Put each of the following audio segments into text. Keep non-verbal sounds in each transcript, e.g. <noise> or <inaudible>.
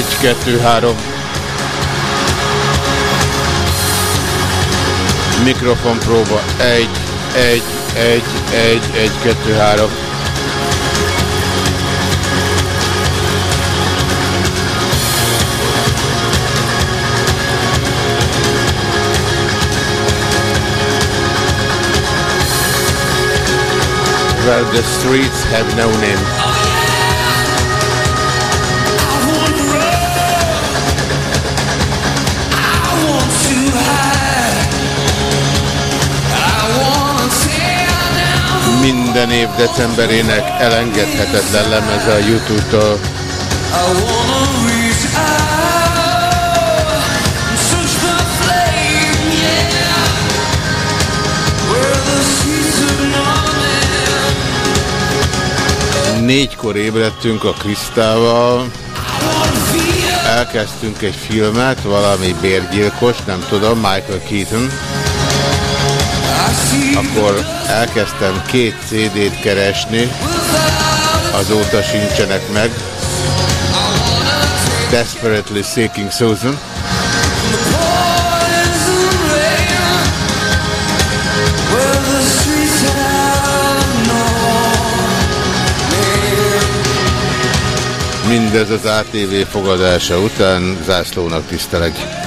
1, 1, 2, 3. Mikrofon próba 1, 1, 1, 1, 1, 2, 3. Where the streets have no name. Minden év decemberének elengedhetetlen lemeze a YouTube-tól. Négykor ébredtünk a Krisztával, elkezdtünk egy filmet, valami bérgyilkos, nem tudom, Michael Keaton. Akkor elkezdtem két CD-t keresni, azóta sincsenek meg. Desperately Seeking Susan. Mindez az ATV fogadása után zászlónak tiszteleg.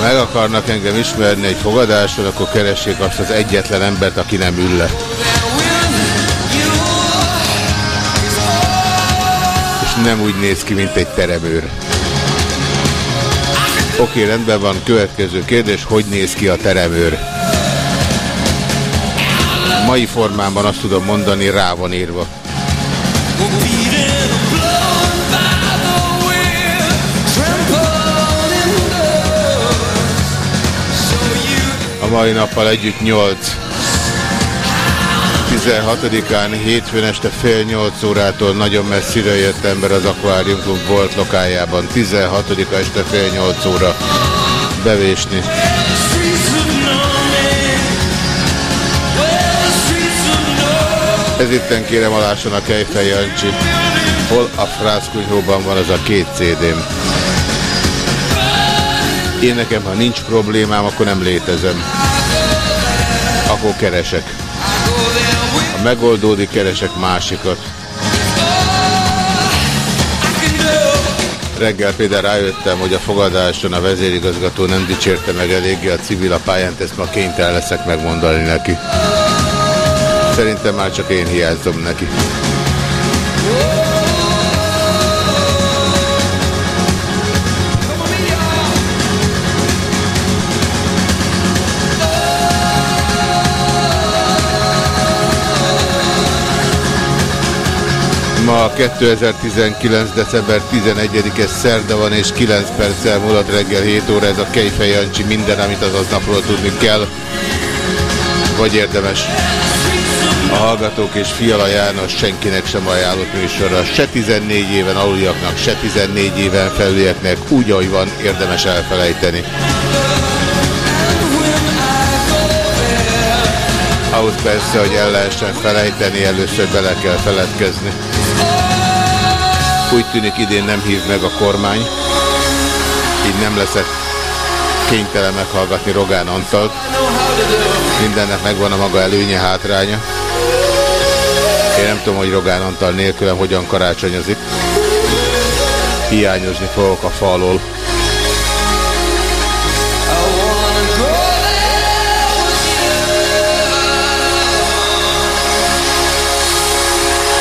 Ha meg akarnak engem ismerni egy fogadáson, akkor keressék azt az egyetlen embert, aki nem ül le. És nem úgy néz ki, mint egy teremőr. Oké, rendben van. Következő kérdés, hogy néz ki a teremőr? Mai formámban azt tudom mondani, rá van írva. Mai nappal együtt 8. 16-án hétfőn este fél 8 órától nagyon messzire jött ember az Aquarium Club volt lokájában. 16-a este fél 8 óra bevésni. Ez itten kérem alásson a Kejfej Jancsi. Hol a frászkunyhóban van az a két CD-m. Én nekem, ha nincs problémám, akkor nem létezem. Akkor keresek. Ha megoldódik, keresek másikat. Reggel például rájöttem, hogy a fogadáson a vezérigazgató nem dicsérte meg eléggé a civil a pályánt, ezt ma kénytelen leszek megmondani neki. Szerintem már csak én hiányzom neki. Ma 2019. december 11-e szerda van és 9 perccel múlott reggel 7 óra ez a Kejfej Jancsi minden, amit az aznapról tudni kell. Vagy érdemes. A Hallgatók és Fiala János senkinek sem ajánlott műsorra, se 14 éven aluljaknak, se 14 éven felülieknek, úgy, ahogy van, érdemes elfelejteni. Ahhoz persze, hogy el lehessen felejteni, először bele kell feledkezni. Úgy tűnik idén nem hív meg a kormány, így nem leszek kénytelen meghallgatni Rogán Antalt. Mindennek megvan a maga előnye, hátránya. Én nem tudom, hogy Rogán Antal nélkülem hogyan karácsonyozik. Hiányozni fogok a falól.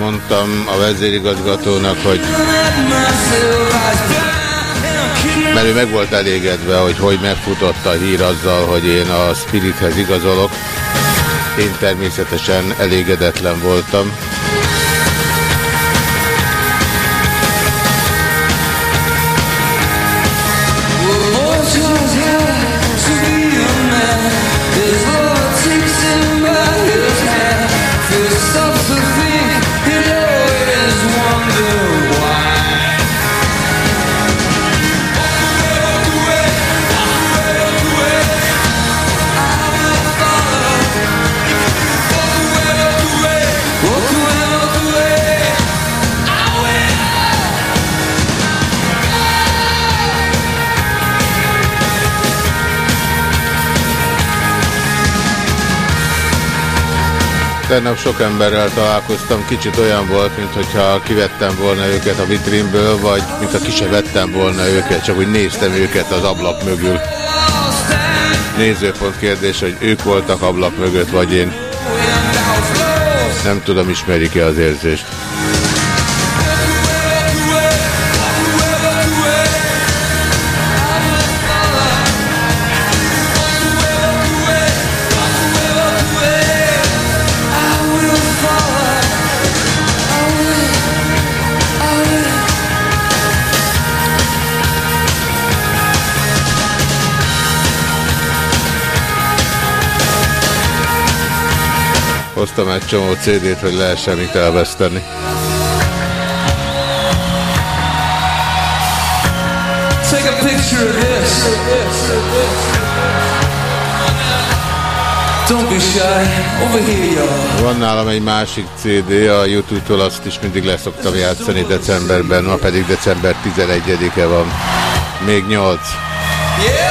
Mondtam a vezérigazgatónak, hogy mert ő meg volt elégedve, hogy hogy megfutott a hír azzal, hogy én a Spirithez igazolok. Én természetesen elégedetlen voltam. Tegnap sok emberrel találkoztam, kicsit olyan volt, mintha kivettem volna őket a vitrínből, vagy mintha ki se vettem volna őket, csak úgy néztem őket az ablak mögül. Nézőpont kérdés, hogy ők voltak ablak mögött, vagy én. Nem tudom, ismerik-e az érzést. Hoztam egy csomó CD-t, hogy lehessen itt elveszteni. Take a picture of this. Don't be shy. Over here, y'all. Van nálam egy másik CD, a YouTube-tól azt is mindig leszoktam játszani decemberben, ma pedig december 11-e van. Még 8. Yeah.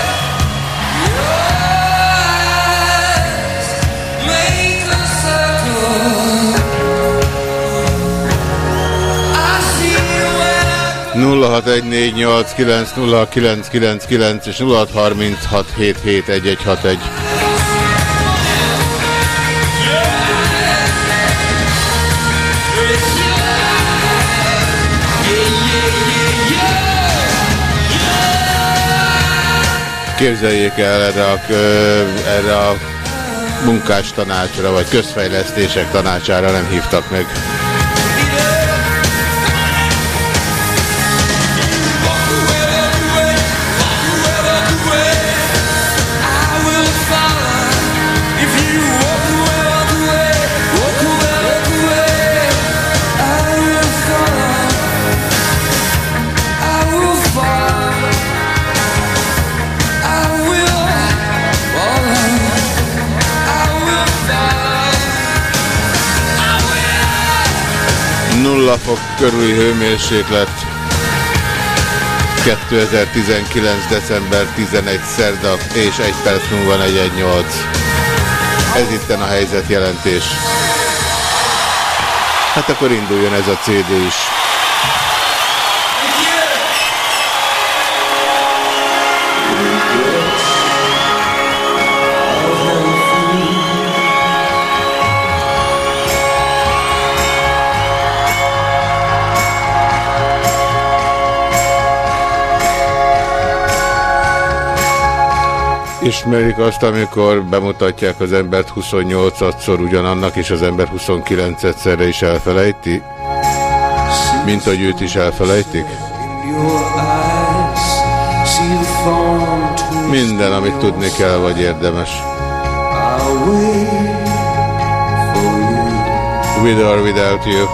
0614890999 és 0636771161. Képzeljék el erre a, erre a munkás tanácsra, vagy közfejlesztések tanácsára nem hívtak meg. Fok körüli hőmérséklet. 2019. december 11. szerda és 1 perc múlva 418. Ez itten a helyzetjelentés. Hát akkor induljon ez a CD is. Ismerik azt, amikor bemutatják az embert 28-szor ugyanannak, és az ember 29-szerre is elfelejti? Mint hogy őt is elfelejtik? Minden, amit tudni kell, vagy érdemes. With or without you.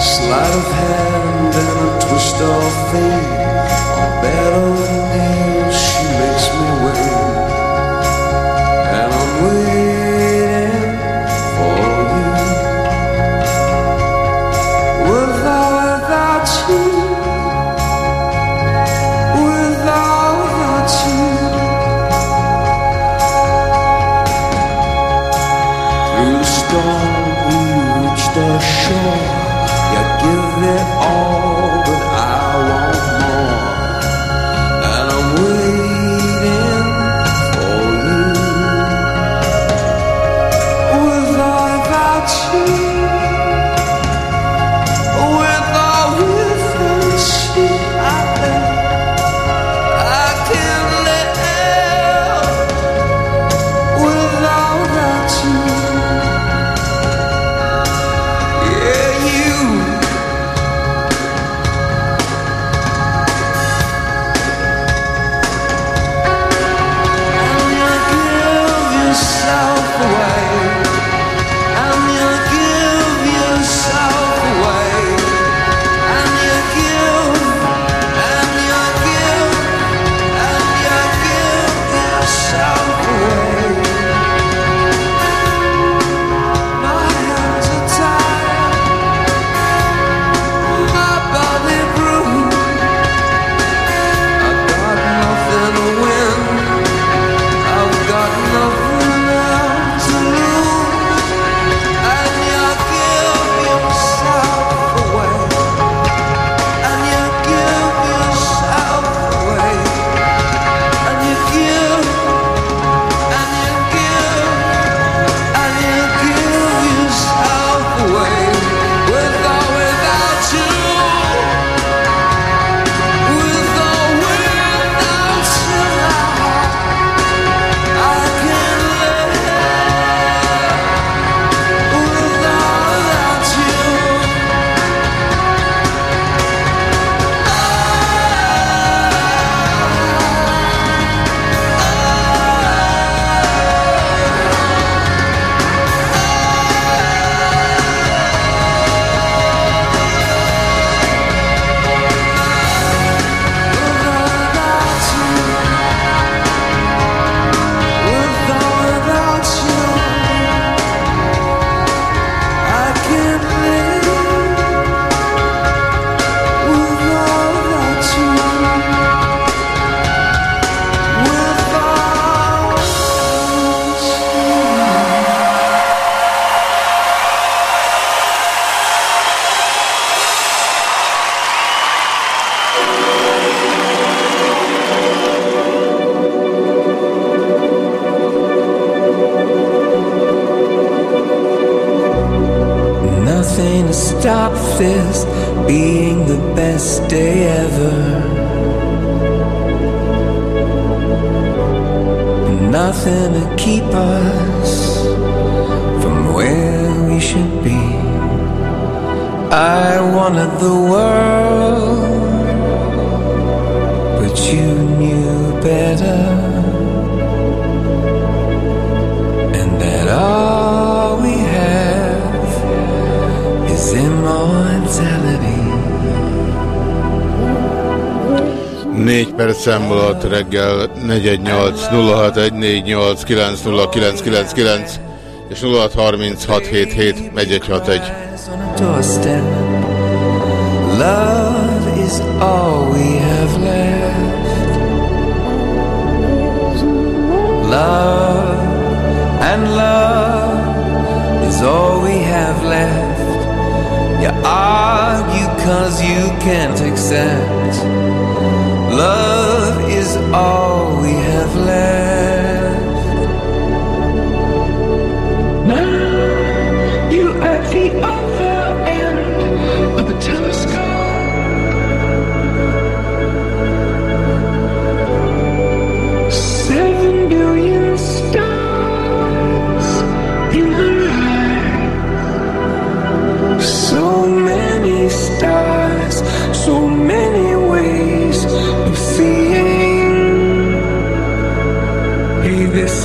Sleight of hand and a twist of fate battles számolat reggel 418 0614890999 és 063677 1161. Love is all we have left. Love and love is all we have left. You argue cause you can't accept. Love all we have left.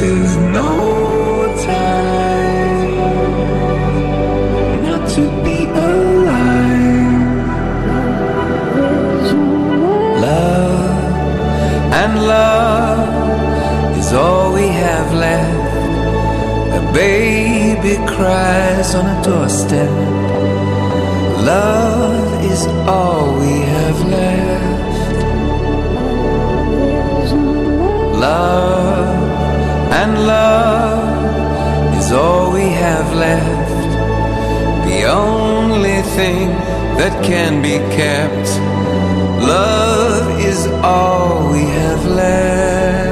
Is no time not to be alive. Love and love is all we have left. A baby cries on a doorstep. Love is all we have left. Love and love is all we have left. The only thing that can be kept. Love is all we have left.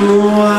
Oh,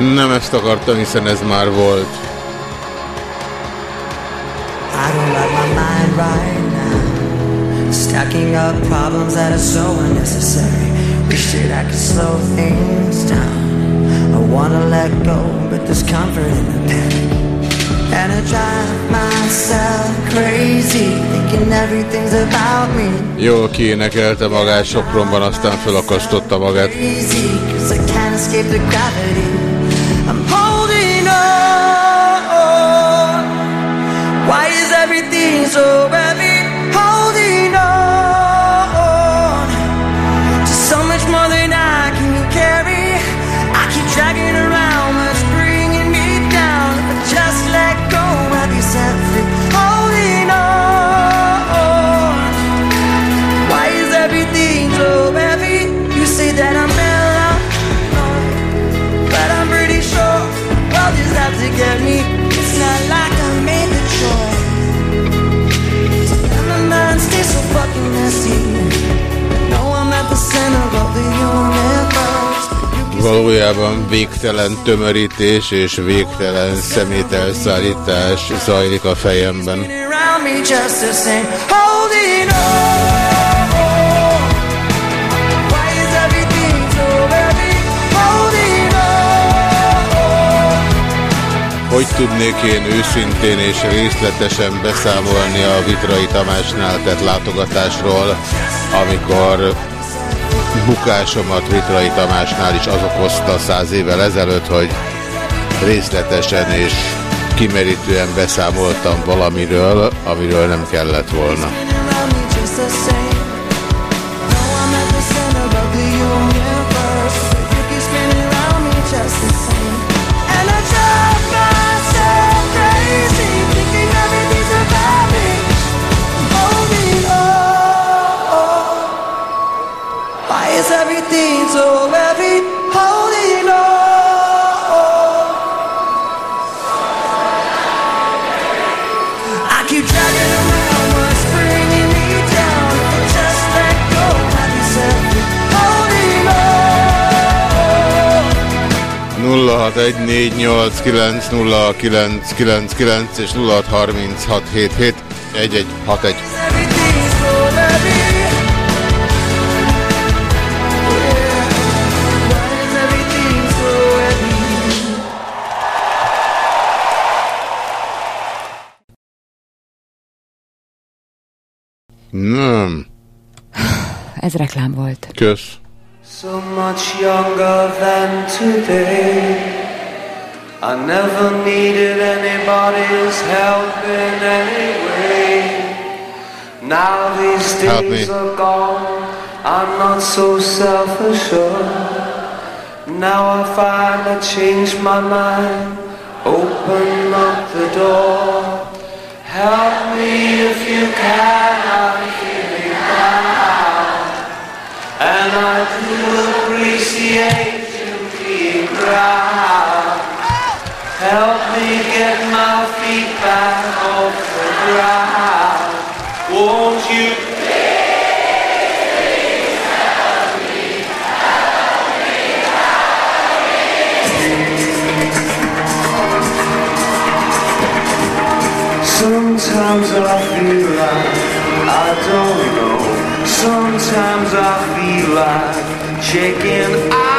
Nem ezt akartam, hiszen ez már volt. Stacking up problems that are so unnecessary. Wish that I could slow things down. I wanna let go, but there's comfort in the pain. And I drive myself crazy Thinking everything's about me. Jól kiénekelte magát Sopronban, aztán felakasztotta magát. Crazy, cause I can't escape the gravity is everything Valójában végtelen tömörítés és végtelen szemételszállítás zajlik a fejemben. Hogy tudnék én őszintén és részletesen beszámolni a Vitrai Tamásnál tett látogatásról, amikor bukásomat Vitrai Tamásnál is az okozta száz évvel ezelőtt, hogy részletesen és kimerítően beszámoltam valamiről, amiről nem kellett volna. És 0636771161. Nem. Ez reklám volt. Kösz. So much younger than today I never needed anybody's help in any way. Now these days are gone I'm not so self-assured. Now I find I changed my mind Open up the door. Help me if you can I'm feeling down And I do appreciate you being proud Help me get my feet back off the ground. Won't you please help me, help me, help me. Sometimes I feel like I don't know. Sometimes I feel like checking out.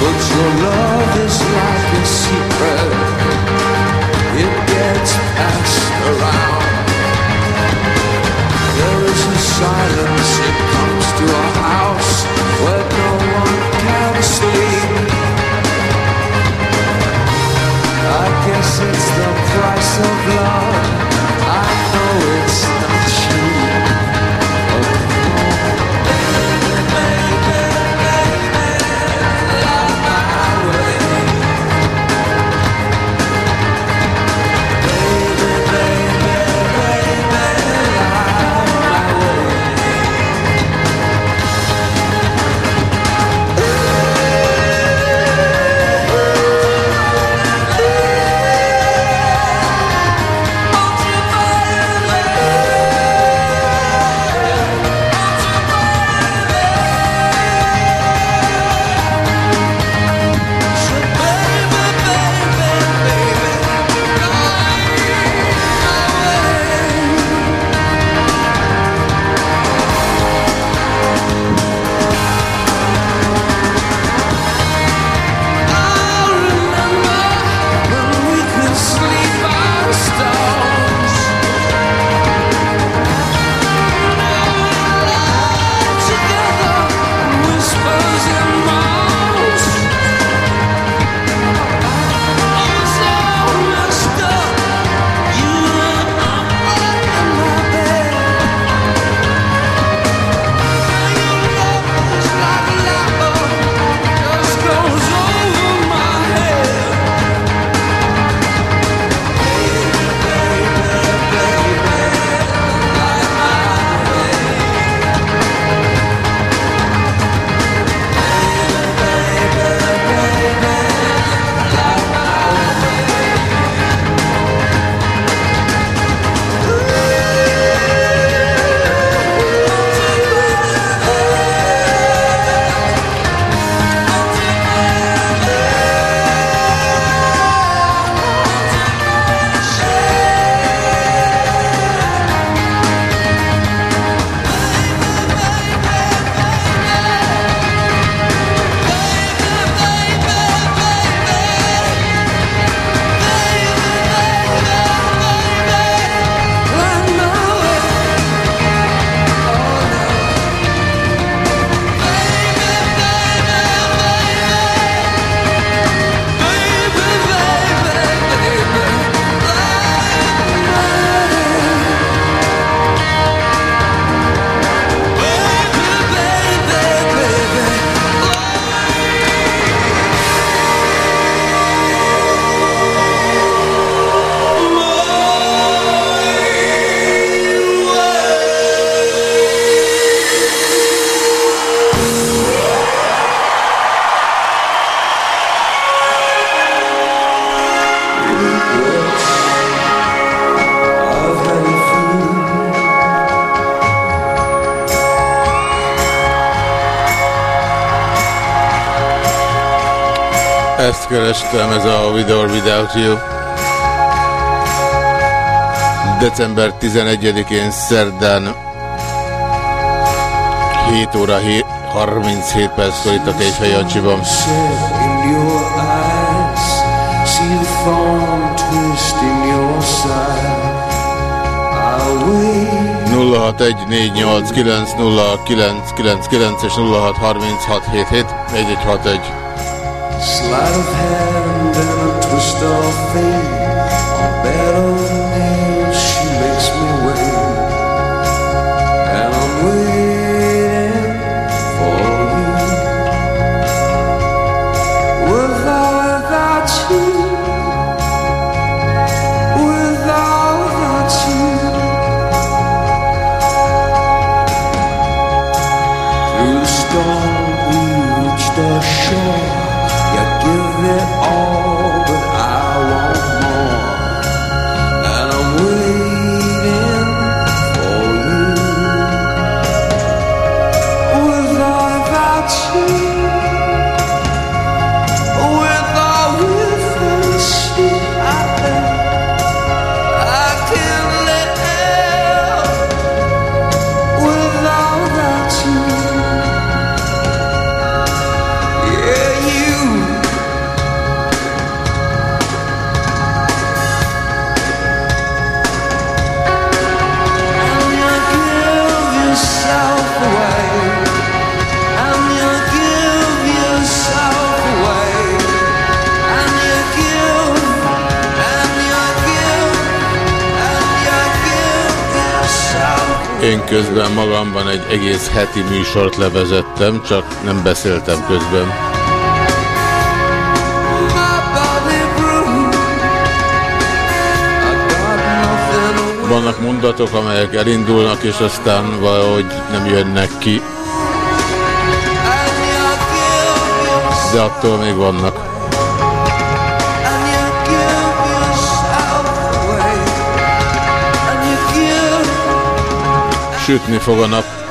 But your love is like a secret, it gets passed around. There is a silence, it comes to a house where no one can sleep. I guess it's the price of love. Kerestem, ez a With or Without You. December 11-én szerdán 7 óra 7, 37 perckor itt a Kejfej Jancsiban. in your eyes, see the thorn twist in your side. I'll wait. 0614890999 és 0636771161. Sleight of hand and a twist of fate. A bed miközben magamban egy egész heti műsort levezettem, csak nem beszéltem közben. Vannak mondatok, amelyek elindulnak, és aztán valahogy nem jönnek ki. De attól még vannak. Sütni fog a nap.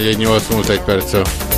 348 múlt egy perccel. A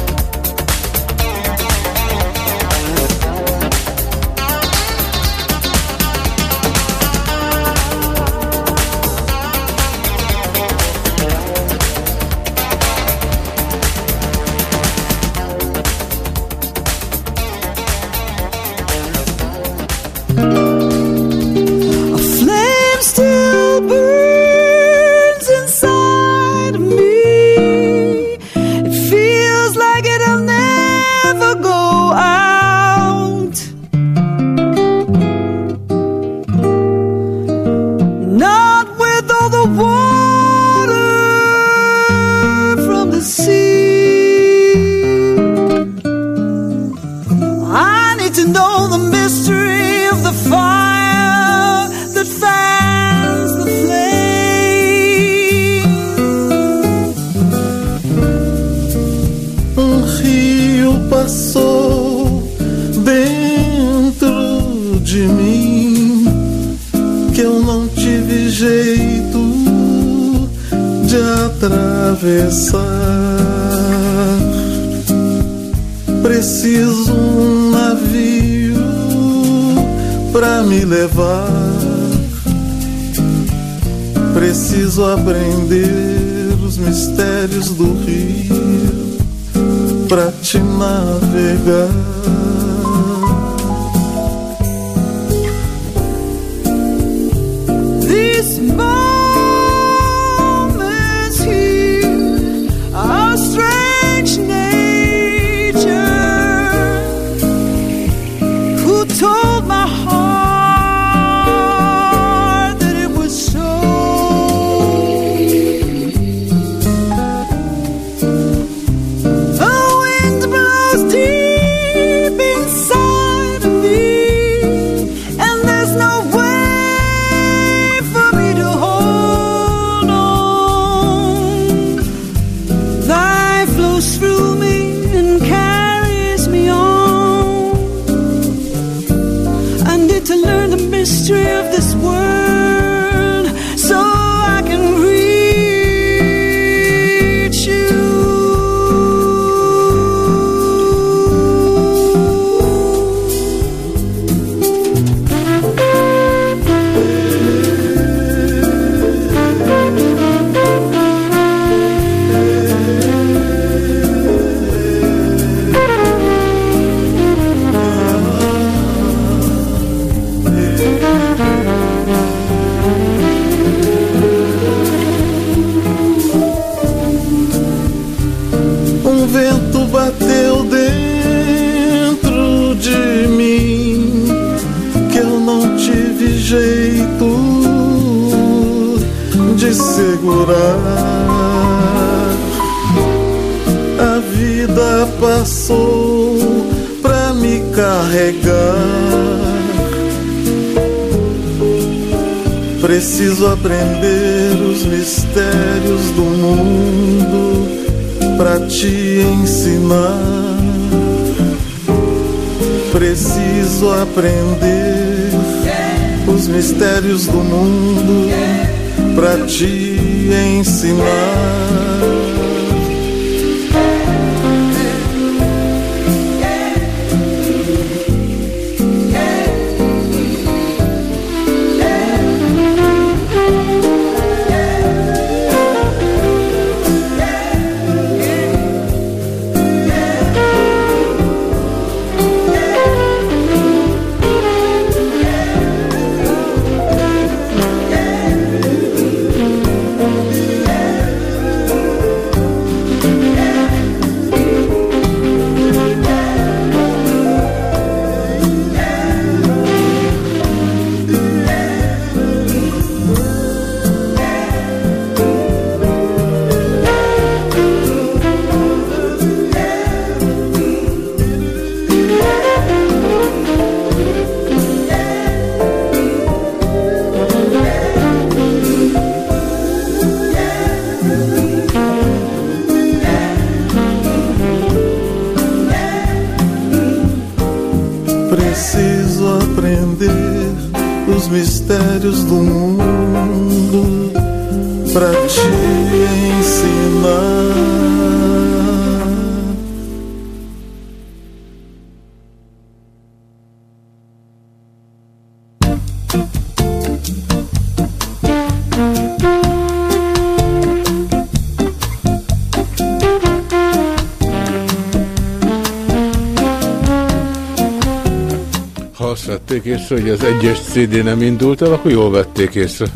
vették észre, hogy az egyes CD nem indult el, akkor jól vették észre.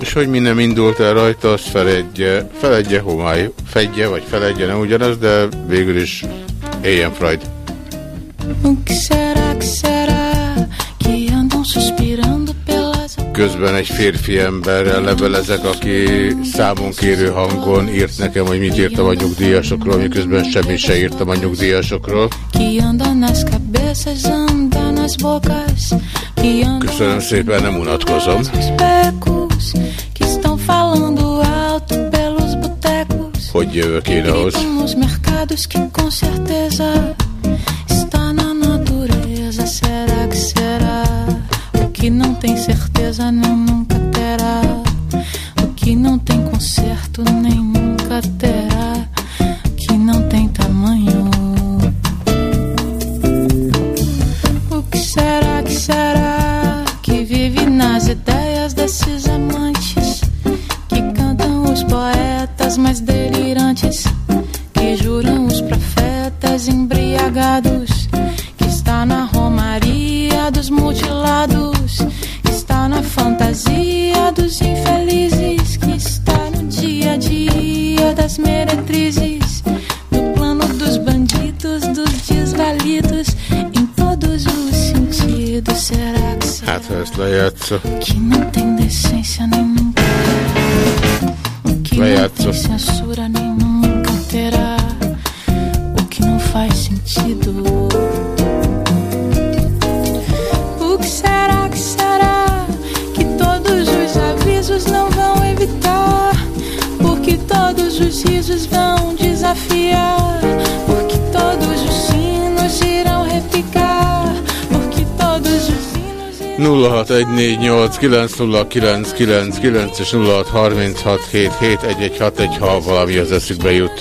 És hogy mi nem indult el rajta, az feledje, feledje homály, fedje vagy feledje, nem ugyanaz, de végül is éljen Freud. Okay. közben egy férfi emberrel levelezek, aki számon kérő hangon írt nekem, hogy mit írtam a nyugdíjasokról, miközben semmit se írtam a nyugdíjasokról. Köszönöm szépen, nem unatkozom. Hogy jövök én ahhoz? nunca terá. O que não tem conserto nem nunca terá. 없어. és 0636771161, ha valami az eszükbe jut.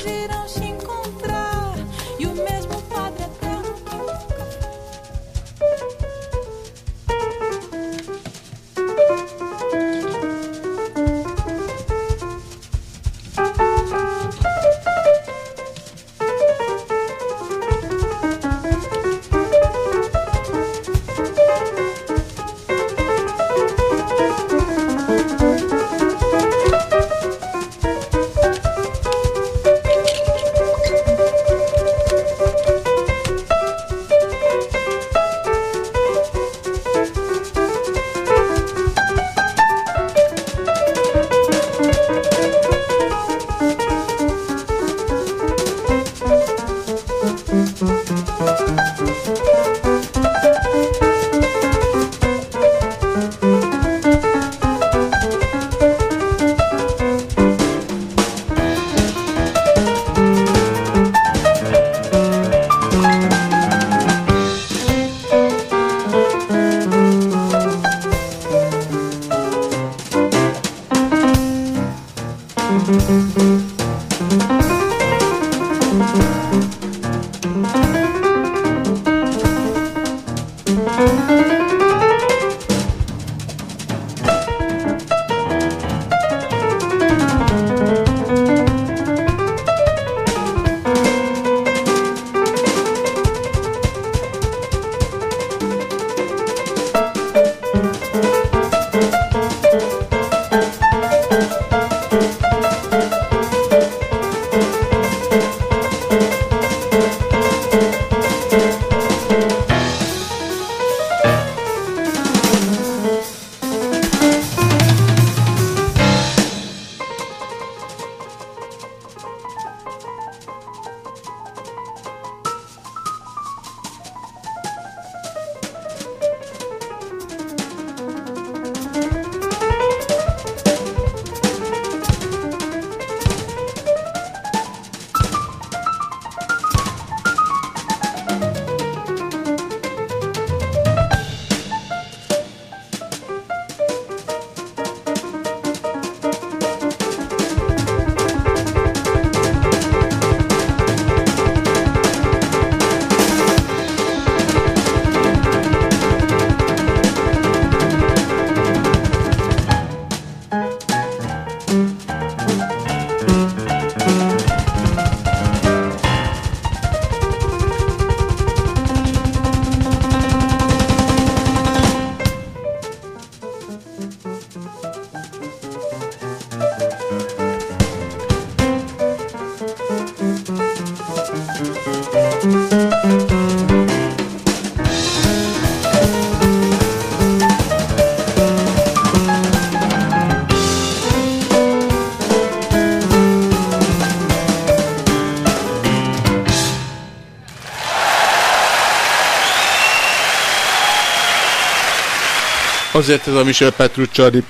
Azért ez a Michel Petrucciani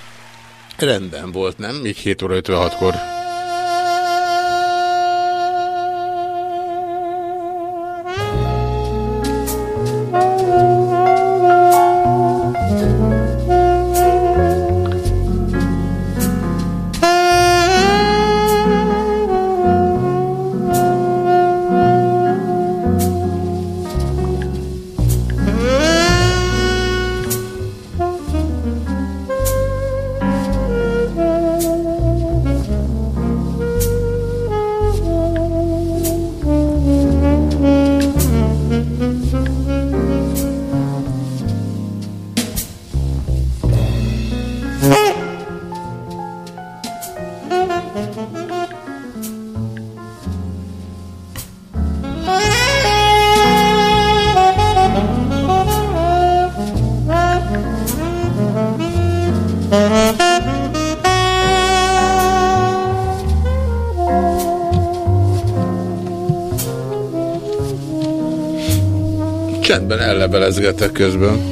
rendben volt, nem? Még 7 óra 56-kor. Ellevelezgetek közben.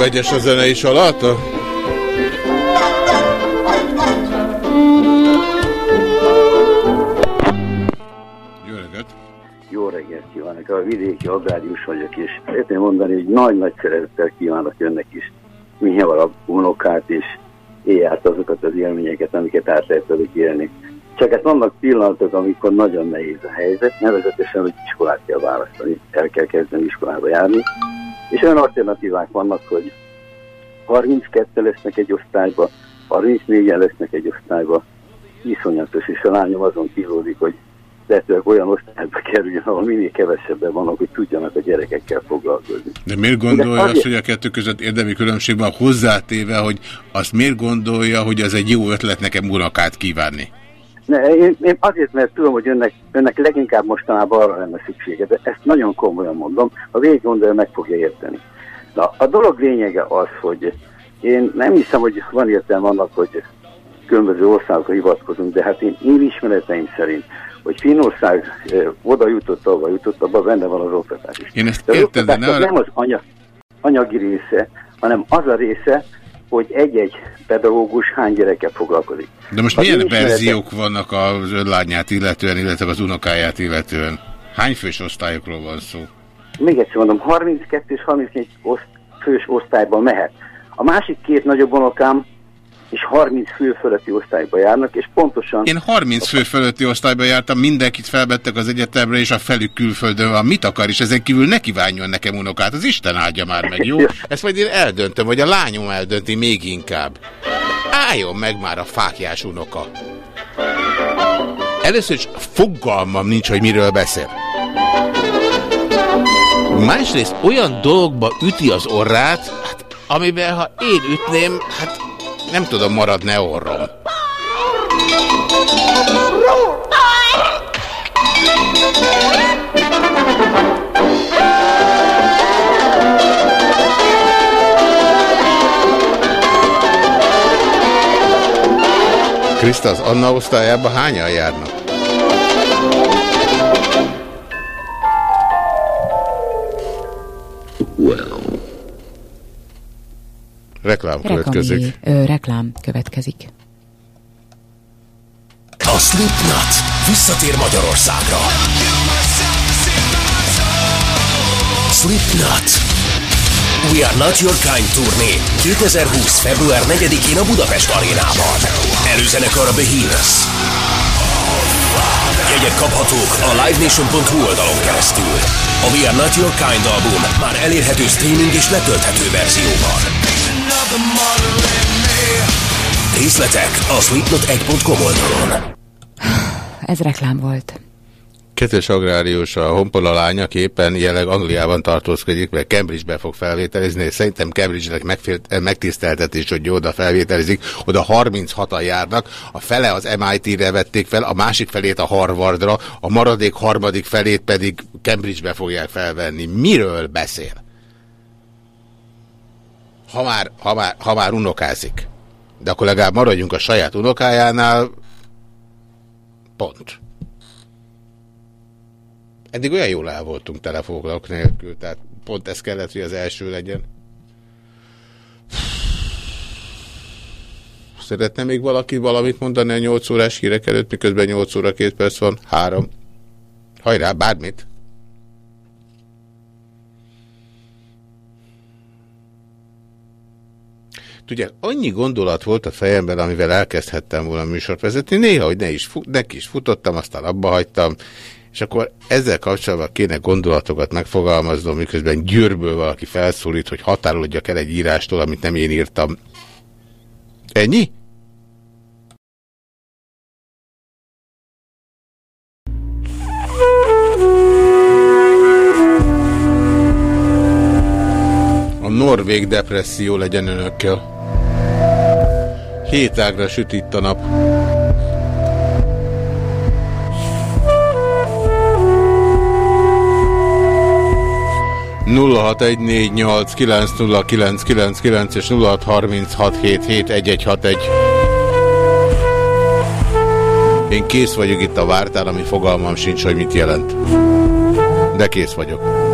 Vegyes a zene is alatta? Jó reggelt! Jó reggelt kívánok! A vidéki agrárius vagyok, és szeretném mondani, hogy nagy-nagy szeretettel kívánok önnek is mihez a unokát, és éjjárt azokat az élményeket, amiket át lehet velük élni. Csak hát vannak pillanatok, amikor nagyon nehéz a helyzet, nevezetesen, hogy iskolát kell választani, el kell kezdeni iskolába járni, és olyan alternatívák vannak, hogy 32 lesznek egy osztályba, 34-en lesznek egy osztályba, iszonyatos, és a lányom azon kívódik, hogy lehetőleg olyan osztályba kerüljön, ahol minél kevesebben vannak, hogy tudjanak a gyerekekkel foglalkozni. De miért gondolja De azért- azt, hogy a kettő között érdemi különbség van hozzátéve, hogy azt miért gondolja, hogy az egy jó ötlet nekem unokát kívánni? Ne, én, én azért, mert tudom, hogy önnek, önnek leginkább mostanában arra lenne szüksége, de ezt nagyon komolyan mondom, ha végig gondolja, meg fogja érteni. Na, a dolog lényege az, hogy én nem hiszem, hogy van értelme annak, hogy különböző országokra hivatkozunk, de hát én, én ismereteim szerint, hogy Finnország eh, oda jutott, ahova jutott, abban benne van az oktatás is. Én ezt De értem, de oktatás ne az arra... nem az anya, anyagi része, hanem az a része, hogy egy-egy pedagógus hány gyerekkel foglalkozik. De most Az milyen verziók vannak az önlányát illetően, illetve az unokáját illetően? Hány fős osztályokról van szó? még egyszer mondom, 32 és 34 oszt, fős osztályban mehet. A másik két nagyobb unokám és 30 fő fölötti osztályba járnak, és pontosan... Én 30 fő fölötti osztályba jártam, mindenkit felvettek az egyetemre, és a felük külföldön van. Mit akar, és ezen kívül ne kívánjon nekem unokát, az Isten áldja már meg, jó? Ezt majd én eldöntöm, vagy a lányom eldönti még inkább. Álljon meg már a fákjás unoka. Először is fogalmam nincs, hogy miről beszél. Másrészt olyan dologba üti az orrát, hát, amiben ha én ütném, hát nem tudom, maradne orrom. Kriszta, az Anna osztályába hányan járnak? Reklám következik. Reklamé, ö, reklám következik. A Slipknot visszatér Magyarországra. Slipknot. We Are Not Your Kind turné 2020. február 4-én a Budapest arénában. Előzenekar a Behemoth. Jegyek kaphatók a livenation.hu oldalon keresztül. A We Are Not Your Kind album már elérhető streaming és letölthető verzióban. Részletek a slipknot1.com oldalon. <sighs> Ez reklám volt. Kettes agrárius a honpola lánya éppen jelenleg Angliában tartózkodik, mert Cambridge-be fog felvételizni, és szerintem Cambridge-nek megfél- megtiszteltetés, hogy oda felvételizik. Oda 36-an járnak, a fele az MIT-re vették fel, a másik felét a Harvardra, a maradék harmadik felét pedig Cambridge-be fogják felvenni. Miről beszél? Ha már, ha már, ha már unokázik. De akkor legalább maradjunk a saját unokájánál. Pont. Eddig olyan jól el voltunk telefonok nélkül, tehát pont ez kellett, hogy az első legyen. Szeretne még valaki valamit mondani a 8 órás hírek előtt, miközben 8 óra 2 perc van? 3. Hajrá, bármit. Tudják, annyi gondolat volt a fejemben, amivel elkezdhettem volna műsort vezetni, néha, hogy ne is, neki is futottam, aztán abba hagytam, és akkor ezzel kapcsolatban kéne gondolatokat megfogalmaznom, miközben győrből valaki felszólít, hogy határolódjak el egy írástól, amit nem én írtam. Ennyi? Norvég depresszió legyen önökkel. Hétágra süt itt a nap. nulla egy négy nyolc kilenc nulla kilenc kilenc kilenc és nulla hat harminc hat hét hét egy egy hat egy. Én kész vagyok itt a vártál, ami fogalmam sincs, hogy mit jelent. De kész vagyok.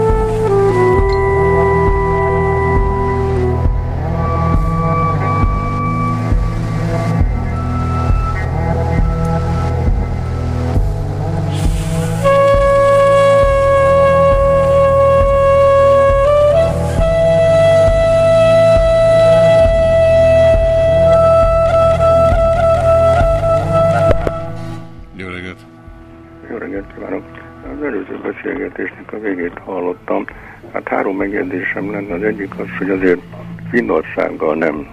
Megjegyzésem lenne. Az egyik az, hogy azért Finnországgal nem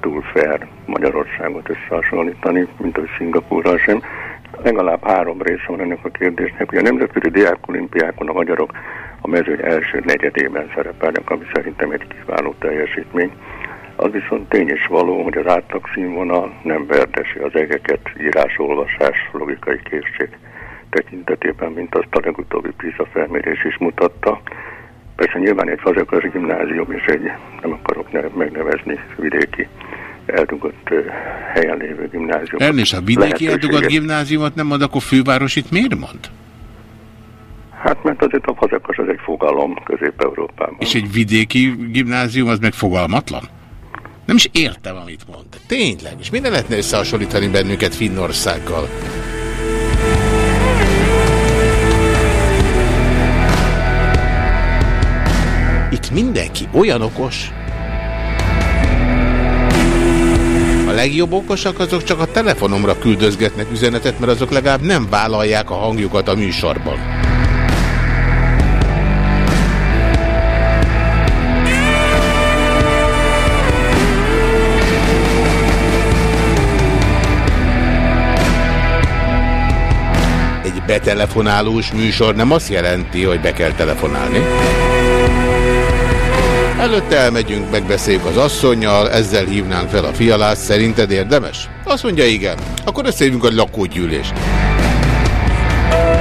túl fair Magyarországot összehasonlítani, mint a Szingapúrral sem. Legalább három része van ennek a kérdésnek. Ugye a Nemzetközi Diák Olimpiákon a magyarok a mezőny első negyedében szerepelnek, ami szerintem egy kiváló teljesítmény. Az viszont tény és való, hogy az átlag színvonal nem verdesi az egeket írás-olvasás logikai készség tekintetében, mint azt a legutóbbi PISA felmérés is mutatta. Persze nyilván egy fazekas gimnázium és egy, nem akarok ne, megnevezni vidéki eldugott helyen lévő gimnázium. Elnézést, a vidéki eldugott gimnáziumot nem mond, akkor fővárosit miért mond? Hát mert azért a fazekas az egy fogalom Közép-Európában. És egy vidéki gimnázium az meg fogalmatlan? Nem is értem, amit mond. Tényleg, és minden lehetne összehasonlítani bennünket Finnországgal. Olyan okos. A legjobb okosak azok csak a telefonomra küldözgetnek üzenetet, mert azok legalább nem vállalják a hangjukat a műsorban. Egy betelefonálós műsor nem azt jelenti, hogy be kell telefonálni. Előtte elmegyünk, megbeszéljük az asszonynal, ezzel hívnánk fel a fialát, szerinted érdemes? Azt mondja igen. Akkor összejövünk a lakógyűlést.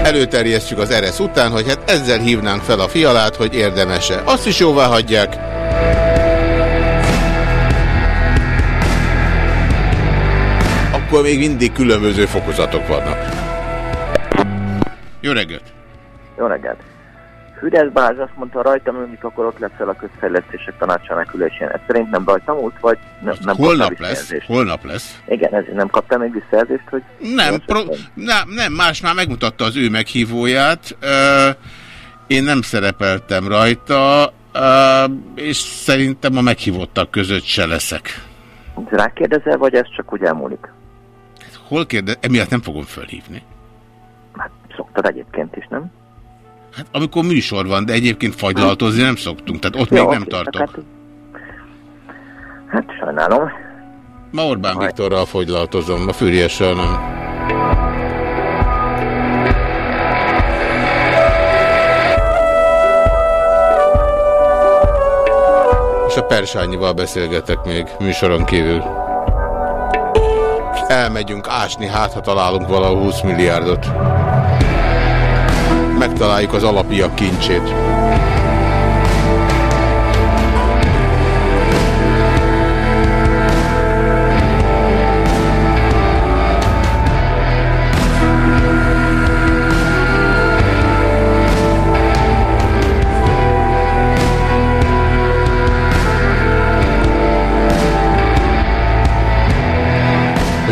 Előterjesztjük az eresz után, hogy hát ezzel hívnánk fel a fialát, hogy érdemese. Azt is jóvá hagyják. Akkor még mindig különböző fokozatok vannak. Jó reggelt! Jó reggelt! Fidesz Balázs azt mondta, rajtam ülni, akkor ott leszel a közfejlesztések tanácsának ülésén. Ez szerint nem rajtam út, vagy nem, nem Holnap lesz, holnap lesz. Igen, ezért nem kaptál még visszajelzést, hogy... Nem, pro, nem, nem, más már megmutatta az ő meghívóját. Ö, én nem szerepeltem rajta, ö, és szerintem a meghívottak között se leszek. Rákérdezel, vagy ez csak úgy elmúlik? Hol kérdez? Emiatt nem fogom fölhívni. Szoktad egyébként is, nem? Hát amikor műsor van, de egyébként fagylaltozni nem szoktunk, tehát ott Jó, még nem tartok. Hát, hát sajnálom. Ma Orbán Viktorral fogylaltozom, a Fűriessel nem. És a Persányival beszélgetek még műsoron kívül. Elmegyünk ásni, hát ha találunk valahol 20 milliárdot. Megtaláljuk az alapiak kincsét.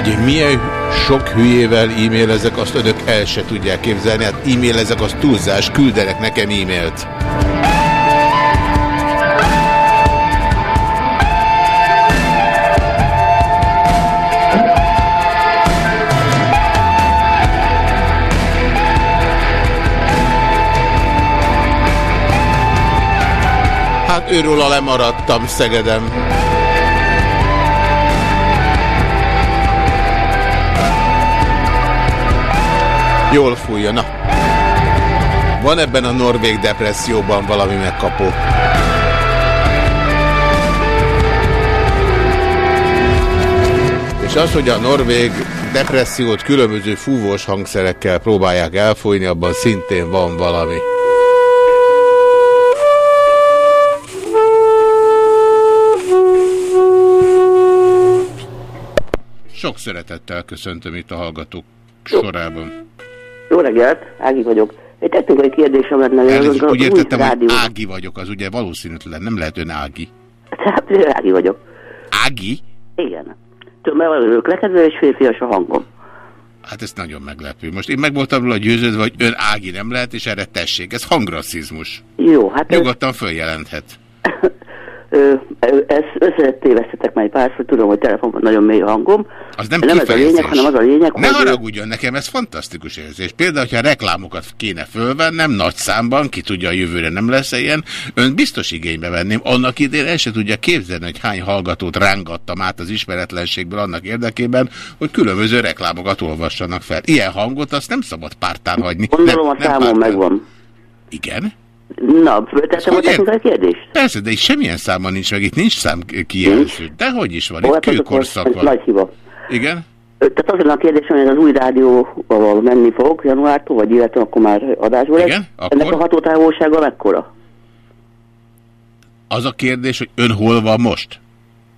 Hogy milyen sok hülyével e-mailezek, azt önök el se tudják képzelni. Hát e-mailezek, az túlzás, küldenek nekem e-mailt. Hát őróla lemaradtam Szegedem. Jól fújja, na. Van ebben a norvég depresszióban valami megkapó. És az, hogy a norvég depressziót különböző fúvós hangszerekkel próbálják elfújni, abban szintén van valami. Sok szeretettel köszöntöm itt a hallgatók sorában. Jó reggelt, Ági vagyok. Egy technikai kérdésem lenne. Elnézést, úgy értettem, hogy rádió- Ági vagyok, az ugye valószínűtlen, nem lehet ön Ági. Hát, Ági vagyok. Ági? Igen. Tudom, mert vagyok lekedve, és férfias a hangom. Hát ez nagyon meglepő. Most én meg voltam róla győződve, hogy ön Ági nem lehet, és erre tessék. Ez hangrasszizmus. Jó, hát ez, Nyugodtan följelenthet. <laughs> ezt összetévesztetek már egy párszor, tudom, hogy telefonban nagyon mély a hangom. Az nem, nem ez a lényeg, hanem az a lényeg, Ne hogy... haragudjon nekem, ez fantasztikus érzés. Például, hogyha reklámokat kéne fölvennem nagy számban, ki tudja a jövőre nem lesz ilyen, ön biztos igénybe venném. Annak idén el se tudja képzelni, hogy hány hallgatót rángattam át az ismeretlenségből annak érdekében, hogy különböző reklámokat olvassanak fel. Ilyen hangot azt nem szabad pártán hagyni. Gondolom a számom megvan. Igen? Na, föltettem a technikai kérdést? Persze, de itt semmilyen számon nincs meg, itt nincs szám kijelző. De hogy is van, Ó, itt hát akkor kőkorszak van. Nagy hiba. Igen? Tehát az lenne a kérdésem, hogy az új rádióval menni fog januártól, vagy illetve akkor már adásból lesz. Igen, Ennek a hatótávolsága mekkora? Az a kérdés, hogy ön hol van most?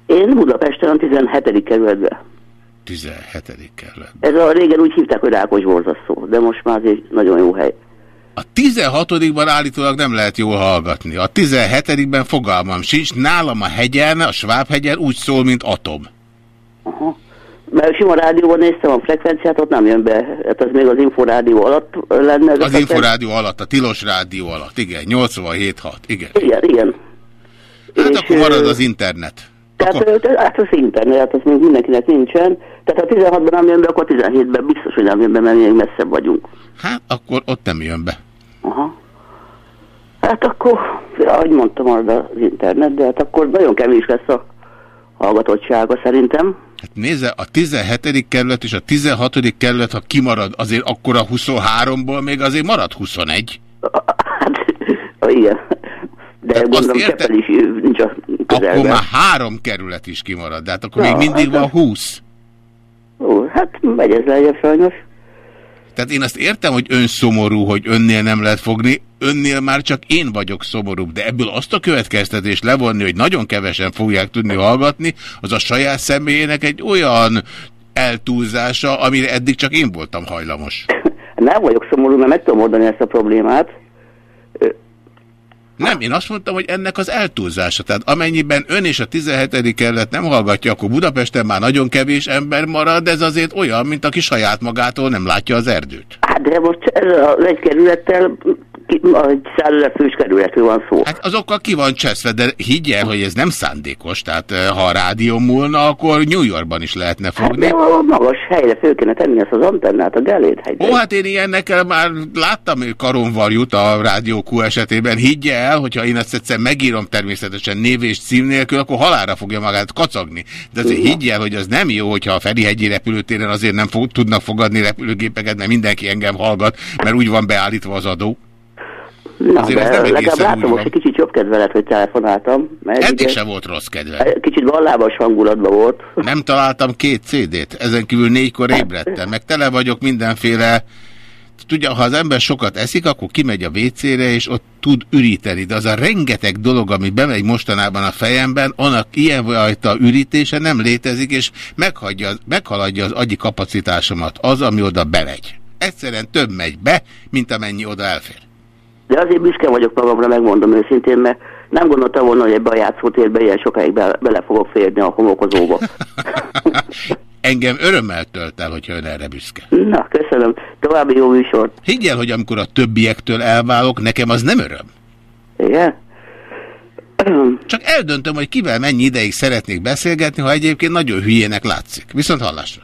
Én Budapesten a 17. kerületben. 17. kerület. Ez a régen úgy hívták, hogy Rákos borzasztó, de most már azért nagyon jó hely. A 16-ban állítólag nem lehet jól hallgatni. A 17-ben fogalmam sincs. Nálam a hegyen, a Sváb-hegyen úgy szól, mint atom. Aha. Mert sima rádióban néztem a frekvenciát, ott nem jön be. Hát az még az inforádió alatt lenne. ez a Az frekven- Inforádió alatt, a Tilos Rádió alatt. Igen, 87.6. Igen. Igen, igen. Hát És, akkor marad az internet. Tehát ö, hát az internet, hát az még mindenkinek nincsen. Tehát ha 16-ban nem jön be, akkor 17-ben biztos, hogy nem jön be, mert még messzebb vagyunk. Hát akkor ott nem jön be. Aha. Hát akkor, ahogy mondtam, az az internet, de hát akkor nagyon kevés lesz a hallgatottsága szerintem. Hát nézze, a 17. kerület és a 16. kerület, ha kimarad, azért akkor a 23-ból még azért marad 21. Igen. De Tehát gondolom érte- is nincs a közelben. Akkor már három kerület is kimarad, de hát akkor Na, még mindig hát van 20. Ó, hát megy ez lejjebb sajnos. Tehát én azt értem, hogy ön szomorú, hogy önnél nem lehet fogni, önnél már csak én vagyok szomorúbb, de ebből azt a következtetést levonni, hogy nagyon kevesen fogják tudni hallgatni, az a saját személyének egy olyan eltúlzása, amire eddig csak én voltam hajlamos. Nem vagyok szomorú, mert meg tudom oldani ezt a problémát. Nem, én azt mondtam, hogy ennek az eltúlzása. Tehát amennyiben ön és a 17. kerület nem hallgatja, akkor Budapesten már nagyon kevés ember marad, ez azért olyan, mint aki saját magától nem látja az erdőt. Hát de most ez az egy ki, egy százezer fős kerületről van szó. Hát azokkal ki van cseszve, de higgy el, hogy ez nem szándékos. Tehát eh, ha a rádió múlna, akkor New Yorkban is lehetne fogni. Hát, de a magas helyre föl kéne tenni ezt az antennát a Gellért hegyre. Ó, hát én ilyennekkel már láttam karomval jut a Rádió Q esetében. Higgye el, hogyha én ezt egyszer megírom természetesen név és cím nélkül, akkor halára fogja magát kacagni. De azért higgye el, hogy az nem jó, hogyha a Ferihegyi repülőtéren azért nem fog, tudnak fogadni repülőgépeket, mert mindenki engem hallgat, mert úgy van beállítva az adó. Na, Azért ez nem legalább látom most egy kicsit jobb kedve lett, hogy telefonáltam. Mert Eddig ugye- volt rossz kedve. Kicsit ballábas hangulatban volt. Nem találtam két CD-t, ezen kívül négykor ébredtem, meg tele vagyok mindenféle... Tudja, ha az ember sokat eszik, akkor kimegy a WC-re, és ott tud üríteni. De az a rengeteg dolog, ami bemegy mostanában a fejemben, annak ilyen fajta ürítése nem létezik, és meghagyja, meghaladja az agyi kapacitásomat az, ami oda bemegy. Egyszerűen több megy be, mint amennyi oda elfér. De azért büszke vagyok magamra, megmondom őszintén, mert nem gondoltam volna, hogy ebbe a játszótérbe ilyen sokáig be, bele fogok férni a homokozóba. <laughs> Engem örömmel tölt el, hogyha ön erre büszke. Na, köszönöm. További jó műsort. Higgy el, hogy amikor a többiektől elválok, nekem az nem öröm. Igen? <clears throat> Csak eldöntöm, hogy kivel mennyi ideig szeretnék beszélgetni, ha egyébként nagyon hülyének látszik. Viszont hallásra.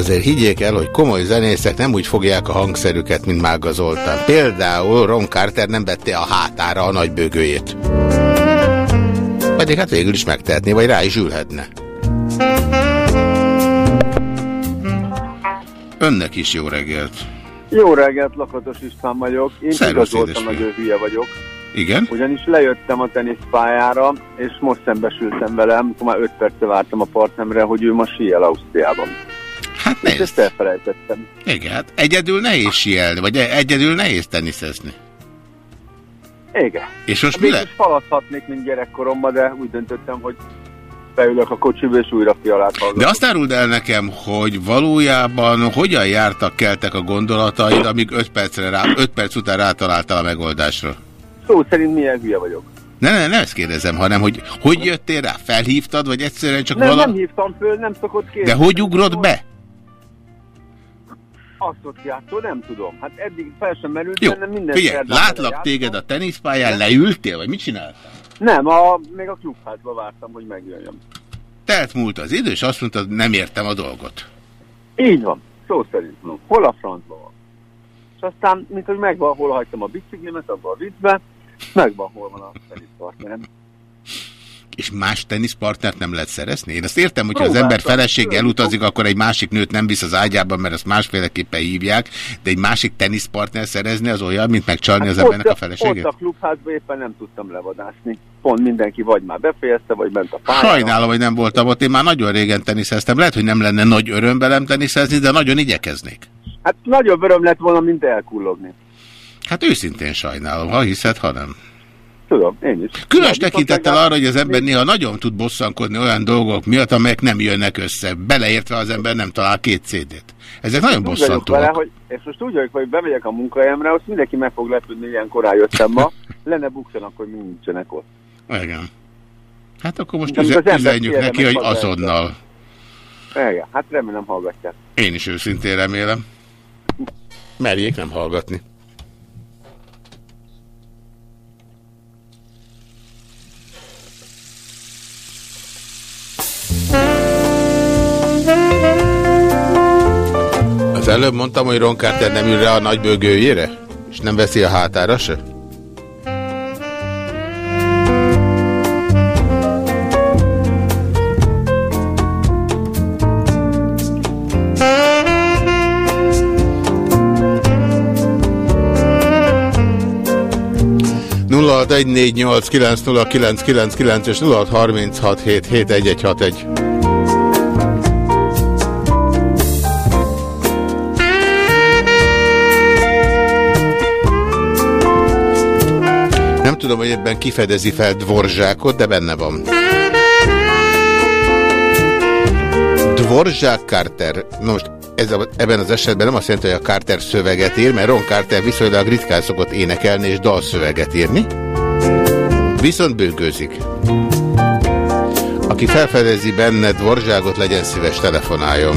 Azért higgyék el, hogy komoly zenészek nem úgy fogják a hangszerüket, mint Mága Zoltán. Például Ron Carter nem vette a hátára a nagybőgőjét. Pedig hát végül is megtehetné, vagy rá is ülhetne. Önnek is jó reggelt. Jó reggelt, Lakatos István vagyok. Én igazoltam, hogy ő hülye vagyok. Igen? Ugyanis lejöttem a teniszpályára, és most szembesültem vele, amikor már 5 perce vártam a partnemre, hogy ő ma síel Ausztriában. Hát és ezt elfelejtettem. Igen, hát egyedül nehéz sielni, vagy egyedül nehéz teniszezni. Igen. És most mi Végül lett? is haladhatnék, mint gyerekkoromban, de úgy döntöttem, hogy beülök a kocsiba, és újra fialát hallgatom. De azt áruld el nekem, hogy valójában hogyan jártak keltek a gondolataid, amíg 5 percre rá, 5 perc után rátaláltál a megoldásra. Szó szerint milyen hülye vagyok. Ne, ne, nem ezt kérdezem, hanem hogy hogy jöttél rá? Felhívtad, vagy egyszerűen csak nem, vala... nem hívtam föl, nem szokott kérni. De hogy ugrott be? Játszol, nem tudom. Hát eddig fel sem merült Jó, minden figyelj, látlak téged a teniszpályán, leültél, vagy mit csináltál? Nem, a, még a klubházba vártam, hogy megjöjjön. Telt múlt az idő, és azt mondtad, nem értem a dolgot. Így van, szó szerint. No. Hol a francba van? És aztán, mint hogy megvan, hol hagytam a biciklimet, abban a viccbe, megvan, hol van a teniszpartnerem. És más teniszpartnert nem lehet szerezni? Én azt értem, hogyha az ember feleséggel utazik, akkor egy másik nőt nem visz az ágyában, mert azt másféleképpen hívják, de egy másik teniszpartner szerezni az olyan, mint megcsalni az embernek a Hát ott, feleségét? ott a klubházban éppen nem tudtam levadászni. Pont mindenki vagy már befejezte, vagy bent a pályára. Sajnálom, hogy nem voltam ott. Én már nagyon régen teniszeztem. Lehet, hogy nem lenne nagy öröm velem teniszezni, de nagyon igyekeznék. Hát nagyobb öröm lett volna, mint elkullogni. Hát őszintén sajnálom, ha hiszed, ha nem. Tudom, én is. Különös tekintettel arra, hogy az ember néha nagyon tud bosszankodni olyan dolgok miatt, amelyek nem jönnek össze. Beleértve az ember nem talál két CD-t. Ezek nagyon vagyok vele, bosszantóak. hogy, és most úgy vagyok, hogy bemegyek a munkahelyemre, azt mindenki meg fog lepődni, milyen korán jöttem ma. <laughs> Lenne buksanak, hogy mi nincsenek ott. Igen. Hát akkor most üze- üzenjük neki, hogy azonnal. Igen, hát remélem hallgatják. Én is őszintén remélem. Merjék nem hallgatni. Előbb mondtam, hogy Ron Carter nem ül rá a nagy bőgőjére? És nem veszi a hátára se? és 0636771161. tudom, hogy ebben kifedezi fel Dvorzsákot, de benne van. Dvorzsák Carter, na most ez a, ebben az esetben nem azt jelenti, hogy a Carter szöveget ír, mert Ron Carter viszonylag ritkán szokott énekelni és dalszöveget írni. Viszont bőgőzik. Aki felfedezi benne Dvorzságot, legyen szíves telefonáljon.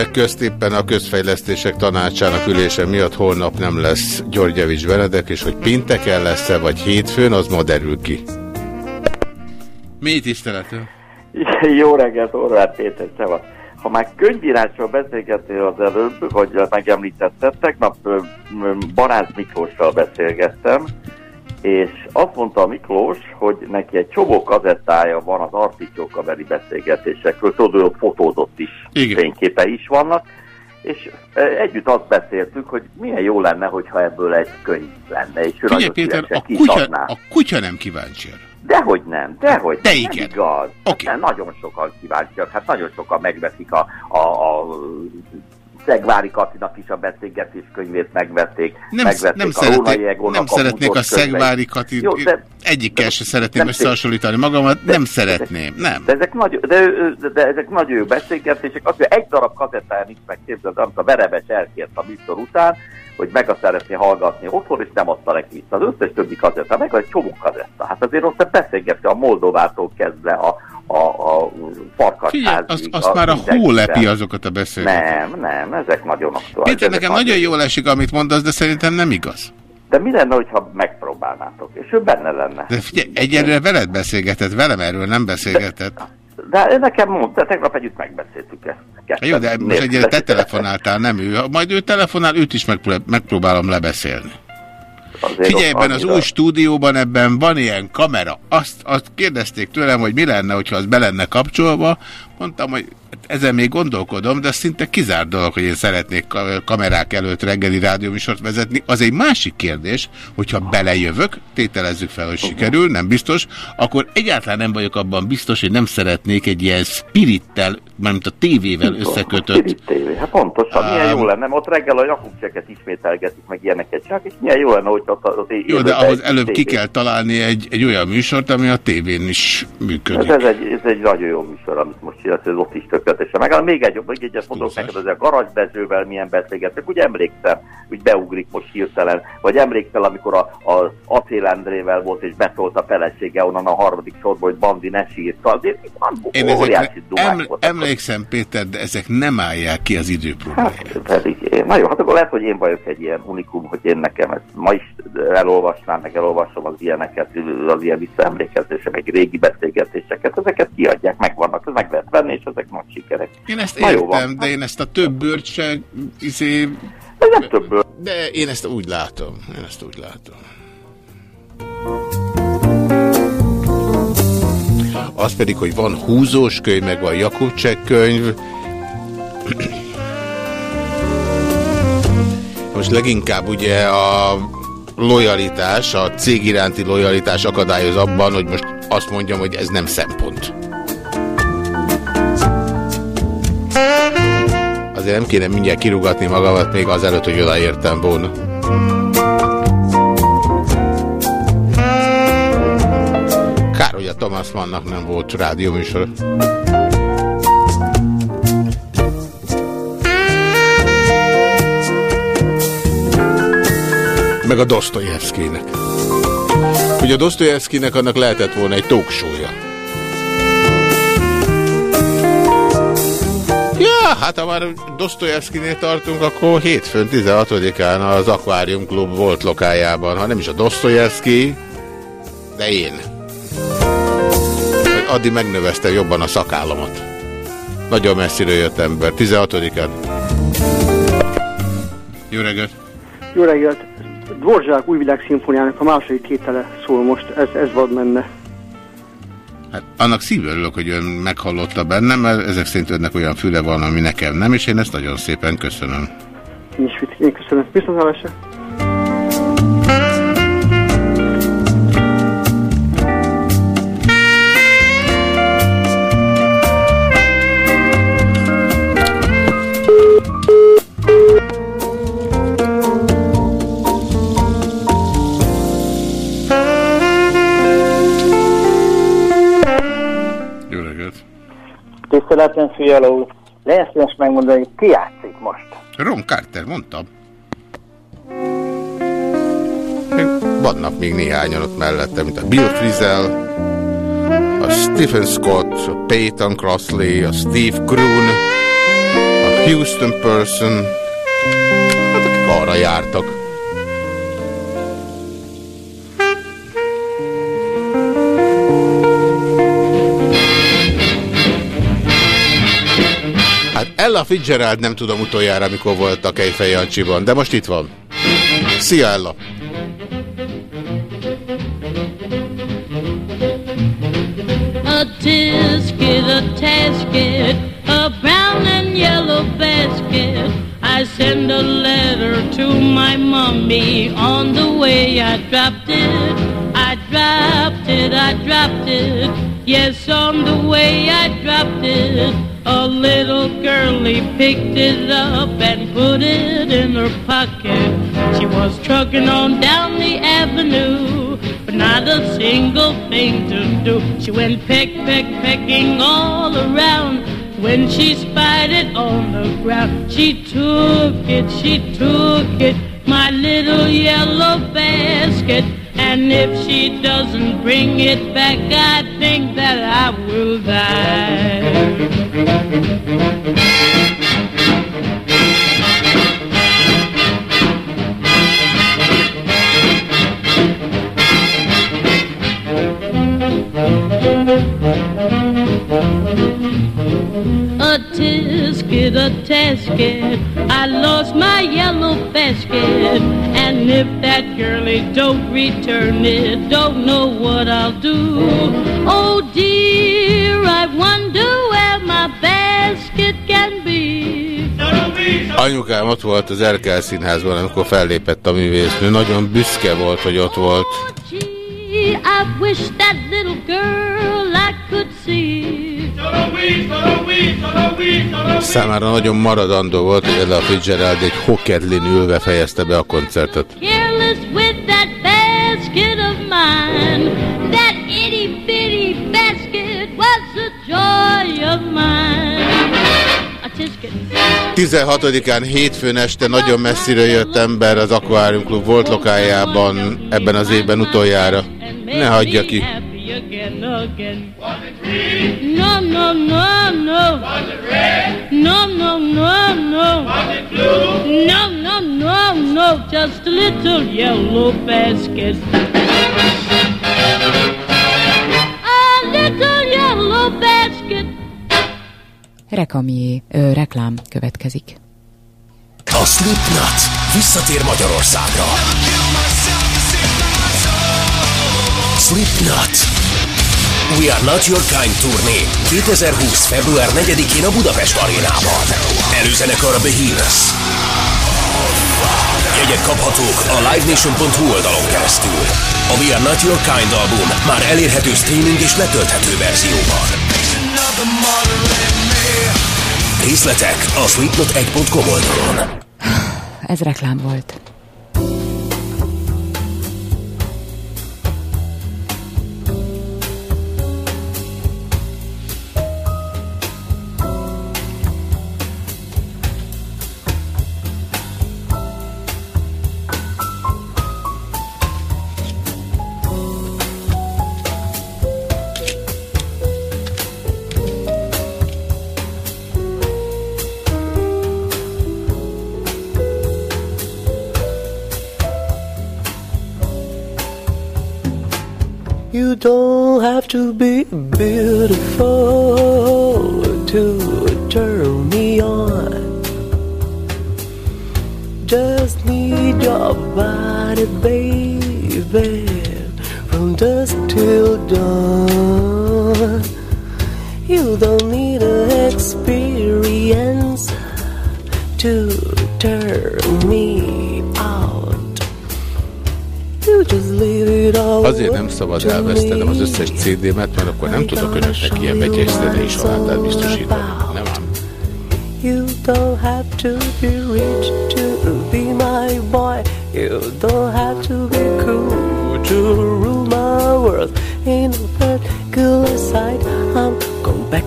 Egyebek közt éppen a közfejlesztések tanácsának ülése miatt holnap nem lesz Györgyevics Benedek, és hogy pénteken lesz-e, vagy hétfőn, az ma derül ki. Mély tisztelető. Jó reggelt, Orvát Péter, szevasz. Ha már könyvírásról beszélgettél az előbb, vagy megemlítetted, tegnap ö, ö, Baráz Miklóssal beszélgettem, és azt mondta Miklós, hogy neki egy csomó kazettája van az articsókabeli beszélgetésekről, tudod, hogy ott fotózott is, Igen. fényképe is vannak, és ö, együtt azt beszéltük, hogy milyen jó lenne, hogyha ebből egy könyv lenne, és Figyelj Péter, a kutya, a kutya nem kíváncsi. Dehogy nem, dehogy De nem, igen. igaz. Okay. Hát nagyon sokan kíváncsiak, hát nagyon sokan megveszik a, a, a Szegvári Katinak is a beszélgetés könyvét megvették, Nem, megvették nem, a szeretnék, Egónak nem szeretnék a Búzos könyveit. Szegvári Kati, Jó, de, egyikkel se szeretném nem- összehasonlítani magamat, nem szeretném, nem. de ezek nagy, de, de, de ezek nagy jó beszélgetések. Azt mondja, egy darab kazettáján nincs meg képzeld, amit a Verebes elkért a műsor után, hogy meg azt szeretné hallgatni otthon, és nem adta neki vissza. Az összes többi kazetta, meg egy csomó kazetta. Hát azért ott beszélgetni a Moldovától kezdve a, a, a farkasházig. Figyelj, azt, azt már a hó lepi azokat a beszélgetéseket. Nem, nem, ezek nagyon aktuális. Péter, nekem nagyon jól esik, amit mondasz, de szerintem nem igaz. De mi lenne, hogyha megpróbálnátok, és ő benne lenne? De figyelj, egyelőre veled beszélgetett, velem erről nem beszélgetett. De nekem mondta, tegnap együtt megbeszéltük ezt. Jó, de most egyre te telefonáltál, nem ő. Ha majd ő telefonál, őt is megpró- megpróbálom lebeszélni. Figyelj, ebben az új stúdióban ebben van ilyen kamera. Azt, azt kérdezték tőlem, hogy mi lenne, hogyha az be lenne kapcsolva. Mondtam, hogy ezen még gondolkodom, de szinte kizárt dolog, hogy én szeretnék ka- kamerák előtt reggeli rádióműsort vezetni. Az egy másik kérdés, hogyha belejövök, tételezzük fel, hogy sikerül, nem biztos, akkor egyáltalán nem vagyok abban biztos, hogy nem szeretnék egy ilyen spirittel, mármint a tévével összekötött Spirit TV, hát pontosan, milyen Um, jó lenne, ott reggel a Jakubcseket ismételgetik, meg ilyeneket csak, és milyen jó lenne, hogyha ott az Jó, de ahhoz előbb ki tévé. kell találni egy, egy olyan műsort, ami a tévén is működik. Ez, ez, egy, ez egy nagyon jó műsor, amit most ez ott is tökéletesen. Meg még egy, még egyet mondok neked, az a Garasdezsővel milyen beszélgettek, ugye emlékszem, úgy beugrik most hirtelen, vagy emlékszel, amikor a, a Acél Endrével volt, és beszólt a felesége onnan a harmadik sorból, hogy Bandi ne sírta, azért Én dumák eml emlékszem, Péter, de ezek nem állják ki az időpróbáját. Hát, pedig én, na jó, hát akkor lehet, hogy én vagyok egy ilyen unikum, hogy én nekem ezt ma is elolvasnám, meg elolvasom az ilyeneket, az ilyen visszaemlékezések, meg régi beszélgetéseket, ezeket kiadják, megvannak, ez meg lehet venni, és ezek nagy sikerek. Én ezt Na jó van. értem, de én ezt a több bőrt se, izé... Ez nem több bőrt. De én ezt úgy látom. Én ezt úgy látom. Az pedig, hogy van húzós könyv, meg van Jakubcsek könyv. Most leginkább ugye a lojalitás, a cég iránti lojalitás akadályoz abban, hogy most azt mondjam, hogy ez nem szempont. Azért nem kéne mindjárt kirúgatni magamat még azelőtt, hogy odaértem volna. Kár, hogy a Thomas Mannnak nem volt rádióműsor. Meg a Dostoyevskynek. Ugye a Dostoyevskynek annak lehetett volna egy talkshow-ja. Hát ha már Dostoyevskinél tartunk, akkor hétfőn 16-án az Aquarium Club volt lokájában. Ha nem is a Dostoyevski, de én. Addig megnöveztem jobban a szakállamat. Nagyon messziről jött ember. 16-án. Jó reggelt! Jó reggelt! Dvorzsák újvilág szimfóniának a második tétele szól most, ez, ez vad menne. Hát annak szívből örülök, hogy ön meghallotta bennem, mert ezek szerint önnek olyan füle van, ami nekem nem, és én ezt nagyon szépen köszönöm. Én köszönöm. Viszont hallásra. Úr. Lesz lesz megmondani, ki játszik most. Ron Carter, mondtam. Vannak még néhányan ott mellette, mint a Bill Frisell, a Stephen Scott, a Peyton Crossley, a Steve Kroon, a Houston Person, hát akik arra jártak. Ella Fitzgerald nem tudom utoljára, mikor volt a Kejfej Jancsiban, de most itt van. Szia Ella! A tisket, a tasket, a brown and yellow basket. I send a letter to my mommy on the way I dropped it. I dropped it, I dropped it. Yes, on the way I dropped it. A little girlie picked it up and put it in her pocket. She was trucking on down the avenue, but not a single thing to do. She went peck, peck, pecking all around. When she spied it on the ground, she took it, she took it, my little yellow basket. And if she doesn't bring it back, I think that I will die. A tisket, a tasket, I lost my yellow basket. If that girlie don't return it, don't know what I'll do. Oh dear, I wonder where my basket can be. Anyukám ott volt az Erkel színházban, amikor fellépett a művésznő. Nagyon büszke volt, hogy ott volt. Gee, I wish that Számára nagyon maradandó volt, hogy Ella Fitzgerald egy hokedlin ülve fejezte be a koncertet. 16-án hétfőn este nagyon messziről jött ember az Aquarium Club volt lokájában ebben az évben utoljára. Ne hagyja ki. Happy again, again. No, no, no, no. No, no, no, no. No, no, no, no. Just a little yellow basket. A little yellow basket. Rekamié, ö, reklám következik. A Slipknot visszatér Magyarországra. Slipknot. We Are Not Your Kind turné 2020. február 4-én a Budapest arénában. Előzenekar a Behemoth. Jegyek kaphatók a livenation.hu oldalon keresztül. A We Are Not Your Kind album már elérhető streaming és letölthető verzióban. Részletek a slipknot1.com oldalon. Ez reklám volt. To be beautiful to turn me on. Just need your body, baby, from dusk till dawn. You don't need an experience to turn me Azért nem szabad elvesztenem az összes CD-met, mert akkor nem tudok önöknek ilyen zenei salátát biztosítani. Nem. You don't have to be rich to be my boy. You don't have to be cool to rule my world. In a particular side, I'm going back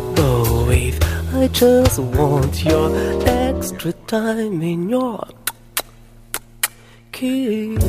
with. I just want your extra time in your kiss.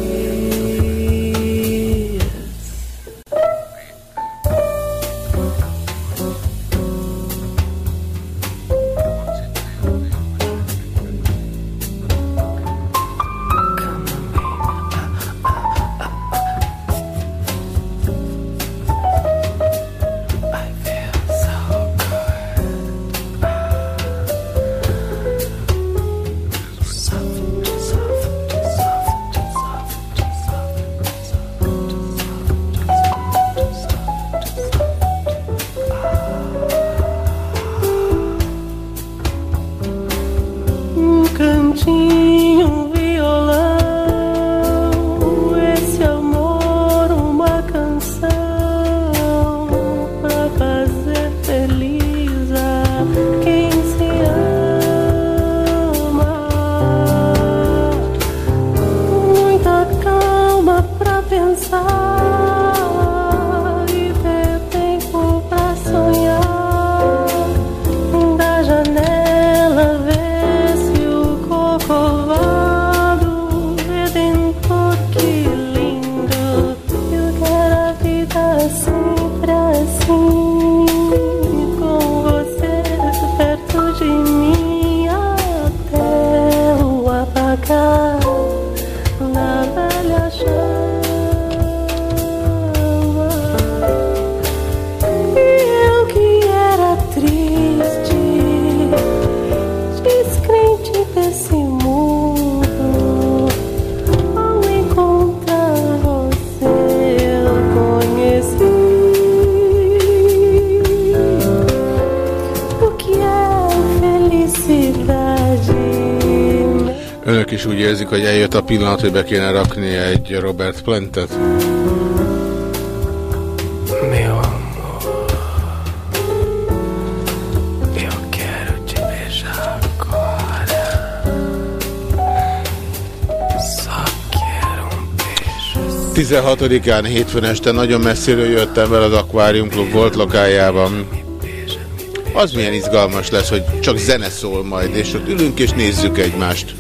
Hogy eljött a pillanat, hogy be kéne rakni egy Robert Plantet? 16-án hétfőn este nagyon messziről jöttem vele az Aquarium Club volt lokájában. Az milyen izgalmas lesz, hogy csak zene szól majd, és ott ülünk és nézzük egymást.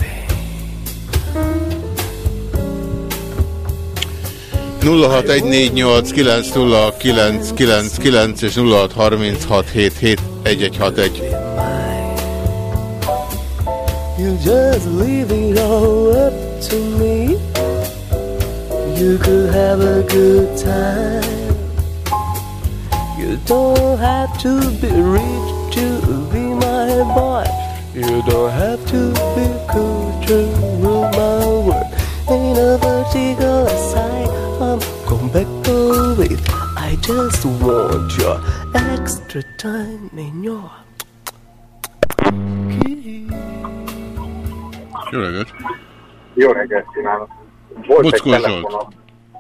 0614890999 és 0636771161. You just leave it all up to me. You could have a good time. You don't have to be rich to be my boy. You don't have to be cool to rule my world. In a particular just want your extra time in your Jó reggelt! Jó reggelt kívánok! Volt Bocskor egy Zsolt. telefonom.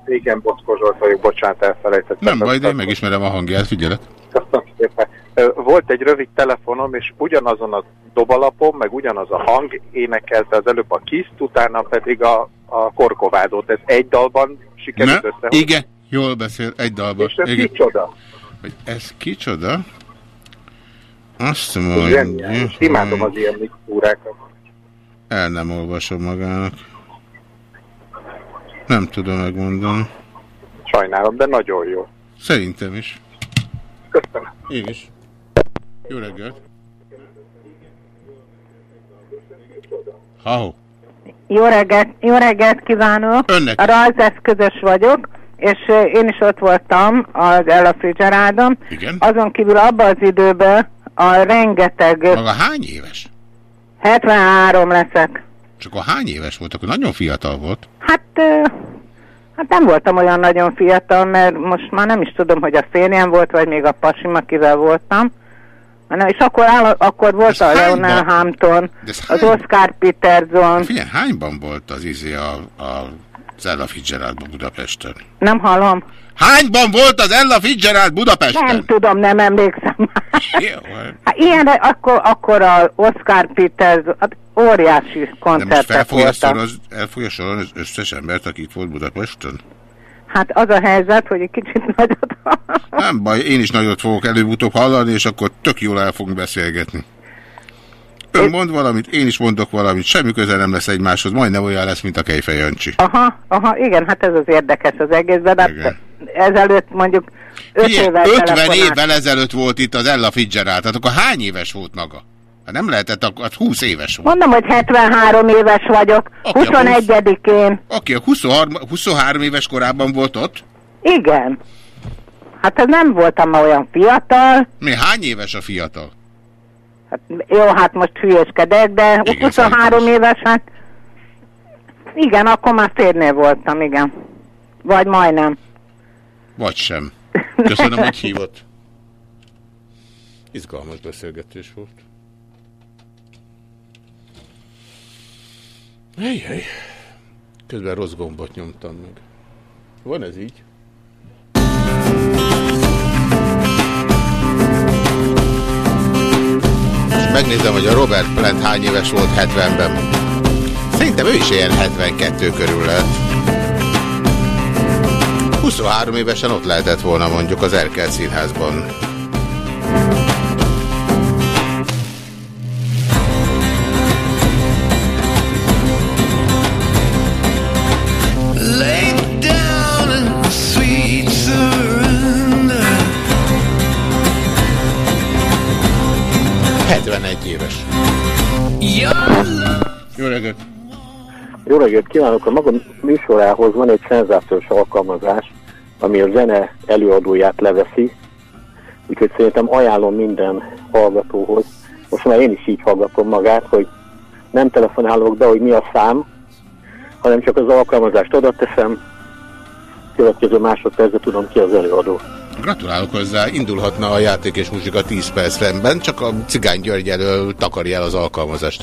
Igen, Bockó Zsolt vagyok, bocsánat, elfelejtettem. Nem baj, de én megismerem a hangját, figyelek. Köszönöm szépen. Ö, Volt egy rövid telefonom, és ugyanazon a dobalapon, meg ugyanaz a hang énekelte az előbb a kiszt, utána pedig a, a korkovádót. Ez egy dalban sikerült Ne? összehozni. Igen, jól beszél, egy dalban. És ez Igen. kicsoda? Hogy ez kicsoda? Azt Zseniális. mondja, Imádom hogy az ilyen mixtúrákat. el nem olvasom magának. Nem tudom megmondani. Sajnálom, de nagyon jó. Szerintem is. Köszönöm. Én is. Jó reggelt. Ha-ho. Jó reggelt, jó reggelt kívánok! Önnek. A rajzeszközös vagyok, és én is ott voltam az Ella Fitzgeraldon. Igen. Azon kívül abban az időben a rengeteg... Maga hány éves? 73 leszek. Csak a hány éves volt? Akkor nagyon fiatal volt. Hát, hát nem voltam olyan nagyon fiatal, mert most már nem is tudom, hogy a férjem volt, vagy még a pasim, akivel voltam. Na, és akkor, áll, akkor volt a Leonel Hampton, az Oscar Peterson. Figyelj, hányban volt az izé a, a, az Ella Fitzgerald Budapesten? Nem hallom. Hányban volt az Ella Fitzgerald Budapesten? Nem tudom, nem emlékszem már. Hát ilyen, akkor, akkor a Oscar Peterson, hát óriási koncertek fogja, voltak. szoroz, el fogja sorolni az összes embert, aki itt volt Budapesten? Hát az a helyzet, hogy egy kicsit nagyot Nem baj, én is nagyot fogok előbb-utóbb hallani, és akkor tök jól el fogunk beszélgetni. Ön mond valamit, én is mondok valamit, semmi köze nem lesz egymáshoz, majdnem olyan lesz, mint a Kejfej Jancsi. Aha, aha, igen, hát ez az érdekes az egészben, de hát ezelőtt mondjuk öt Figyelj, évvel 50 telefonált. évvel ezelőtt volt itt az Ella Fitzgerald, tehát akkor hány éves volt maga? Hát nem lehetett, akkor hát 20 éves volt. Mondom, hogy 73 éves vagyok, 21-én. Oké, a 23, 23 éves korában volt ott? Igen. Hát ez nem voltam olyan fiatal. Mi hány éves a fiatal? Hát, jó, hát most hülyeskedek, de 23 éves, hát igen, akkor már férnél voltam, igen. Vagy majdnem. Vagy sem. Köszönöm, hogy hívott. Izgalmas beszélgetés volt. Hely. Közben rossz gombot nyomtam meg. Van ez így? Most megnézem, hogy a Robert Plant hány éves volt 70-ben. Szerintem ő is ilyen 72 körül lehet. 23 évesen ott lehetett volna mondjuk az Erkel színházban. Reggelt kívánok! A maga műsorához van egy szenzációs alkalmazás, ami a zene előadóját leveszi, úgyhogy szerintem ajánlom minden hallgatóhoz. Most már én is így hallgatom magát, hogy nem telefonálok be, hogy mi a szám, hanem csak az alkalmazást oda teszem, következő másodpercben tudom ki az előadó. Gratulálok hozzá, indulhatna a játék és muzsika 10 percben, csak a Cigány György elől takarja el az alkalmazást.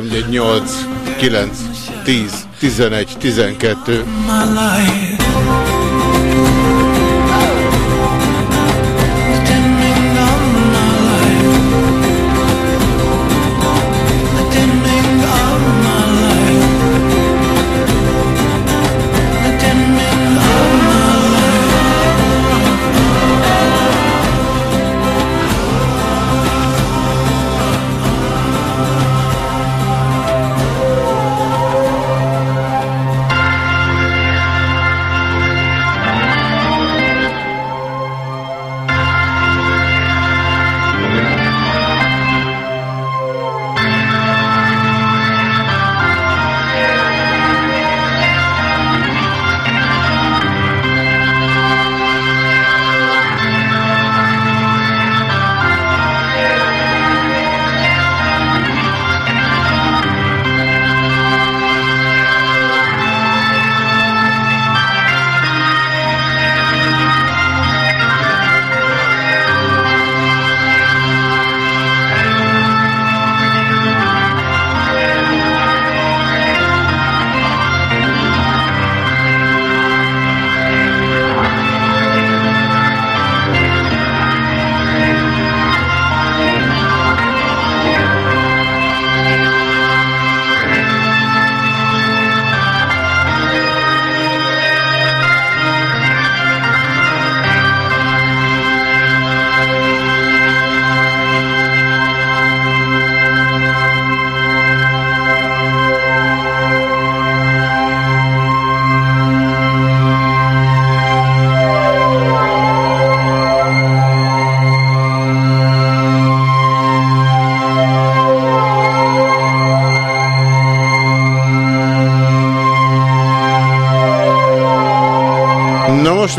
Lesz 3, 8, 9, 10, 11, 12.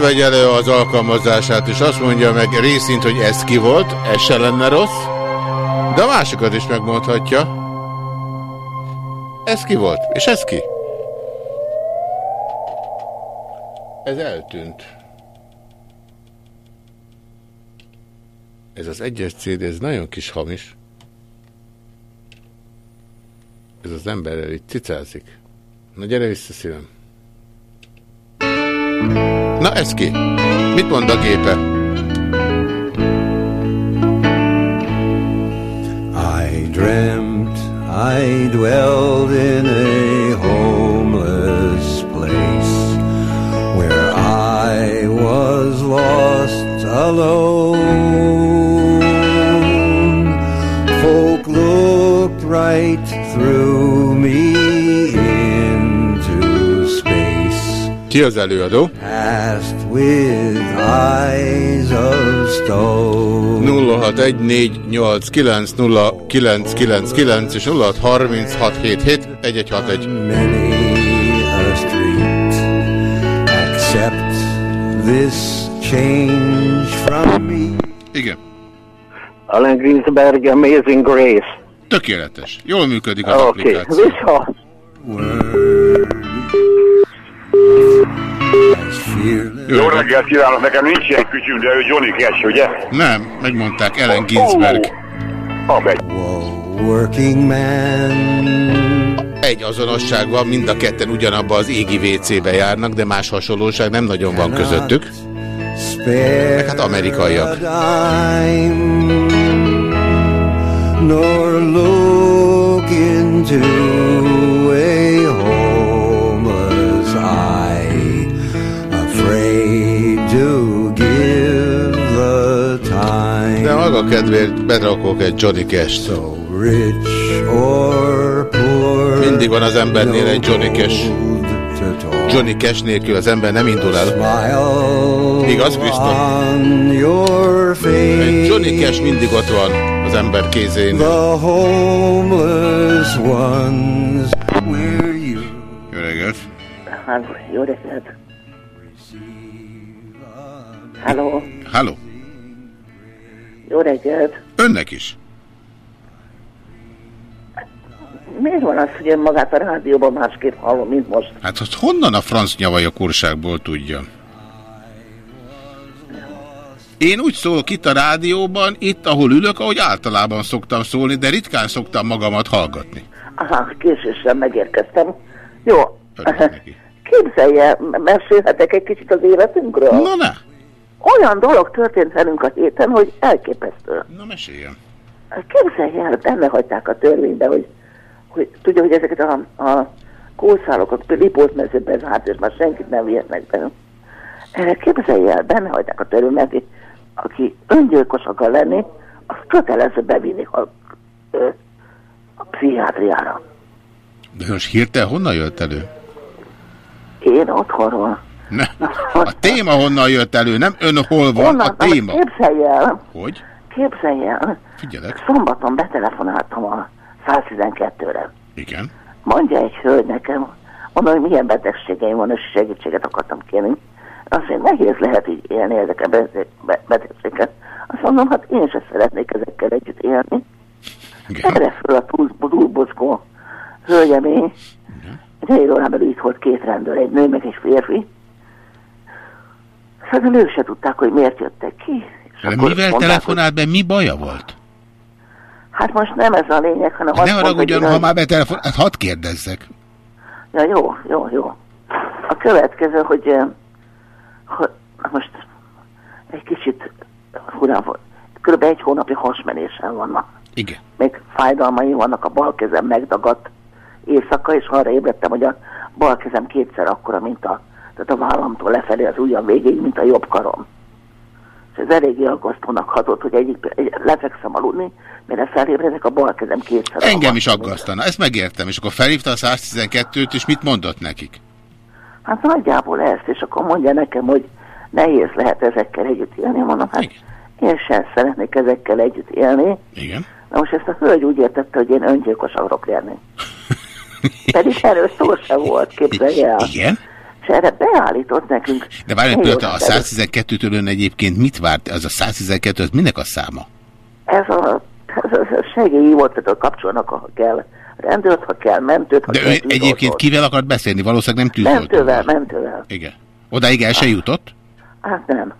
vegye elő az alkalmazását, és azt mondja meg részint, hogy ez ki volt, ez se lenne rossz, de a másikat is megmondhatja. Ez ki volt, és ez ki? Ez eltűnt. Ez az egyes CD, ez nagyon kis hamis. Ez az emberrel itt cicázik. Na gyere vissza szívem. Ez ki? Mit mond a gépe? I dreamt I dwelled in a homeless place where I was lost alone. Folk looked right through me into space. Ki az előadó? With eyes of stone. 0614890999 és 0636771161. Many a street accept this change from me. Igen. Alan Greensberg, Amazing Grace. Tökéletes. Jól működik az Oké, applikáció. vissza. Reggelt kívánok, nekem nincs ilyen kütyüm, de ő Johnny Cash, ugye? Nem, megmondták Ellen Ginsberg. Working man. Egy azonosság van, mind a ketten ugyanabba az égi WC-be járnak, de más hasonlóság nem nagyon van közöttük. Meg hát amerikaiak. Nor look into kedvéért bedrakok egy Johnny Cash-t. Rich or poor, Mindig van az embernél egy Johnny Cash. Johnny Cash nélkül az ember nem indul el. Igaz, Krisztof? on your face. Egy Johnny Cash mindig ott van az ember kézén. The homeless ones where you Jó reggelt! Hát, jó reggelt. Halló, Halló! Jó reggelt. Önnek is. Miért van az, hogy én magát a rádióban másképp hallom, mint most? Hát azt honnan a franc nyavajakorságból tudja? Én úgy szólok itt a rádióban, itt, ahol ülök, ahogy általában szoktam szólni, de ritkán szoktam magamat hallgatni. Aha, késéssel megérkeztem. Jó. <laughs> Képzelje, mesélhetek egy kicsit az életünkről? Na ne! Olyan dolog történt velünk a héten, hogy elképesztő. Na meséljen. Képzelje el, benne hagyták a törvénybe, hogy, hogy tudja, hogy ezeket a, a kószálokat Lipót mezőben zárt, és már senkit nem vihetnek be. Képzelje el, benne hagyták a törvénybe, aki, aki öngyilkos akar lenni, az kötelező bevinni a, a pszichiátriára. De most hirtelen honnan jött elő? Én otthonról. Ne. A téma honnan jött elő, nem ön hol van, Onnan, a téma. Képzelje el, Hogy? képzelje el, Figyelek. szombaton betelefonáltam a 112-re. Igen. Mondja egy hölgy nekem, mondom, hogy milyen betegségeim van, és segítséget akartam kérni. Azt mondja, nehéz lehet így élni ezek a be- be- betegséget. Azt mondom, hát én sem szeretnék ezekkel együtt élni. Erre föl a túl, túlbocskó hölgyemény. Egy belül itt volt két rendőr, egy nő meg egy férfi. Szóval ők se tudták, hogy miért jöttek ki. De akkor mivel telefonált be, mi baja volt? Hát most nem ez a lényeg, hanem Ne azt mondta, haragudjon, ha már betelefonált, hát hadd kérdezzek. Ja, jó, jó, jó. A következő, hogy, hogy most egy kicsit furán volt. Körülbelül egy hónapja hasmenésen vannak. Igen. Még fájdalmai vannak, a bal kezem megdagadt éjszaka, és arra ébredtem, hogy a bal kezem kétszer akkora, mint a, tehát a vállamtól lefelé az ujjam végéig, mint a jobb karom. És ez eléggé aggasztónak hatott, hogy egyik, egy, lefekszem aludni, mire felébredek, a bal kezem kétszer Engem is aggasztana, ezt megértem. És akkor felhívta a 112-t, és mit mondott nekik? Hát nagyjából ezt, és akkor mondja nekem, hogy nehéz lehet ezekkel együtt élni. Mondom, hát én sem szeretnék ezekkel együtt élni. Igen. Na most ezt a hölgy úgy értette, hogy én öngyilkos akarok lenni. <laughs> Pedig erről szó sem volt, képzelje el. Igen? És erre beállított nekünk. De várj, pillanat, a órát előtt. 112-től ön egyébként mit várt? Az a 112, az minek a száma? Ez a, ez a segélyi volt, tehát kapcsolnak, ha kell rendőrt, ha kell mentőt, ha De kell ő egyébként kivel akart beszélni? Valószínűleg nem tűzoltó. Mentővel, mentővel. Igen. Odáig el se jutott? Hát nem.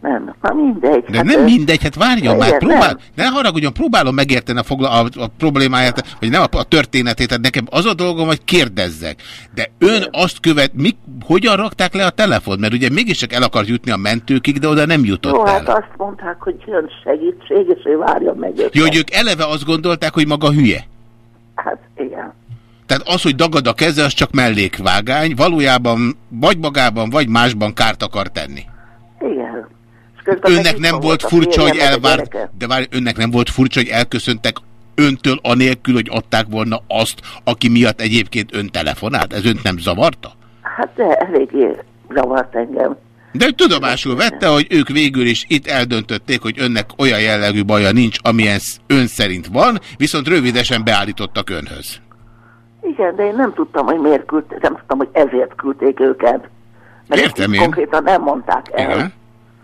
Nem. Na mindegy. De hát, nem ö, mindegy, hát várjon már, próbál, nem. ne haragudjon, próbálom megérteni a, fogla, a, a problémáját, vagy nem a, a történetét, tehát nekem az a dolgom, hogy kérdezzek. De ön azt követ, mi, hogyan rakták le a telefon? Mert ugye mégiscsak el akart jutni a mentőkig, de oda nem jutott Jó, el. hát azt mondták, hogy jön segítség, és ő várja meg őket. Jó, hogy ők eleve azt gondolták, hogy maga hülye. Hát igen. Tehát az, hogy dagad a keze, az csak mellékvágány, valójában vagy magában, vagy másban kárt akar tenni. Igen. Közben Önnek nem volt furcsa, hogy elvárt, de várj, önnek nem volt furcsa, hogy elköszöntek öntől anélkül, hogy adták volna azt, aki miatt egyébként ön telefonált? Ez önt nem zavarta? Hát de eléggé zavart engem. De ő tudomásul vette, hogy ők végül is itt eldöntötték, hogy önnek olyan jellegű baja nincs, amilyen ön szerint van, viszont rövidesen beállítottak önhöz. Igen, de én nem tudtam, hogy miért küldték, nem tudtam, hogy ezért küldték őket. Mert Értem én. konkrétan nem mondták el. Igen.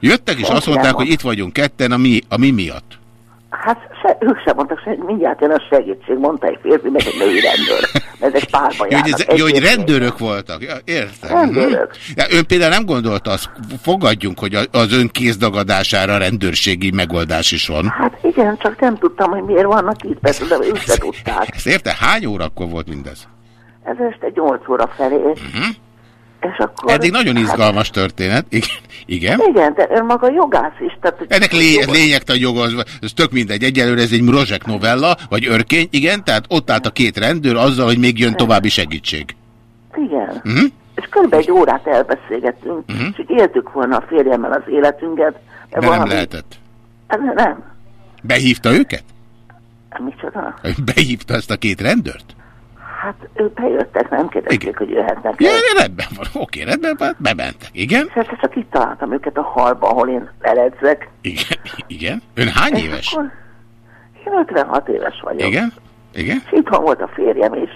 Jöttek és azt mondták, hogy itt vagyunk ketten a mi, a mi miatt. Hát se, ők sem mondtak, hogy mindjárt jön a segítség, mondta egy férfi, meg egy női rendőr. Mert ezek párba Jó, hogy, járnak. ez, jó, hogy rendőrök voltak. Ja, értem. Rendőrök. Mhm. De ön például nem gondolta, azt fogadjunk, hogy az ön kézdagadására rendőrségi megoldás is van. Hát igen, csak nem tudtam, hogy miért vannak itt, persze, de ők se <laughs> tudták. Ezt érte? Hány órakor volt mindez? Ez este 8 óra felé. És akkor... Eddig nagyon izgalmas történet. Igen. Igen. Igen, de ön maga jogász is. Tehát, Ennek lé lényegtelen jogos, ez tök mindegy. Egyelőre ez egy Mrozsek novella, vagy örkény, igen, tehát ott állt a két rendőr azzal, hogy még jön további segítség. Igen. Mhm. És kb. egy órát elbeszélgettünk, és így éltük volna a férjemmel az életünket. De nem lehetett. Hát Nem. Behívta őket? Micsoda? Behívta ezt a két rendőrt? Hát ők bejöttek, nem kérdezték, hogy jöhetnek Ja, el. rendben van, oké, rendben van, bementek, igen? Persze csak itt találtam őket a halban, ahol én leledzek. Igen, igen. Ön hány És éves? Akkor én 56 éves vagyok. Igen? Igen? És itthon volt a férjem is.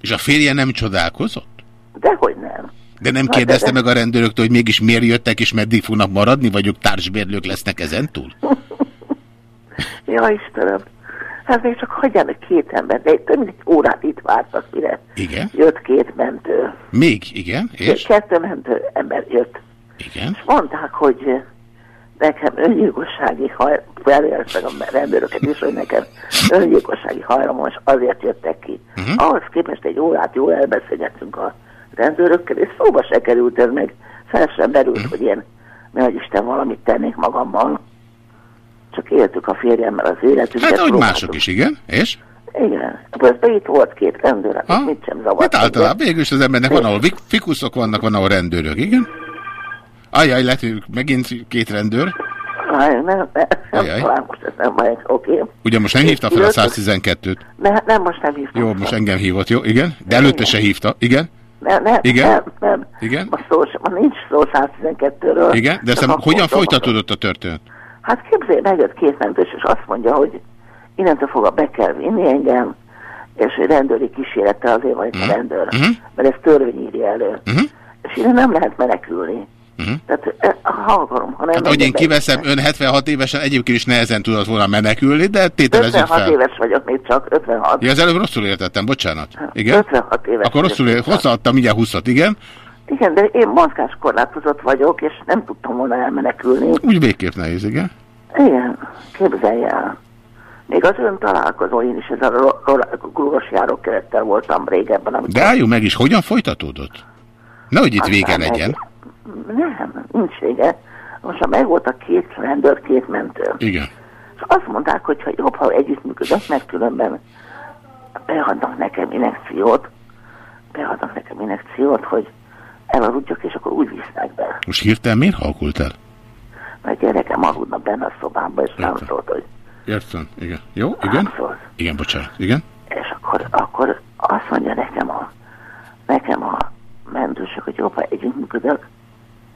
És a férje nem csodálkozott? Dehogy nem. De nem Na, kérdezte de- de- meg a rendőröktől, hogy mégis miért jöttek és meddig fognak maradni, vagy ők társbérlők lesznek ezentúl? <laughs> Ja, Istenem. Hát még csak hagyjanak két ember, de több mint egy órát itt vártak, mire Igen. jött két mentő. Még, igen, és? Kettő mentő ember jött. Igen. És mondták, hogy nekem öngyilkossági haj, feljeleztek a rendőröket is, hogy nekem öngyilkossági hajlamom, és azért jöttek ki. Mhm. Uh-huh. Ahhoz képest egy órát jól elbeszélgettünk a rendőrökkel, és szóba se került ez meg, fel sem merült, uh-huh. hogy én, nehogy Isten valamit tennék magammal. Csak éltük a férjemmel az életünket. Hát ahogy mások is, igen, és? Igen. Közben itt volt két rendőr, akik mit sem zavart. Hát általában végül is az embernek van, ahol fikuszok vannak, van, ahol rendőrök, igen? Ajaj, lehet, megint két rendőr. Aj, nem, nem, Ajaj. talán most ez nem baj, oké. Ugye most nem hívta fel a 112-t. Ne, nem, most nem hívtam. Jó, most engem hívott, jó? Igen? De előtte se hívta. Igen? Nem, nem, Igen? nem, nem. Igen? Most szó ma nincs szó 112-ről. Igen? De aztán hogyan folytatódott a történet? Hát képzelj, megjött két mentős, és azt mondja, hogy innentől fogva be kell vinni engem, és rendőri kísérettel azért vagyok a rendőr, Mhm. mert ez törvény írja elő. Mhm. És innen nem lehet menekülni. Mhm. Tehát eh, ha akarom, ha nem Hát, ahogy én kiveszem, ön 76 évesen egyébként is nehezen tudott volna menekülni, de tételezzük 56 fel. éves vagyok még csak, 56. Ja, az előbb rosszul értettem, bocsánat. Igen? 56 éves Akkor rosszul vagyok. ér, hozzáadtam mindjárt 20 igen? Igen, de én mozgáskorlátozott vagyok, és nem tudtam volna elmenekülni. Úgy végképp nehéz, igen? Igen, képzelj el. Még az ön találkozóin is ez a ro- ro- gurus járókerettel voltam régebben. amikor- De álljunk meg is, hogyan folytatódott? Nehogy itt Aztán vége meg- legyen. Nem, nincs vége. Most ha meg volt a két rendőr, két mentő. Igen. És azt mondták, hogy ha jobb, ha együttműködök, mert különben beadnak nekem inekciót, beadnak nekem inekciót, hogy elaludjak, és akkor úgy visznek be. Most hirtelen miért halkult el? Mert gyerekem aludna benne a szobámba, és nem szólt, hogy Értem, igen. Jó, igen? szólt. Igen, bocsánat, igen? És akkor, akkor azt mondja nekem a, nekem a mentősök, hogy jobb, ha együttműködök,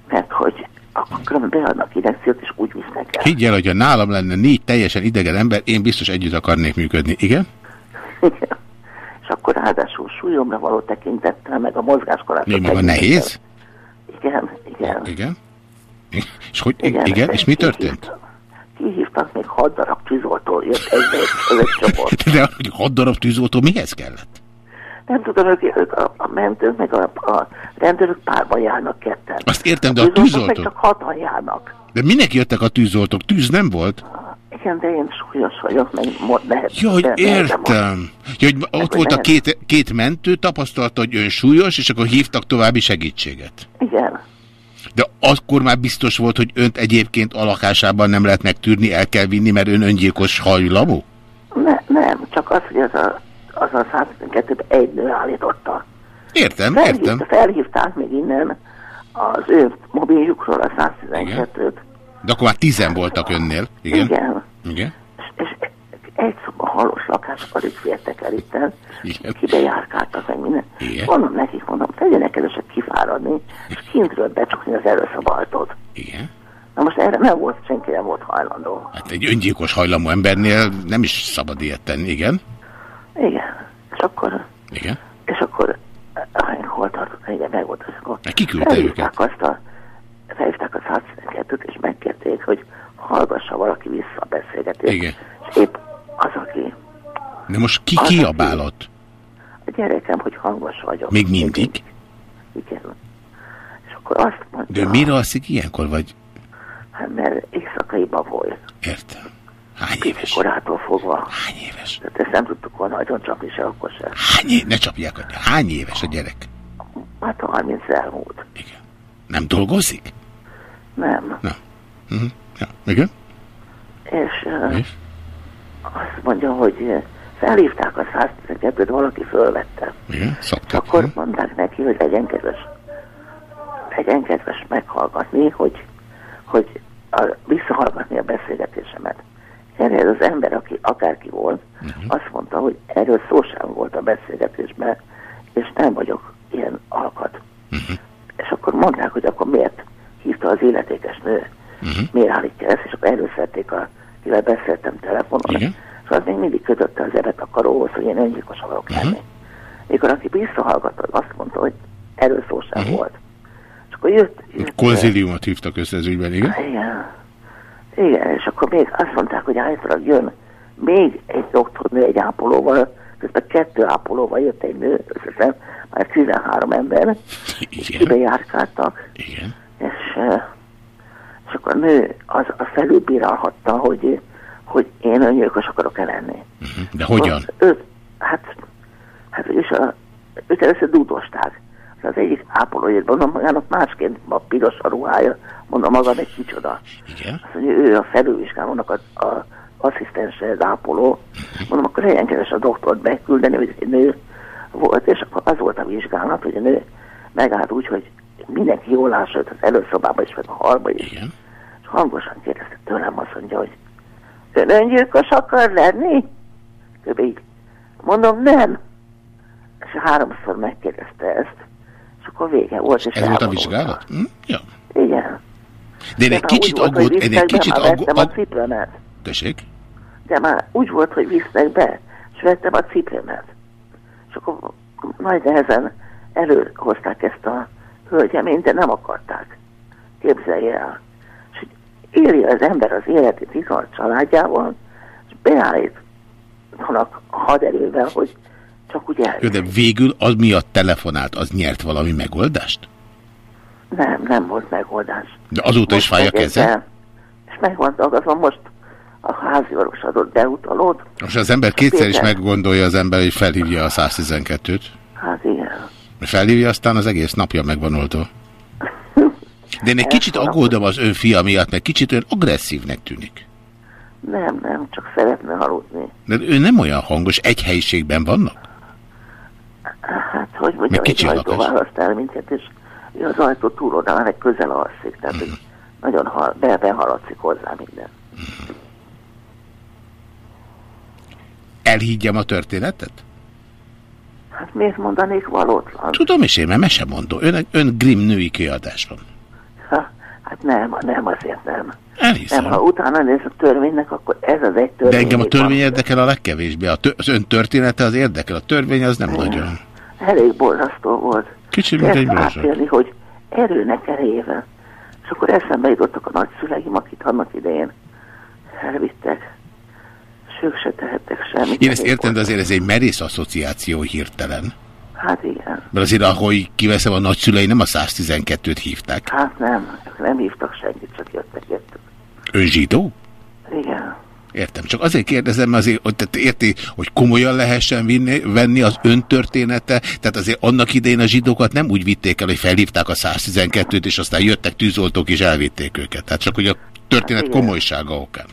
mert hogy akkor különben beadnak inekciót, és úgy visznek el. Higgy el, hogy ha nálam lenne négy teljesen idegen ember, én biztos együtt akarnék működni. Igen? Igen. És akkor ráadásul súlyomra való tekintettel, meg a mozgáskorlátot Még maga nehéz? Igen, igen. Igen? És hogy, igen, igen és mi történt? Kihívtak még hat darab tűzoltó, jött egy, ez egy csoport. <laughs> De hogy hat darab tűzoltó mihez kellett? Nem tudom, ők, ők a, a mentők, meg a, a rendőrök párban járnak ketten. Azt értem, de a tűzoltók meg tűzoltók... csak hatan járnak. De minek jöttek a tűzoltók? Tűz nem volt? Igen, de én súlyos vagyok, meg mo- nehez, Ja, hogy ne- nehezem van. értem. Ja, hogy ott volt a két, két mentő, tapasztalta, hogy ön súlyos, és akkor hívtak további segítséget. Igen. De akkor már biztos volt, hogy önt egyébként a lakásában nem lehet megtűrni, el kell vinni, mert ön öngyilkos hajlamú? Ne, nem, csak az, hogy az a, az a 112 egy nő állította. Értem, Felhívta, értem. Felhívták még innen az ő mobiljukról a 112-t. De akkor már tizen voltak önnél. Igen? Igen. Igen? Egy szoba halós lakás, alig fértek el itten, Igen. kibejárkáltak meg minden. Igen. Mondom nekik, mondom, tegyenek először kifáradni, és kintről becsukni az előszobaltot. Igen. Na most erre nem volt, senki nem volt hajlandó. Hát egy öngyilkos hajlamú embernél nem is szabad ilyet tenni, igen? Igen. És akkor, Igen? és akkor, ah, hol tartott, igen, meg volt, és akkor Ki küldte felhívták azt a, felhívták a 112-t, és megkérték, hogy hallgassa valaki vissza a beszélgetést. Igen. És épp az, aki De most ki Az, kiabálott? a gyerekem, hogy hangos vagyok. Még mindig? Igen. És akkor azt mondja, De mire alszik ilyenkor, vagy? hát mert éjszakaiban volt. Értem. Hány éves? Korától fogva. Hány éves? Tehát ezt nem tudtuk volna nagyon csapni se akkor se. Hány éves? Ne csapják, hogy hány éves a gyerek? Hát 30 elmúlt. Nem dolgozik? Nem. Uh-huh. Ja. Igen? És, uh, azt mondja, hogy felhívták a 112-t, valaki fölvette. Igen? Szoktak. Akkor mondták neki, hogy legyen kedves, legyen kedves meghallgatni, hogy, hogy a, visszahallgatni a beszélgetésemet. Erre az ember, aki akárki volt, uh-huh. azt mondta, hogy erről szó sem volt a beszélgetésben, és nem vagyok ilyen alkat. Uh-huh. És akkor mondták, hogy akkor miért hívta az illetékes nő, uh-huh. miért állítja ezt, és akkor előszedték a, kivel beszéltem telefonon, Igen. és az még mindig kötötte az evet a karóhoz, hogy én öngyilkos akarok lenni. Uh-huh. Mikor aki visszahallgatott, azt mondta, hogy erről szó sem uh-huh. volt. És akkor jött, jött még egy doktornő egy ápolóval, közben kettő ápolóval jött egy nő, összesen már 13 ember, és kibejárkáltak. Igen. És, és akkor a nő az, az felülbírálhatta, hogy, hogy én öngyilkos akarok-e lenni. De hogyan? Ő, hát, hát és a, őt először dúdosták. Az egyik ápoló jött, mondom, magának másként a piros a ruhája, mondom, maga egy kicsoda. Igen. Azt mondja, ő a felülvizsgálónak a, a asszisztense, az ápoló. Mondom, akkor legyen keres a doktort beküldeni, hogy egy nő volt, és akkor az volt a vizsgálat, hogy a nő megállt úgy, hogy mindenki jól lássa őt az előszobában is, meg a halba is. Igen. És hangosan kérdezte tőlem, azt mondja, hogy ön öngyilkos akar lenni? Kb. így. Mondom, nem. És háromszor megkérdezte ezt, és akkor vége volt, és Ez volt a vizsgálat? Hm? Ja. Igen. De én egy kicsit aggód, én egy kicsit vettem a aggód... cipőmet. Tessék? De már úgy volt, hogy visznek be, és vettem a cipőmet. És akkor nagy nehezen előhozták ezt a hölgyeményt, de nem akarták. Képzelje el. És hogy éli az ember az életét itt a családjával, és beállítanak a haderővel, hogy csak úgy el. Jó, de végül az miatt telefonált, az nyert valami megoldást? Nem, nem volt megoldás. De azóta is fáj a keze? És meg van dolgozva most a házi orvos adott beutalót. Most az ember kétszer is meggondolja az ember, hogy felhívja a 112-t. Hát igen. Felhívja, aztán az egész napja megvan oldva. De én egy kicsit aggódom az ön fia miatt, mert kicsit ön agresszívnek tűnik. Nem, nem, csak szeretne aludni. De ő nem olyan hangos, egy helyiségben vannak? Hát, hogy mondjam, kicsi egy ajtó választ minket, és ő az ajtó túloldalán egy közel alszik, tehát hogy nagyon hal, be, behaladszik hozzá minden. Elhiggyem a történetet? Hát miért mondanék valótlan? Tudom is én, mert mesemondó. Ön, ön Grimm női kiadásban. Ha, hát nem, nem, azért nem. Elhiszem. Nem, ha utána néz a törvénynek, akkor ez az egy De törvény. engem a törvény érdekel a legkevésbé. A tö az ön története az érdekel, a törvény az nem nagyon. Elég borzasztó volt. Kicsit, mint egy átélni, hogy erőnek erejével. És akkor eszembe jutottak a nagyszüleim, akit annak idején elvittek. És ők se tehettek semmit. Én ezt értem, de azért ez egy merész asszociáció hirtelen. Hát igen. Mert azért, ahogy kiveszem a nagyszülei, nem a 112-t hívták. Hát nem, nem hívtak senkit, csak jöttek, jöttek. Ön zsidó? Igen. Értem, csak azért kérdezem, mert azért, hogy tehát érti, hogy komolyan lehessen vinni, venni az öntörténete, tehát azért annak idején a zsidókat nem úgy vitték el, hogy felhívták a 112-t, és aztán jöttek tűzoltók és elvitték őket. Tehát csak, hogy a történet Hát komolysága okán.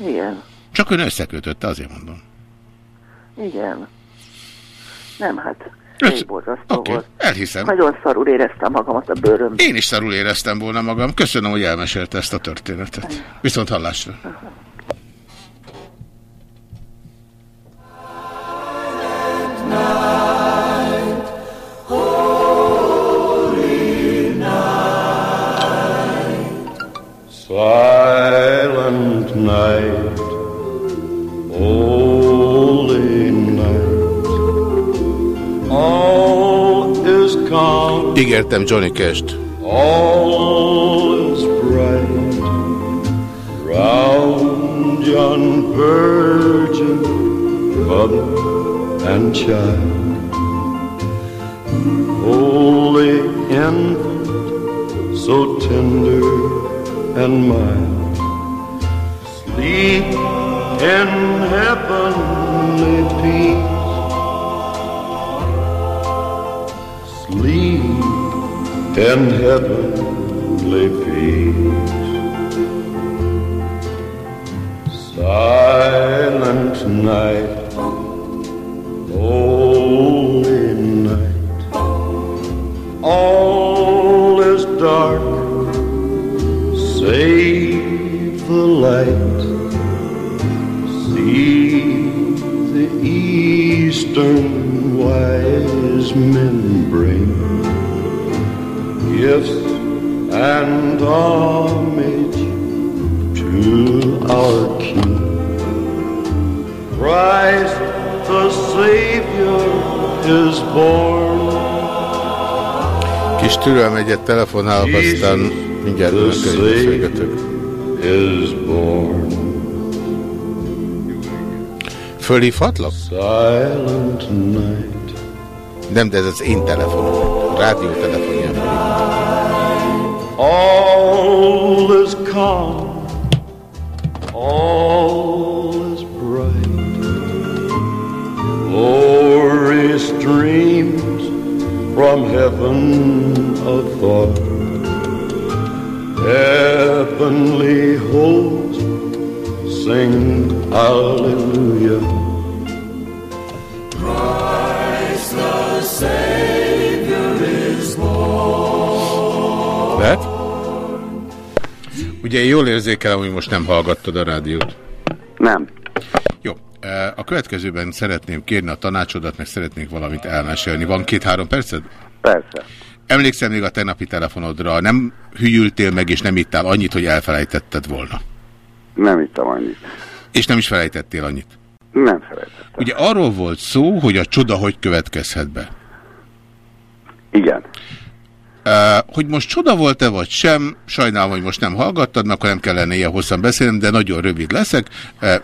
Igen. Csak ön összekötötte, azért mondom. Igen. Nem, hát elég borzasztó Oké, volt. elhiszem. Nagyon szarul éreztem magamat a bőrömben. Én is szarul éreztem volna magam. Köszönöm, hogy elmesélte ezt a történetet. Viszont hallásra. Silent night, Ígértem Johnny Cash-t. round yon virgin mother and child, holy infant, so tender and mild. Sleep in heavenly peace. Sleep in heavenly peace. Silent night, holy night, all is dark save the light. See the eastern wise men bring gifts and homage to our King. Christ the Savior is born. Kis türelem egyet telefonálok, aztán mindjárt önökkel. Savior is born. Fölhívhatlak? Silent night. Nem, de ez az én telefonom. Rádió telefonján All is calm, all is bright. Glory dreams from heaven afar. Heavenly hosts sing hallelujah. Lehet? Ugye jól érzékelem, hogy most nem hallgattad a rádiót. Nem. Jó. A következőben szeretném kérni a tanácsodat, meg szeretnék valamit elmesélni. Van két-három perced? Persze. Emlékszem még a tegnapi telefonodra, nem hülyültél meg, és nem ittál annyit, hogy elfelejtetted volna. Nem ittam annyit. És nem is felejtettél annyit. Nem felejtettem. Ugye arról volt szó, hogy a csoda hogy következhet be. Igen. Hogy most csoda volt-e vagy sem, sajnálom, hogy most nem hallgattad, mert akkor nem kellene ilyen hosszan beszélnem, de nagyon rövid leszek.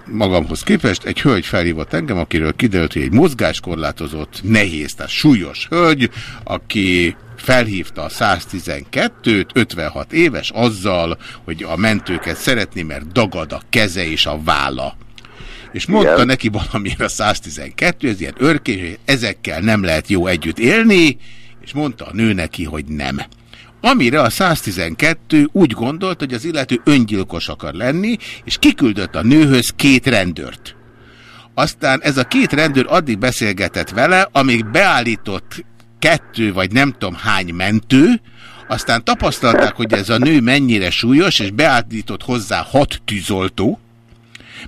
Magamhoz képest egy hölgy felhívott engem, akiről kiderült, hogy egy mozgáskorlátozott, nehéz, tehát súlyos hölgy, aki felhívta a 112-t, 56 éves, azzal, hogy a mentőket szeretné, mert dagad a keze és a válla. És mondta Igen. neki a 112, ez ilyen örkés, ezekkel nem lehet jó együtt élni, és mondta a nő neki, hogy nem. Amire a 112 úgy gondolt, hogy az illető öngyilkos akar lenni, és kiküldött a nőhöz két rendőrt. Aztán ez a két rendőr addig beszélgetett vele, amíg beállított kettő vagy nem tudom hány mentő, aztán tapasztalták, hogy ez a nő mennyire súlyos, és beállított hozzá hat tűzoltó,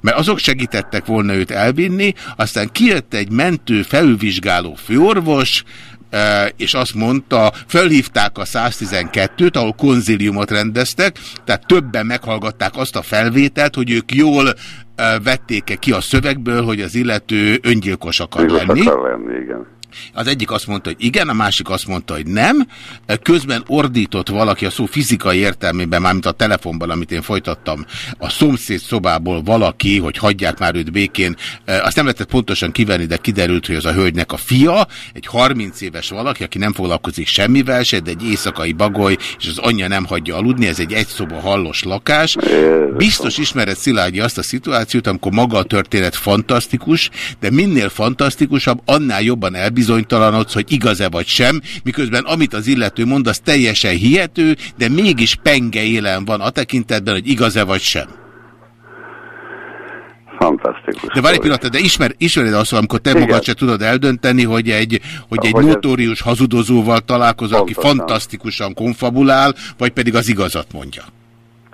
mert azok segítettek volna őt elvinni, aztán kijött egy mentő felülvizsgáló főorvos, eh, és azt mondta, felhívták a 112-t, ahol konziliumot rendeztek, tehát többen meghallgatták azt a felvételt, hogy ők jól eh, vették-e ki a szövegből, hogy az illető öngyilkos akar lenni. akar lenni, igen. Az egyik azt mondta, hogy igen, a másik azt mondta, hogy nem. Közben ordított valaki a szó fizikai értelmében, mármint a telefonban, amit én folytattam, a szomszéd szobából valaki, hogy hagyják már őt békén. Azt nem lehetett pontosan kivenni, de kiderült, hogy az a hölgynek a fia, egy 30 éves valaki, aki nem foglalkozik semmivel se, de egy éjszakai bagoly, és az anyja nem hagyja aludni, ez egy egyszoba hallos lakás. Biztos ismered Szilágyi azt a szituációt, amikor maga a történet fantasztikus, de minél fantasztikusabb, annál jobban elbizonytalanodsz, hogy igaz-e vagy sem, miközben amit az illető mond, az teljesen hihető, de mégis penge élen van a tekintetben, hogy igaz-e vagy sem. Fantasztikus. De várj egy pillanat, de ismer, ismered azt, amikor te magad se tudod eldönteni, hogy egy, hogy egy Hogy ez- notórius hazudozóval találkozol, aki Pontosan. fantasztikusan konfabulál, vagy pedig az igazat mondja.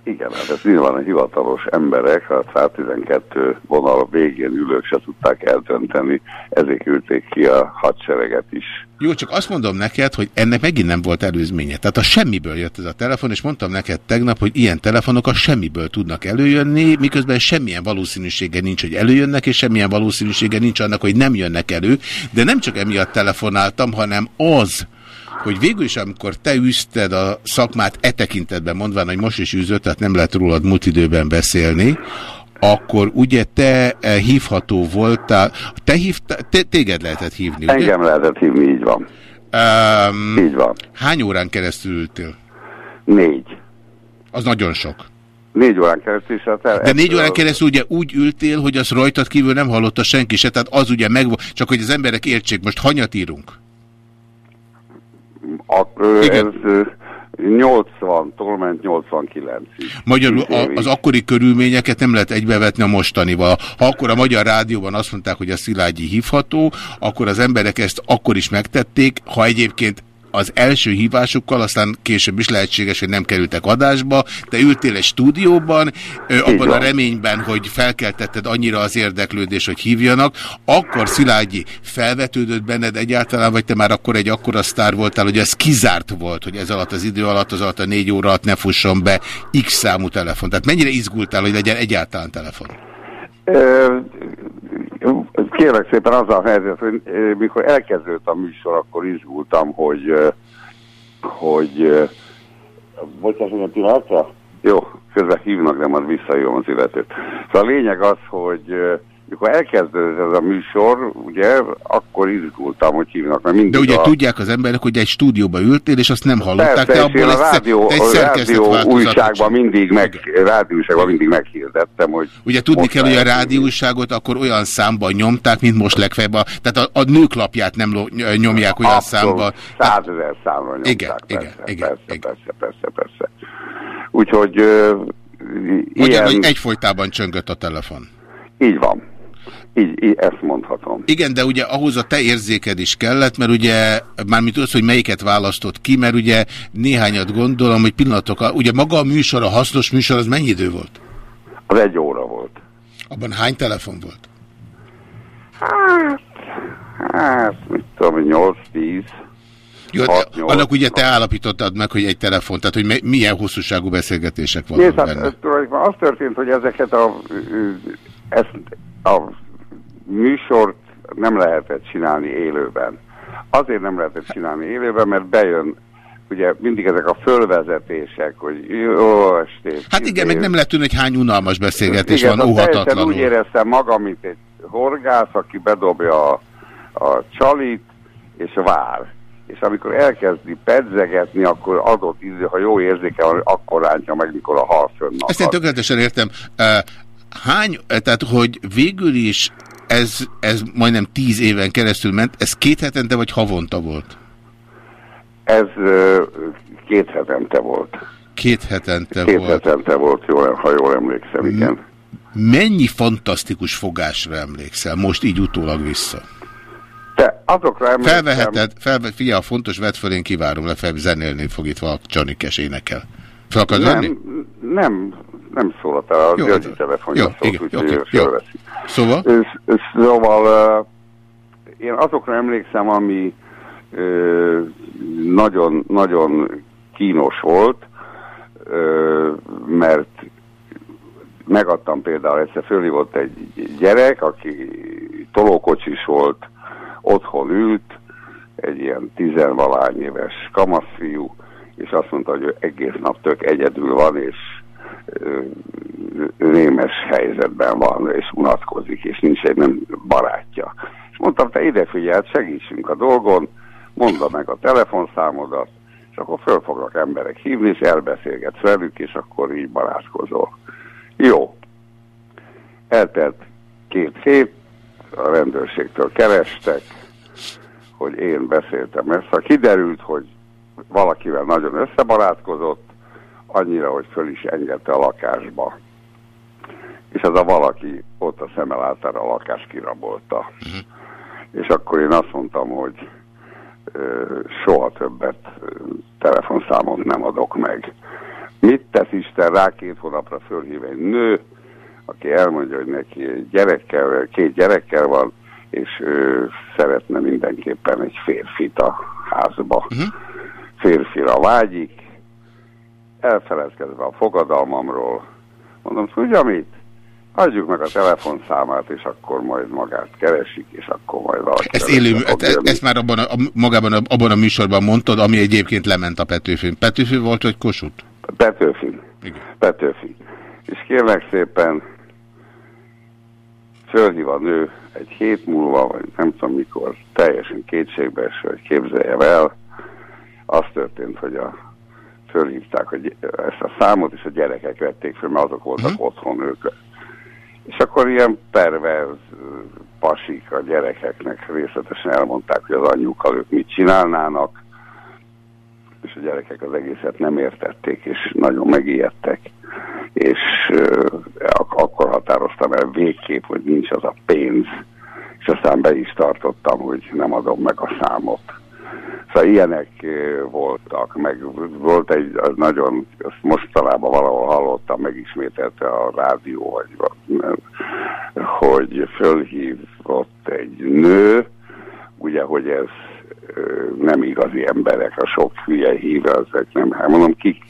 Igen, hát ez nyilván a hivatalos emberek, a 112 vonal végén ülők se tudták eldönteni, ezért küldték ki a hadsereget is. Jó, csak azt mondom neked, hogy ennek megint nem volt előzménye. Tehát a semmiből jött ez a telefon, és mondtam neked tegnap, hogy ilyen telefonok a semmiből tudnak előjönni, miközben semmilyen valószínűsége nincs, hogy előjönnek, és semmilyen valószínűsége nincs annak, hogy nem jönnek elő. De nem csak emiatt telefonáltam, hanem az, hogy végül is, amikor te üzted a szakmát e tekintetben, mondván, hogy most is űzött, tehát nem lehet rólad múlt időben beszélni, akkor ugye te eh, hívható voltál, te hívtál, te, téged lehetett hívni, ugye? Engem lehetett hívni, így van. Um, Így van. Hány órán keresztül ültél? Négy. Az nagyon sok. Négy órán keresztül is. Hát De négy órán keresztül ugye úgy ültél, hogy az rajtad kívül nem hallotta senki se, tehát az ugye meg, csak hogy az emberek értsék, most hanyat írunk? A, ö, ez ö, 80-tól ment 89-ig. Magyarul Tíz a, az akkori körülményeket nem lehet egybevetni a mostanival. Ha akkor a Magyar Rádióban azt mondták, hogy a Szilágyi hívható, akkor az emberek ezt akkor is megtették, ha egyébként az első hívásukkal, aztán később is lehetséges, hogy nem kerültek adásba, te ültél egy stúdióban, abban a reményben, hogy felkeltetted annyira az érdeklődés, hogy hívjanak, akkor Szilágyi felvetődött benned egyáltalán, vagy te már akkor egy akkora sztár voltál, hogy ez kizárt volt, hogy ez alatt az idő alatt, az alatt a négy óra alatt ne fusson be X számú telefon. Tehát mennyire izgultál, hogy legyen egyáltalán telefon? Ö, Kérlek szépen az a helyzet, hogy ö, mikor elkezdődött a műsor, akkor izgultam, hogy ö, hogy ö, Bocsás, egy pillanatra? Jó, közben hívnak, de majd visszajöm az illetőt. Szóval a lényeg az, hogy mikor elkezdődött ez a műsor, ugye, akkor izgultam, hogy hívnak, mert mindig De ugye a... tudják az emberek, hogy egy stúdióba ültél, és azt nem hallották, Persze, te abból a rádió, egy a rádió újságban mindig, meg, rádióújságban mindig meghirdettem, hogy Ugye tudni kell, hogy a rádióságot akkor olyan számban nyomták, mint most legfeljebb. A, tehát a, a nőklapját nem nyomják olyan Abszolút, számban. Százezer számra nyomták. Igen, persze, igen, igen, persze, persze, persze, persze. Úgyhogy ö, Ugye, ilyen, egyfolytában csöngött a telefon. így van. Így, így ezt mondhatom. Igen, de ugye ahhoz a te érzéked is kellett, mert ugye, mármint az, hogy melyiket választott ki, mert ugye néhányat gondolom, hogy pillanatok, ugye maga a műsor, a hasznos műsor, az mennyi idő volt? Az egy óra volt. Abban hány telefon volt? Hát, hát mit tudom, 8-10. Jó, de annak ugye te állapítottad meg, hogy egy telefon, tehát hogy milyen hosszúságú beszélgetések vannak Nézd, hát benne. ez tulajdonképpen az történt, hogy ezeket a, ezt a műsort nem lehetett csinálni élőben. Azért nem lehetett csinálni élőben, mert bejön ugye mindig ezek a fölvezetések, hogy jó estét. Hát igen, meg nem lehet tudni, hogy hány unalmas beszélgetés igen, van óhatatlanul. úgy éreztem magam, mint egy horgász, aki bedobja a, a csalit, és vár. És amikor elkezdi pedzegetni, akkor adott idő, ha jó érzéke van, akkor rántja meg, mikor a hal fönnakad. Ezt én tökéletesen értem. Hány, tehát hogy végül is ez, ez majdnem tíz éven keresztül ment, ez két hetente vagy havonta volt? Ez ö, két hetente volt. Két hetente Két volt. hetente volt, jól, ha jól emlékszem, igen. Mennyi fantasztikus fogásra emlékszel, most így utólag vissza? Te azokra emlékszem... Felveheted, felve, figyelj, a fontos vett föl, én kivárom le, fel, zenélni fog itt valaki Csanikes énekel. Fel akarod venni? Nem, nem, nem szólott el, a Jó, Györgyi jó, telefonja jó, szólt, úgyhogy fölveszi. Szóval? Ez- ez- Szóval uh, én azokra emlékszem, ami ö, nagyon, nagyon kínos volt, mert megadtam például, egyszer fölhívott egy gyerek, aki tolókocsis volt, otthon ült, egy ilyen tizenvalány éves kamaszfiú, és azt mondta, hogy ő egész nap tök egyedül van, és rémes helyzetben van, és unatkozik, és nincs egy nem barátja. És mondtam, te ide figyelj, segítsünk a dolgon, mondd meg a telefonszámodat, és akkor föl fognak emberek hívni, és elbeszélgetsz velük, és akkor így barátkozol. Jó. Eltelt két hét, a rendőrségtől kerestek, hogy én beszéltem ezt. Ha kiderült, hogy valakivel nagyon összebarátkozott, annyira, hogy föl is engedte a lakásba. És az a valaki ott a szeme láttára a lakást kirabolta. És akkor én azt mondtam, hogy soha többet telefonszámot nem adok meg. Mit tesz Isten rá két hónapra fölhív egy nő, aki elmondja, hogy neki gyerekkel, két gyerekkel van, és ő szeretne mindenképpen egy férfit a házba. Férfira vágyik, elfeledkezve a fogadalmamról, mondom, tudja mit? Adjuk meg a telefonszámát, és akkor majd magát keresik, és akkor majd valaki... Ezt, élő, ezt, ezt, már abban a, magában a, abban a műsorban mondtad, ami egyébként lement a Petőfin. Petőfi volt, vagy Kossuth? Petőfin. Petőfin. És kérlek szépen, fölhív a nő egy hét múlva, vagy nem tudom mikor, teljesen kétségbeeső, hogy képzeljem el, az történt, hogy a, fölhívták hogy ezt a számot, és a gyerekek vették föl, mert azok voltak uh-huh. otthon ők. És akkor ilyen perverz pasik a gyerekeknek részletesen elmondták, hogy az anyjukkal ők mit csinálnának, és a gyerekek az egészet nem értették, és nagyon megijedtek. És uh, ak- akkor határoztam el végképp, hogy nincs az a pénz, és aztán be is tartottam, hogy nem adom meg a számot. Szóval ilyenek voltak, meg volt egy az nagyon, azt mostanában valahol hallottam, megismételte a rádió, vagy, va- hogy fölhívott egy nő, ugye, hogy ez nem igazi emberek, a sok hülye híve, ezek nem, hát mondom, kik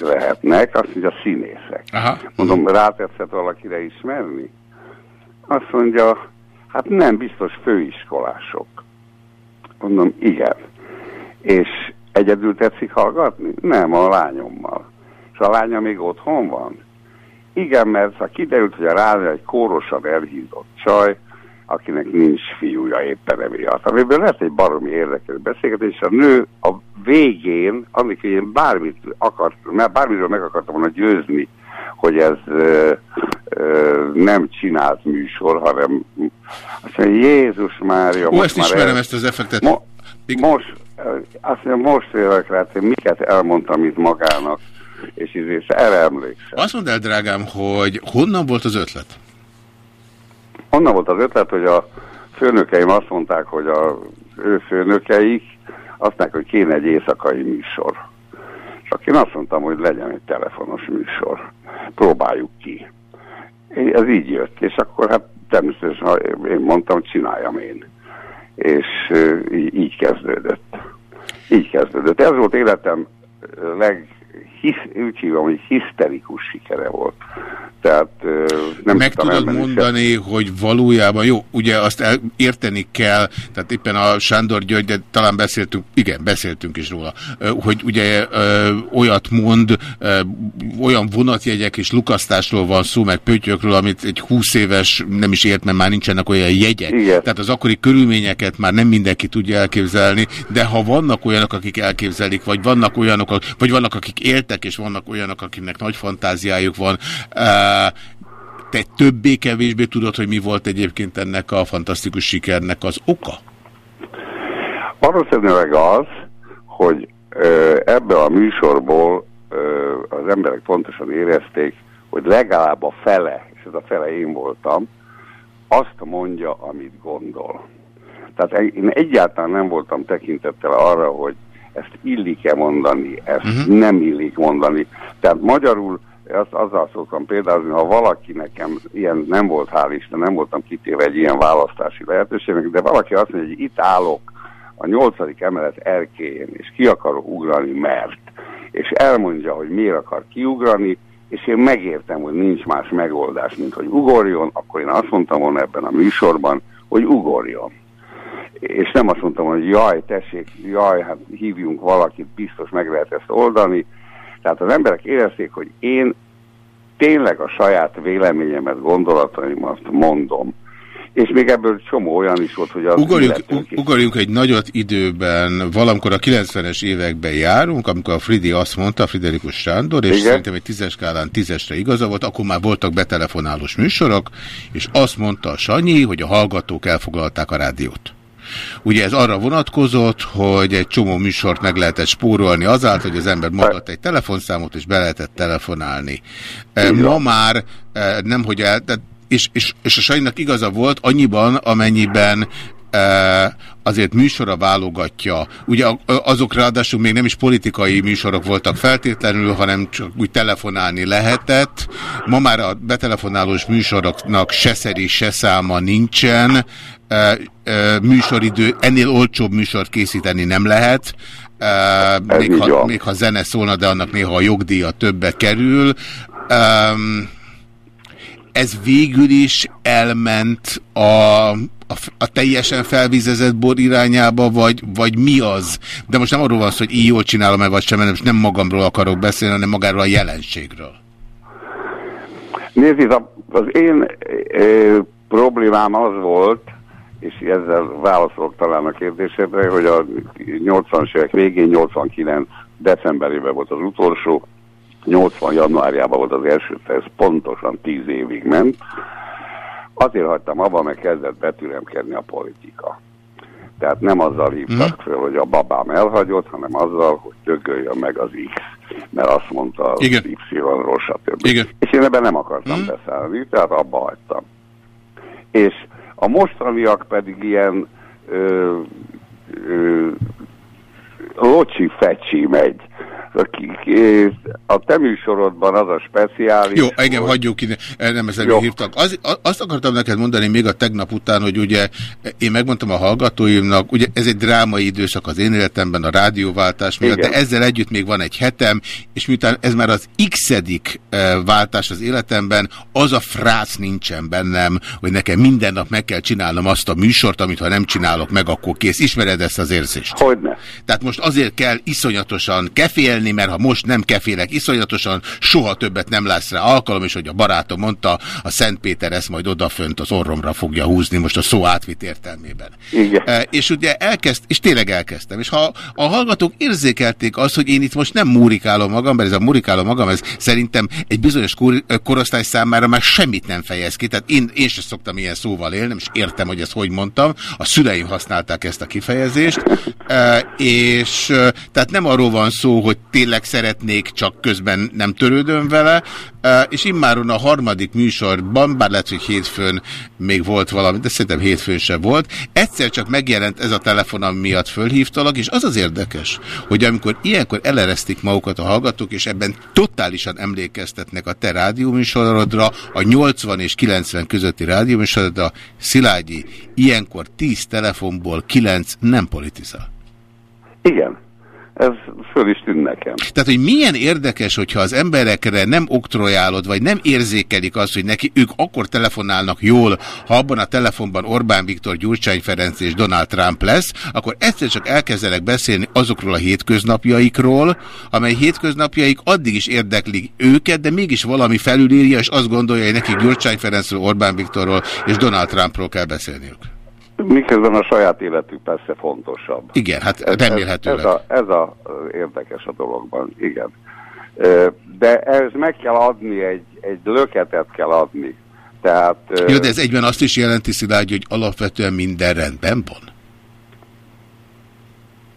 lehetnek, azt mondja, színészek. Aha. Mondom, rátetszett valakire ismerni? Azt mondja, hát nem, biztos főiskolások. Mondom, igen. És egyedül tetszik hallgatni? Nem, a lányommal. És a lánya még otthon van? igen, mert ha kiderült, hogy a rádió egy kórosan elhízott csaj, akinek nincs fiúja éppen emiatt. Amiből lesz egy baromi érdekes beszélgetés, és a nő a végén, annak, én bármit akart, mert bármiről meg akartam volna győzni, hogy ez ö, ö, nem csinált műsor, hanem azt mondja, Jézus Mária, Ó, most ezt ismerem, el- ezt az effektet. Mo most, ö, azt mondja, most élek rá, hogy miket elmondtam itt magának, és így erre emlékszem. Azt mondd el, drágám, hogy honnan volt az ötlet? Onnan volt az ötlet, hogy a főnökeim azt mondták, hogy az ő főnökeik azt mondják, hogy kéne egy éjszakai műsor. Akkor én azt mondtam, hogy legyen egy telefonos műsor. Próbáljuk ki. Ez így jött, és akkor hát természetesen én mondtam, csináljam én. És így, kezdődött. Így kezdődött. Ez volt életem leg, hisz, úgy hívom, hogy hiszterikus sikere volt. Tehát nem Meg tudod mondani, hogy valójában, jó, ugye azt el, érteni kell, tehát éppen a Sándor György, de talán beszéltünk, igen, beszéltünk is róla, hogy ugye ö, olyat mond, ö, olyan vonatjegyek és lukasztásról van szó, meg pöttyökről, amit egy 20 éves nem is ért, mert már nincsenek olyan jegyek. Igen. Tehát az akkori körülményeket már nem mindenki tudja elképzelni, de ha vannak olyanok, akik elképzelik, vagy vannak olyanok, vagy vannak, akik éltek, és vannak olyanok, akiknek nagy fantáziájuk van, te többé-kevésbé tudod, hogy mi volt egyébként ennek a fantasztikus sikernek az oka? Valószínűleg az, hogy ebbe a műsorból az emberek pontosan érezték, hogy legalább a fele, és ez a fele én voltam, azt mondja, amit gondol. Tehát én egyáltalán nem voltam tekintettel arra, hogy ezt illik-e mondani, ezt uh-huh. nem illik mondani. Tehát magyarul azt, azzal szoktam például, ha valaki nekem ilyen nem volt, hál' Isten, nem voltam kitéve egy ilyen választási lehetőségnek, de valaki azt mondja, hogy itt állok a nyolcadik emelet erkélyén, és ki akarok ugrani, mert, és elmondja, hogy miért akar kiugrani, és én megértem, hogy nincs más megoldás, mint hogy ugorjon, akkor én azt mondtam volna ebben a műsorban, hogy ugorjon. És nem azt mondtam, hogy jaj, tessék, jaj, hát hívjunk valakit, biztos meg lehet ezt oldani. Tehát az emberek érezték, hogy én tényleg a saját véleményemet, gondolataimat mondom. És még ebből csomó olyan is volt, hogy az Ugorjunk, ugorjunk egy nagyot időben, valamikor a 90-es években járunk, amikor a Fridi azt mondta, Friderikus Sándor, és Igen. szerintem egy tízes skálán tízesre igaza volt, akkor már voltak betelefonálós műsorok, és azt mondta a Sanyi, hogy a hallgatók elfoglalták a rádiót. Ugye ez arra vonatkozott, hogy egy csomó műsort meg lehetett spórolni azáltal, hogy az ember mondott egy telefonszámot, és be lehetett telefonálni. E, Ma már e, nem, hogy el, de, és, és, és a Sanyinak igaza volt annyiban, amennyiben e, azért műsora válogatja. Ugye azok ráadásul még nem is politikai műsorok voltak feltétlenül, hanem csak úgy telefonálni lehetett. Ma már a betelefonálós műsoroknak se szeri, se száma nincsen. Műsoridő, ennél olcsóbb műsort készíteni nem lehet. Még, ha, van. még ha zene szólna, de annak néha a jogdíja többe kerül. Ez végül is elment a, a, a teljesen felvizezett bor irányába, vagy, vagy mi az? De most nem arról van szó, hogy így jól csinálom-e vagy sem, mert most nem magamról akarok beszélni, hanem magáról a jelenségről. Nézd, az én ö, problémám az volt, és ezzel válaszolok talán a kérdésedre, hogy a 80-as évek végén, 89 decemberében volt az utolsó, 80 januárjában volt az első, ez pontosan 10 évig ment. Azért hagytam abba, mert kezdett betüremkedni a politika. Tehát nem azzal hívtak föl, hogy a babám elhagyott, hanem azzal, hogy dögöljön meg az X. Mert azt mondta az Igen. Y-ról, stb. Igen. És én ebben nem akartam beszállni, tehát abba hagytam. És a mostaniak pedig ilyen ö, ö, locsi-fecsi megy. A, te műsorodban az a speciális... Jó, engem hagyjuk ide, eh, nem ezzel hívtak. Az, azt akartam neked mondani még a tegnap után, hogy ugye én megmondtam a hallgatóimnak, ugye ez egy drámai időszak az én életemben, a rádióváltás miatt, Igen. de ezzel együtt még van egy hetem, és miután ez már az x váltás az életemben, az a frász nincsen bennem, hogy nekem minden nap meg kell csinálnom azt a műsort, amit ha nem csinálok meg, akkor kész. Ismered ezt az érzést? Hogyne. Tehát most azért kell iszonyatosan kefélni, mert ha most nem kefélek iszonyatosan soha többet nem lesz rá alkalom, és hogy a barátom mondta, a Szent Péter ezt majd odafönt az orromra fogja húzni, most a szó átvitt értelmében. Igen. E, és ugye elkezd, és tényleg elkezdtem, és ha a hallgatók érzékelték azt, hogy én itt most nem múrikálom magam, mert ez a múrikálom magam, ez szerintem egy bizonyos kor, korosztály számára már semmit nem fejez ki, tehát én, én sem szoktam ilyen szóval élni, és értem, hogy ezt hogy mondtam, a szüleim használták ezt a kifejezést, e, és tehát nem arról van szó, hogy tényleg szeretnék, csak közben nem törődöm vele, és immáron a harmadik műsorban, bár lehet, hogy hétfőn még volt valami, de szerintem hétfőn sem volt, egyszer csak megjelent ez a telefon, ami miatt fölhívtalak, és az az érdekes, hogy amikor ilyenkor eleresztik magukat a hallgatók, és ebben totálisan emlékeztetnek a te rádióműsorodra, a 80 és 90 közötti rádióműsorodra, Szilágyi, ilyenkor 10 telefonból 9 nem politizál. Igen. Ez föl is tűn nekem. Tehát, hogy milyen érdekes, hogyha az emberekre nem oktrojálod, vagy nem érzékelik azt, hogy neki ők akkor telefonálnak jól, ha abban a telefonban Orbán Viktor, Gyurcsány Ferenc és Donald Trump lesz, akkor egyszer csak elkezdenek beszélni azokról a hétköznapjaikról, amely hétköznapjaik addig is érdeklik őket, de mégis valami felülírja, és azt gondolja, hogy nekik Gyurcsány Ferencről, Orbán Viktorról és Donald Trumpról kell beszélniük. Miközben a saját életük persze fontosabb. Igen, hát Ez, remélhetőleg. ez, a, ez a érdekes a dologban, igen. De ehhez meg kell adni, egy, egy löketet kell adni. Tehát... Jó, de ez egyben azt is jelenti, Szilágy, hogy alapvetően minden rendben van?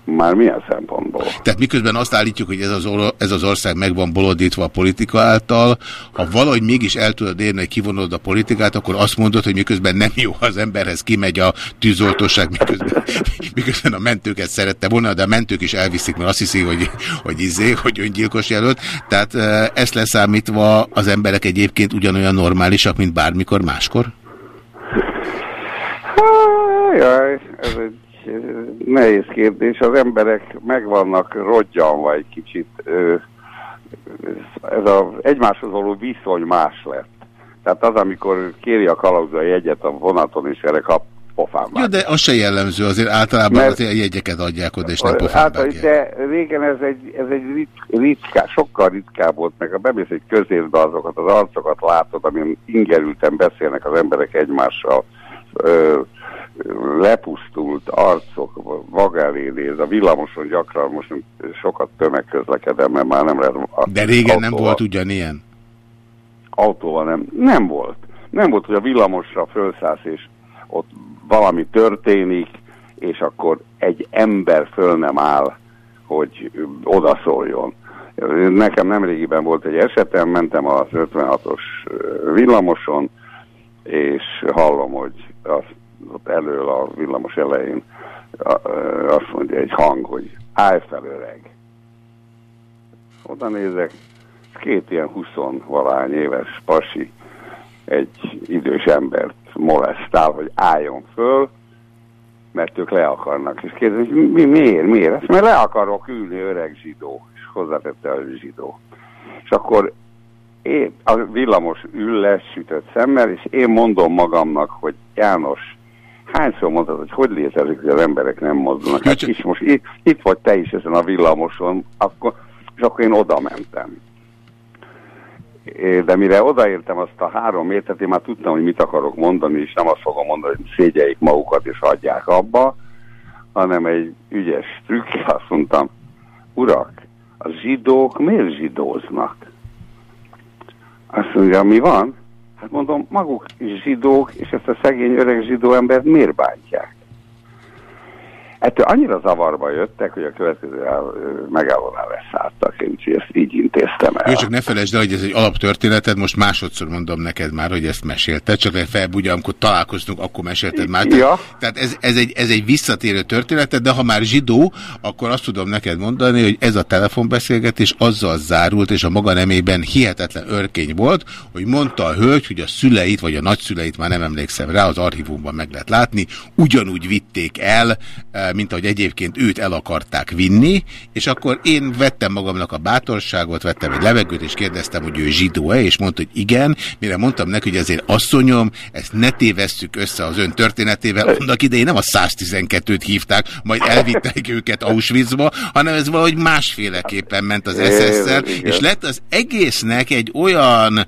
Már milyen szempontból? Tehát miközben azt állítjuk, hogy ez az, or ez az ország meg van bolondítva a politika által, ha valahogy mégis el tudod érni, hogy kivonod a politikát, akkor azt mondod, hogy miközben nem jó, az emberhez kimegy a tűzoltóság, miközben, <laughs> miközben a mentőket szerette volna, de a mentők is elviszik, mert azt hiszi, hogy, hogy izé, hogy öngyilkos jelölt. Tehát ezt leszámítva az emberek egyébként ugyanolyan normálisak, mint bármikor máskor? Jaj, ez egy ö, nehéz kérdés. Az emberek meg vannak roggyanva egy kicsit. Ez az egymáshoz való viszony más lett. Tehát az, amikor kéri a kalauz a jegyet a vonaton, és erre kap pofán Jó, de az se jellemző, azért általában Mert- azért a jegyeket adják oda, és nem pofán vágják. de régen ez egy, ez egy ritk, ritká, sokkal ritkább volt, meg ha bemész egy közérbe azokat az arcokat látod, amin ingerülten beszélnek az emberek egymással, ö, lepusztult arcok, vagálé néz, a villamoson gyakran most sokat tömegközlekedem, mert már nem lehet... De régen nem autóval- volt ugyanilyen. autóval nem. Nem volt. Nem volt, hogy a villamosra fölszállsz, és ott valami történik, és akkor egy ember föl nem áll, hogy odaszóljon. Nekem nemrégiben volt egy esetem, mentem az 56-os villamoson, és hallom, hogy az, ott elől a villamos elején azt mondja egy hang, hogy állj fel öreg. Oda nézek, két ilyen 20-valány éves pasi egy idős embert molesztál, hogy álljon föl, mert ők le akarnak. És kérdezik, mi, miért, miért? Ezt mert le akarok ülni öreg zsidó. És hozzátette a zsidó. És akkor én, a villamos ül le sütött szemmel, és én mondom magamnak, hogy János, hányszor mondtad, hogy hogy létezik, hogy az emberek nem mozdulnak? Hát is most itt, itt vagy te is ezen a villamoson, akkor, és akkor én oda mentem. De mire odaértem azt a három métert, én már tudtam, hogy mit akarok mondani, és nem azt fogom mondani, hogy szégyeljék magukat és adják abba, hanem egy ügyes trükk, <laughs> azt mondtam, urak, a zsidók miért zsidóznak? Azt mondja, mi van? Hát mondom, maguk zsidók, és ezt a szegény öreg zsidó embert miért bántják? Ettől annyira zavarba jöttek, hogy a következő megállónál leszálltak, én úgyhogy ezt így intéztem el. Jó, csak ne felejtsd el, hogy ez egy alaptörténeted, most másodszor mondom neked már, hogy ezt mesélted, csak felbudja, amikor találkoztunk, akkor mesélted már. Ja. Tehát ez, ez, egy, ez egy visszatérő történeted, de ha már zsidó, akkor azt tudom neked mondani, hogy ez a telefonbeszélgetés azzal zárult, és a maga nemében hihetetlen örkény volt, hogy mondta a hölgy, hogy a szüleit, vagy a nagyszüleit, már nem emlékszem rá, az archívumban meg lehet látni, ugyanúgy vitték el, eh, el, mint ahogy egyébként őt el akarták vinni, és akkor én vettem magamnak a bátorságot, vettem egy levegőt, és kérdeztem, hogy ő zsidó-e, és mondta, hogy igen, mire mondtam neki, hogy ezért asszonyom, ezt ne tévesszük össze az ön történetével, annak idején nem a 112-t hívták, majd elvitték őket Auschwitzba, hanem ez valahogy másféleképpen ment az SS-szel, és lett az egésznek egy olyan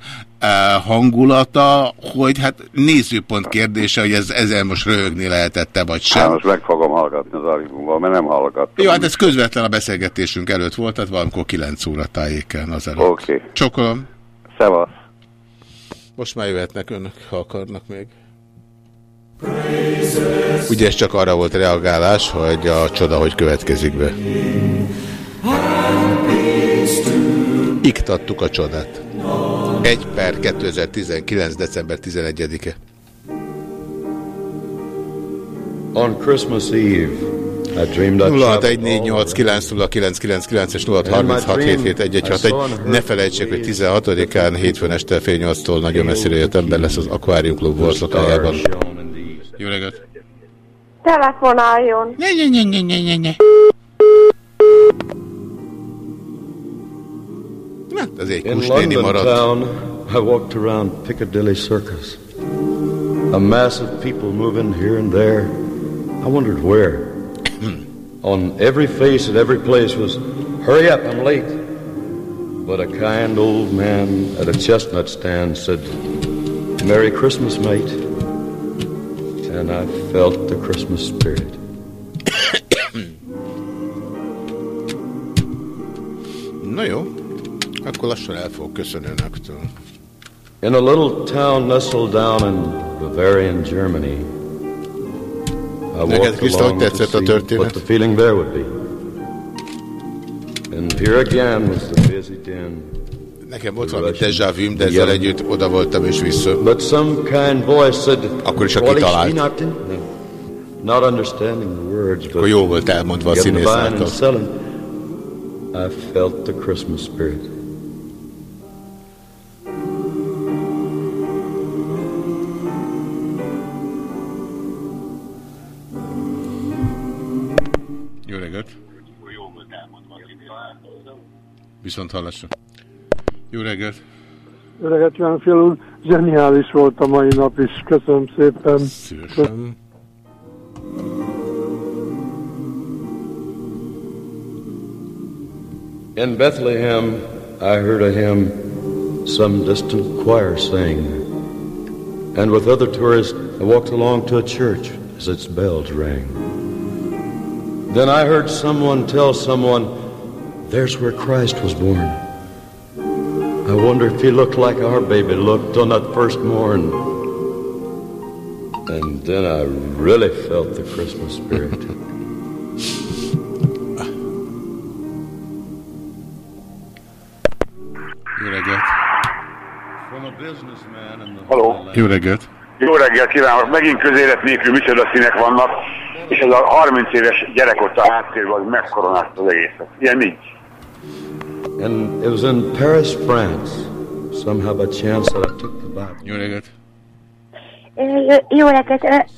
hangulata, hogy hát nézőpont kérdése, hogy ez, ezzel most röhögni lehetette, vagy Hát sem. most meg fogom hallgatni az archívumban, mert nem hallgattam. Jó, hát ez közvetlen a beszélgetésünk előtt volt, tehát valamikor 9 óra tájéken az előtt. Oké. Okay. Csokolom. Szevasz. Most már jöhetnek önök, ha akarnak még. Ugye ez csak arra volt reagálás, hogy a csoda hogy következik be. Iktattuk a csodát. 1 per 2019. december 11-e. On Christmas Eve, I dreamed I 0614890999 és 0636771161. Ne felejtsék, hogy 16-án hétfőn este fél nyolctól nagyon messzire jött ember lesz az Aquarium Club Borszokájában. Jó reggelt! Telefonáljon. Ne, ne, ne, ne, ne, ne, ne. Egy In London maradt. town, I walked around Piccadilly Circus. A mass of people moving here and there. I wondered where. <coughs> On every face at every place was, hurry up, I'm late. But a kind old man at a chestnut stand said, Merry Christmas, mate. And I felt the Christmas spirit. <coughs> Na jó, akkor lassan el fog köszönni önöktől. In a little town nestled down in Bavarian Germany, I Neked, Krista, hogy tetszett a történet? what the feeling there would be. And here again was the busy din. Nekem volt valami déjà vu, de ezzel együtt oda voltam és vissza. But some kind voice said, Akkor is, aki "Wally talált. Schneenachten?" No. Not understanding the words, Akkor but jó volt elmondva a színész I felt the Christmas spirit. Viszont hallásra. Jó reggelt! Jó reggelt kívánok, Fél úr! Zseniális volt a mai nap is, köszönöm szépen. Szívesen. In Bethlehem, I heard a hymn some distant choir sang. And with other tourists, I walked along to a church as its bells rang. Then I heard someone tell someone, There's where Christ was born. I wonder if he looked like our baby looked on that first morn. And then I really felt the Christmas spirit. <laughs> Jó reggelt! From a businessman in the Haló? Jó reggelt! Jó reggelt kívánok! Megint közélet nélkül micsoda színek vannak, és ez a 30 éves gyerek ott a háttérben, az megkoronázta az egészet. Ilyen nincs. And it was in Paris, France. Somehow by chance that I took the Bible. Jó reggelt! Jó reggelt.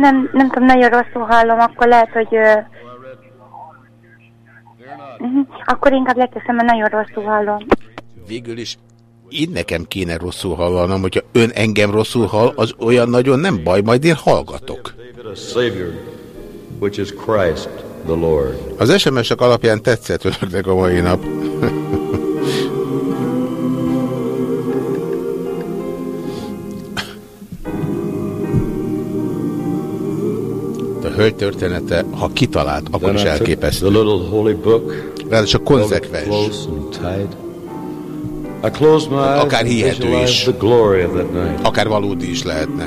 Nem, nem tudom, nagyon rosszul hallom, akkor lehet, hogy... mhm, Akkor inkább leteszem, mert nagyon rosszul hallom. Végül is én nekem kéne rosszul hallanom, hogyha ön engem rosszul hall, az olyan nagyon nem baj, majd én hallgatok. David a Savior, which is Christ the Lord. Az SMS-ek alapján tetszett önöknek a mai nap. A hölgy története, ha kitalált, akkor is elképesztő. Ráadásul konzekvens. Akár hihető is. Akár valódi is lehetne.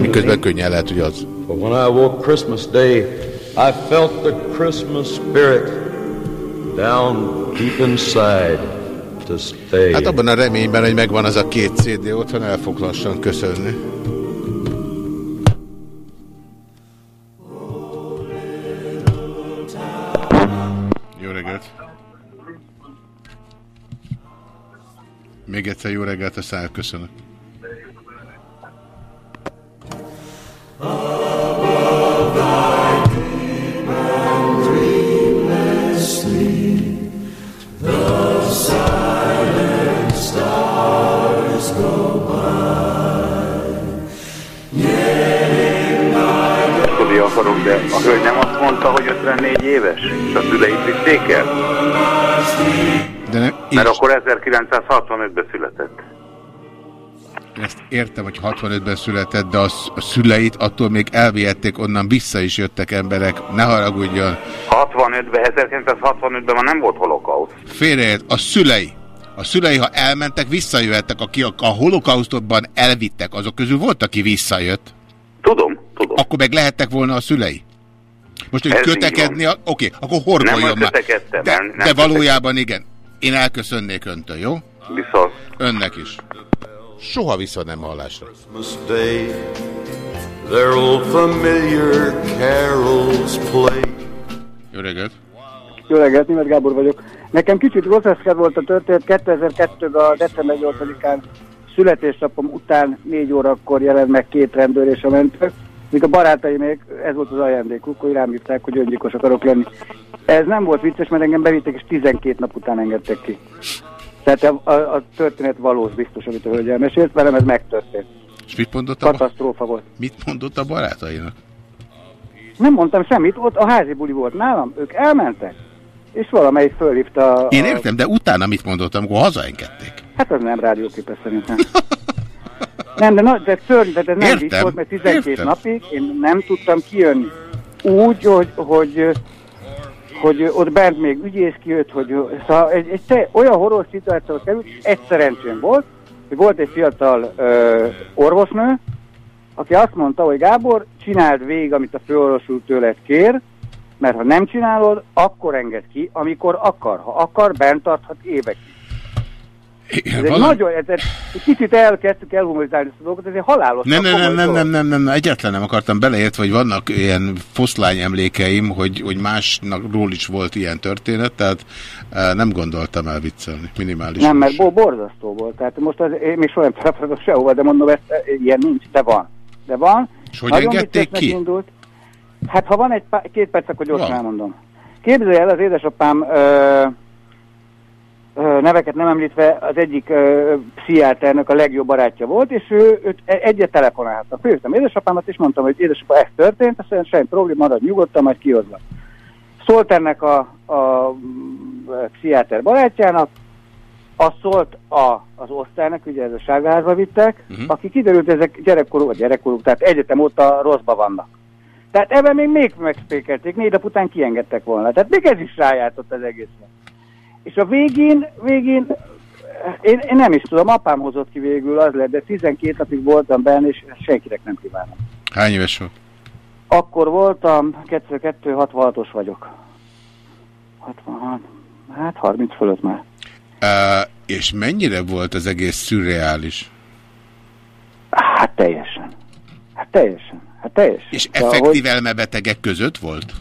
Miközben könnyen lehet, hogy az. I felt the Christmas spirit down deep inside to stay. Hát abban a reményben, hogy megvan az a két CD otthon, el fog lassan köszönni. Jó reggelt! Még egyszer jó reggelt, aztán elköszönök. De a hölgy nem azt mondta, hogy 54 éves, és a szüleit vitték el? De nem, Mert akkor 1965-ben született. Ezt értem, hogy 65-ben született, de a, sz- a szüleit attól még elvihették, onnan vissza is jöttek emberek. Ne haragudjon. 65-ben, 1965-ben már nem volt holokausz. Félreért, a szülei. A szülei, ha elmentek, visszajöhettek. Aki a, a holokausztotban elvittek, azok közül volt, aki visszajött. Tudom, tudom. Akkor meg lehettek volna a szülei. Most, hogy Ez kötekedni, a- oké, akkor Nem, horgoljon hogy már. De, nem- de valójában igen. Én elköszönnék öntől, jó? Viszont. Önnek is. Soha vissza nem hallásra. Jó reggelt! Jó reggelt, Német Gábor vagyok. Nekem kicsit grotesk volt a történet. 2002 a december 8-án születésnapom után 4 órakor jelent meg két rendőr és a mentők. Míg a barátaim még, ez volt az ajándékuk, hogy rám írták, hogy öngyilkos akarok lenni. Ez nem volt vicces, mert engem bevitték, és 12 nap után engedtek ki. Tehát a, a, a történet valós biztos, amit a hölgy elmesélt, velem ez megtörtént. És mit mondott a, Katasztrófa volt. mit mondott a barátainak? Nem mondtam semmit, ott a házi buli volt nálam, ők elmentek, és valamelyik fölhívta a... Én értem, de utána mit mondottam, amikor hazaengedték? Hát az nem rádióképes szerintem. nem, de, na, de szörny, de ez nem Értem, vicc volt, mert 12 értem. napig én nem tudtam kijönni. Úgy, hogy, hogy, hogy ott bent még ügyész kijött, hogy szóval egy, egy te, olyan horror szituációhoz került, egy szerencsém volt, hogy volt egy fiatal ö, orvosnő, aki azt mondta, hogy Gábor, csináld végig, amit a főorvos úr tőled kér, mert ha nem csinálod, akkor enged ki, amikor akar. Ha akar, bent tarthat évekig. Ez egy valami- nagyon, ez egy kicsit elkezdtük elhumorizálni ezt a dolgot, ez egy halálos. Nem, nem, nem, nem, nem, nem, nem, nem, egyáltalán nem akartam beleértve, hogy vannak ilyen foszlány emlékeim, hogy, hogy másról is volt ilyen történet, tehát eh, nem gondoltam el viccelni, minimális. Nem, mert bo borzasztó volt. Tehát most az, én még soha nem találkozom sehova, de mondom, ezt, e, ilyen nincs, de van. De van. És hogy Nagyon engedték ki? Indult. Hát ha van egy két perc, akkor gyorsan Van. elmondom. Képzelj el, az édesapám ö, neveket nem említve az egyik ö, pszichiáternek a legjobb barátja volt, és ő, őt e- egyet telefonáltak. Főztem édesapámat, és mondtam, hogy édesapa, ez történt, azt mondja, semmi probléma, maradj nyugodtan, majd kihozlak. Szólt ennek a, a mm, pszichiáter barátjának, az szólt a, az osztálynak, ugye ez a sárgaházba vittek, uh-huh. aki kiderült, ezek gyerekkorú, vagy gyerekkorú, tehát egyetem óta rosszba vannak. Tehát ebben még még megspékelték, négy nap után kiengedtek volna. Tehát még ez is rájátott az egészre. És a végén, végén, én, én nem is tudom, apám hozott ki végül, az lett, de 12 napig voltam benne, és senkinek nem kívánom. Hány éves volt? Akkor voltam, 2002 66-os vagyok. 66, hát 30 fölött már. Uh, és mennyire volt az egész szürreális? Hát teljesen. Hát teljesen. Hát teljesen. És Szóval, effektív elmebetegek között volt?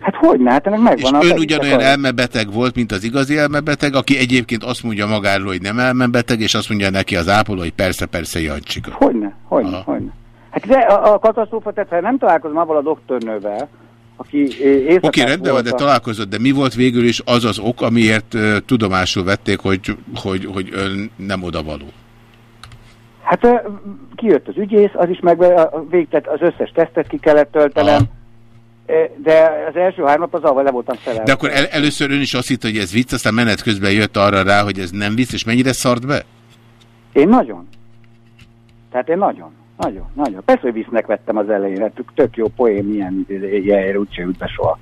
Hát hogy ne, hát ennek És megvan a ön ugyanolyan elmebeteg volt, mint az igazi elmebeteg, aki egyébként azt mondja magáról, hogy nem elmebeteg, és azt mondja neki az ápoló, hogy persze, persze, Jancsika. Hogyne, hogyne, hogyne. Hát de a, a katasztrófa, tehát ha nem találkozom avval a doktornővel, aki Oké, okay, rendben van, de találkozott, de mi volt végül is az az ok, amiért uh, tudomásul vették, hogy, hogy, hogy ön nem odavaló? Hát ö, kijött az ügyész, az is meg végtett, az összes tesztet ki kellett töltenem, Ö, de az első három nap az avval le voltam szerelve. De akkor el, először ön is azt hitt, hogy ez vicc, aztán menet közben jött arra rá, hogy ez nem vicc, és mennyire szart be? Én nagyon. Tehát én nagyon, nagyon, nagyon. Persze, hogy visznek vettem az elején, hát tök, jó poém, ilyen ilyenre úgyse jut be soha.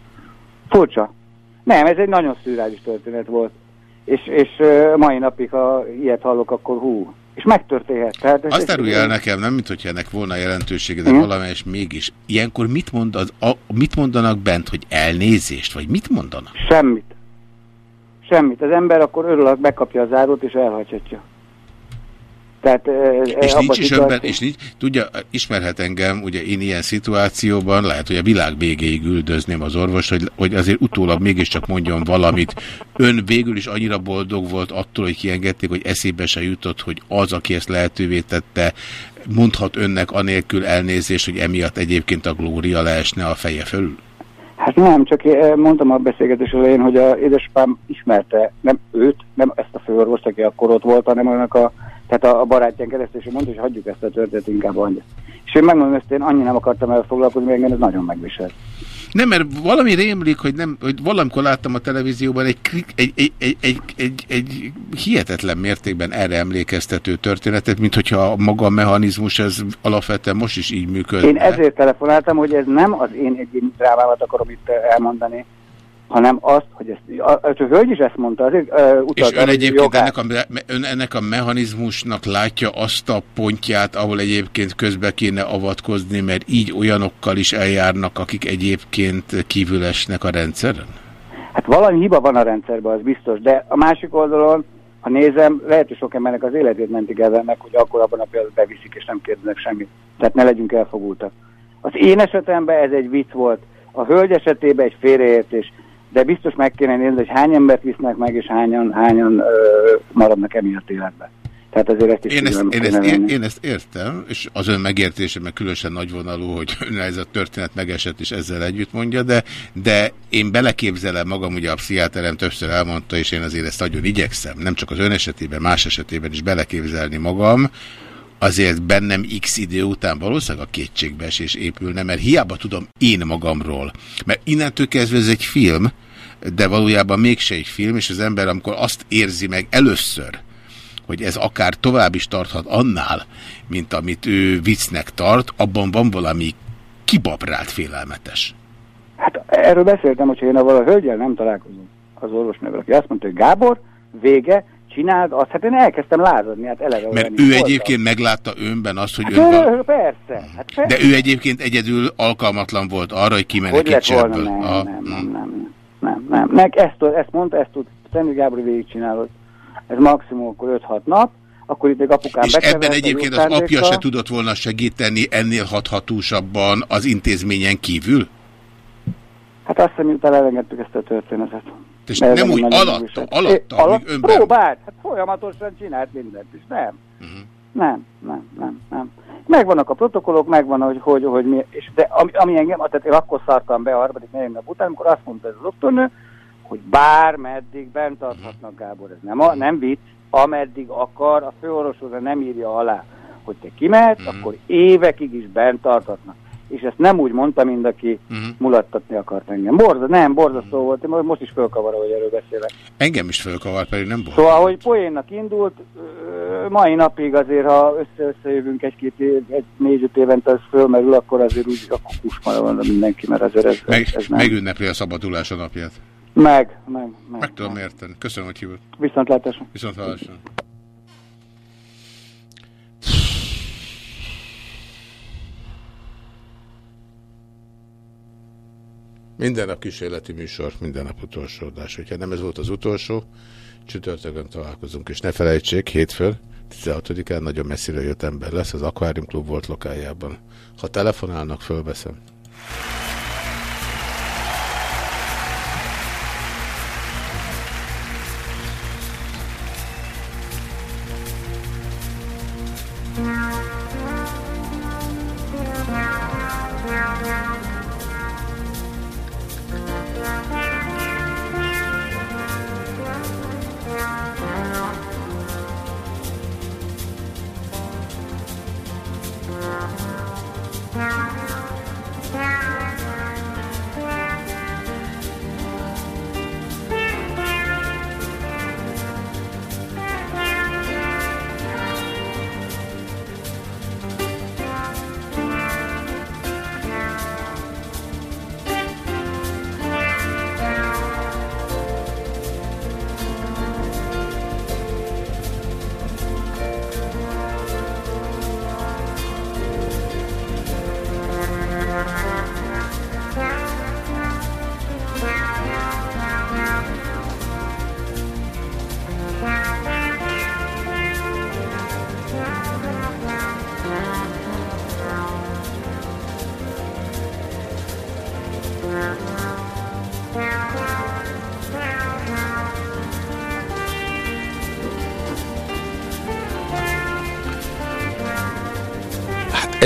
Furcsa. Nem, ez egy nagyon szürális történet volt. És, és mai napig, ha ilyet hallok, akkor hú. És megtörténhet. Tehát ez, Azt árulja el nekem, nem, mint hogyha ennek volna jelentősége, de Igen. valamelyes mégis. Ilyenkor mit, mond az, a, mit mondanak bent, hogy elnézést, vagy mit mondanak? Semmit. Semmit. Az ember akkor örül, ha bekapja a zárót, és elhagyhatja. Tehát, És nincs is önben, és nincs, tudja, ismerhet engem, ugye én ilyen szituációban, lehet, hogy a világ végéig üldözném az orvos, hogy, hogy azért utólag mégiscsak mondjon valamit. Ön végül is annyira boldog volt attól, hogy kiengedték, hogy eszébe se jutott, hogy az, aki ezt lehetővé tette, mondhat önnek anélkül elnézést, hogy emiatt egyébként a glória leesne a feje fölül? Hát nem, csak én mondtam a beszélgetés elején, hogy a édesapám ismerte nem őt, nem ezt a főorvost, aki akkor ott volt, hanem annak a, tehát a, a barátján keresztül, és mondta, hogy hagyjuk ezt a történetet inkább annyi. És én megmondom ezt, én annyi nem akartam elfoglalkozni, mert engem ez nagyon megviselt. Nem, mert valami rémlik, hogy, nem, hogy valamikor láttam a televízióban egy, egy, egy, egy, egy, egy, egy hihetetlen mértékben erre emlékeztető történetet, mint hogyha a maga a mechanizmus ez alapvetően most is így működne. Én ezért telefonáltam, hogy ez nem az én egyéni drámámat akarom itt elmondani, hanem azt, hogy ezt, a, a, a hölgy is ezt mondta, azért uh, És ön egyébként jogát. ennek a, ön ennek a mechanizmusnak látja azt a pontját, ahol egyébként közbe kéne avatkozni, mert így olyanokkal is eljárnak, akik egyébként kívül esnek a rendszeren? Hát valami hiba van a rendszerben, az biztos, de a másik oldalon, ha nézem, lehet, hogy sok embernek az életét mentik el ennek, hogy akkor abban a pillanatban beviszik és nem kérdeznek semmit. Tehát ne legyünk elfogultak. Az én esetemben ez egy vicc volt, a hölgy esetében egy félreértés, de biztos meg kéne nézni, hogy hány embert visznek meg, és hányan, hányan ö, maradnak emiatt életben. Tehát azért ezt is Én ezt, én, ezt, én, én ezt értem, és az ön megértése meg különösen nagyvonalú, hogy ön ez a történet megesett, és ezzel együtt mondja, de, de én beleképzelem magam, ugye a pszichiáterem többször elmondta, és én azért ezt nagyon igyekszem, nem csak az ön esetében, más esetében is beleképzelni magam, azért bennem x idő után valószínűleg a kétségbeesés épülne, mert hiába tudom én magamról. Mert innentől kezdve ez egy film, de valójában mégse egy film, és az ember, amikor azt érzi meg először, hogy ez akár tovább is tarthat annál, mint amit ő viccnek tart, abban van valami kibabrált félelmetes. Hát erről beszéltem, hogyha én a hölgyel nem találkozom az orvosnővel, aki azt mondta, hogy Gábor, vége, csináld azt, hát én elkezdtem lázadni, hát eleve Mert ő voltam. egyébként meglátta önben azt, hogy Hát ön ő, persze, hát persze. De ő egyébként egyedül alkalmatlan volt arra, hogy kimenekítse ebből. Nem, A- nem, nem, nem, nem, nem. Meg ezt, ezt mondta, ezt tud, Szentő Gábor végigcsinálod. Ez maximum akkor 5-6 nap, akkor itt még apukám És ebben egyébként egy az apja se tudott volna segíteni ennél hathatósabban az intézményen kívül? Hát azt hiszem, miután elengedtük ezt a történetet. És Mert nem úgy alatta, alatta, amíg önben- Próbált, hát folyamatosan csinált mindent, és nem. Mhm. Nem, nem, nem, nem. Megvannak a protokollok, megvan, hogy, hogy, hogy mi, és de ami, ami engem, tehát én akkor szartam be a harmadik nap után, amikor azt mondta ez a doktornő, hogy bármeddig bent tarthatnak, Gábor, ez nem, a, nem vicc, ameddig akar, a főorvosóra nem írja alá, hogy te kimehetsz, akkor évekig is bent tartatnak. És ezt nem úgy mondta, mint aki mulattatni akart engem. Borza, nem, borzasztó volt, én most is fölkavarom, hogy erről beszélek. Engem is fölkavar, pedig nem volt. Szóval, hogy poénnak indult, mai napig azért, ha össze-összejövünk egy-két év, egy négy-öt évente az fölmerül, akkor azért úgy akkor kusmara van mindenki, mert azért ez, Meg, ez nem. megünnepli a szabadulása napját. Meg, meg, meg. Meg tudom érteni. Köszönöm, hogy hívott. Viszontlátásra. Viszont Minden nap kísérleti műsor, minden nap utolsó adás. Hogyha nem ez volt az utolsó, csütörtökön találkozunk, és ne felejtsék, hétfőn, 16-án nagyon messzire jött ember lesz, az Aquarium Club volt lokájában. Ha telefonálnak, fölveszem.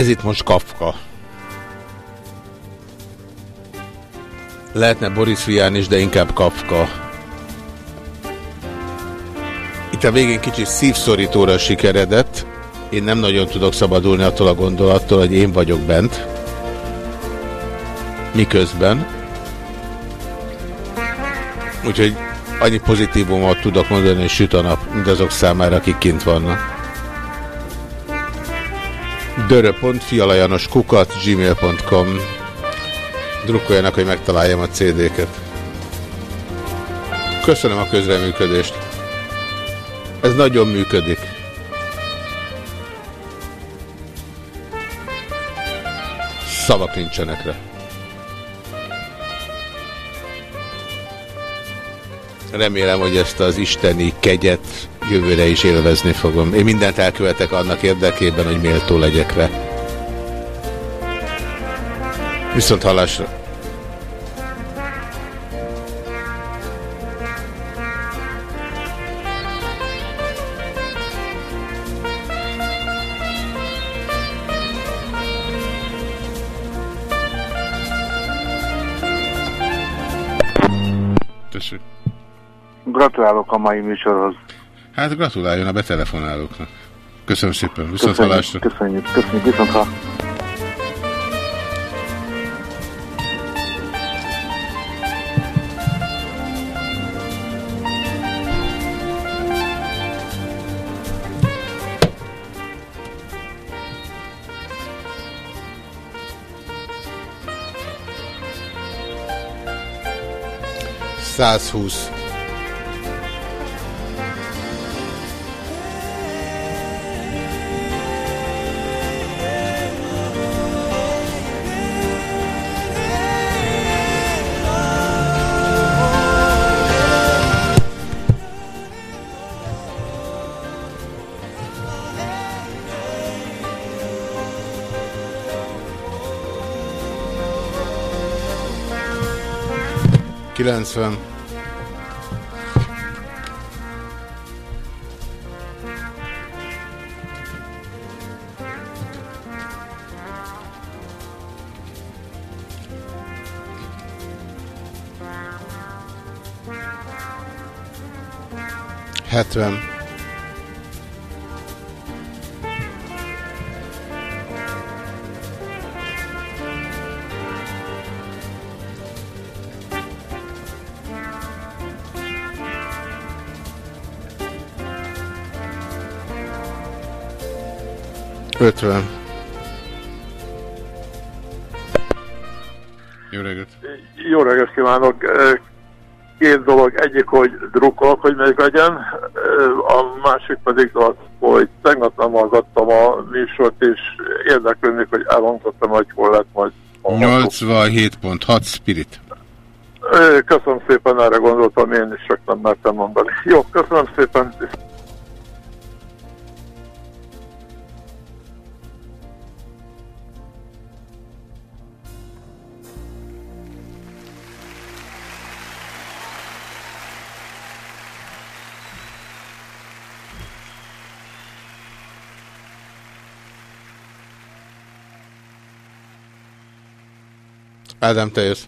Ez itt most Kafka. Lehetne Boris Vian is, de inkább Kafka. Itt a végén kicsit szívszorítóra sikeredett. Én nem nagyon tudok szabadulni attól a gondolattól, hogy én vagyok bent. miközben. Úgyhogy annyi pozitívumot tudok mondani, hogy süt a nap, mindazok számára, akik kint vannak. dörö.fialajanos kukat gmail.com Drukkoljanak, hogy megtaláljam a CD-ket. Köszönöm a közreműködést. Ez nagyon működik. Szavak nincsenek rá. Remélem, hogy ezt az isteni kegyet jövőre is élvezni fogom. Én mindent elkövetek annak érdekében, hogy méltó legyek rá. Viszont hallásra. Gratulálok a mai műsorhoz. Hát gratuláljon a betelefonálóknak. Köszönöm szépen, viszont köszönjük, hallásra. Köszönjük, köszönjük, viszont ha... Száz. 90. Hetven. Ötven. Jó reggelt. Jó reggelt kívánok! Két dolog, egyik, hogy drukkolok, hogy még legyen, a másik pedig az, hogy tegnap nem hallgattam a műsort, és érdeklődnék, hogy elhangzottam, hogy hol lett majd. 87.6 Spirit. Köszönöm szépen, erre gondoltam, én is csak nem mertem mondani. Jó, köszönöm szépen. Ádám, te jössz.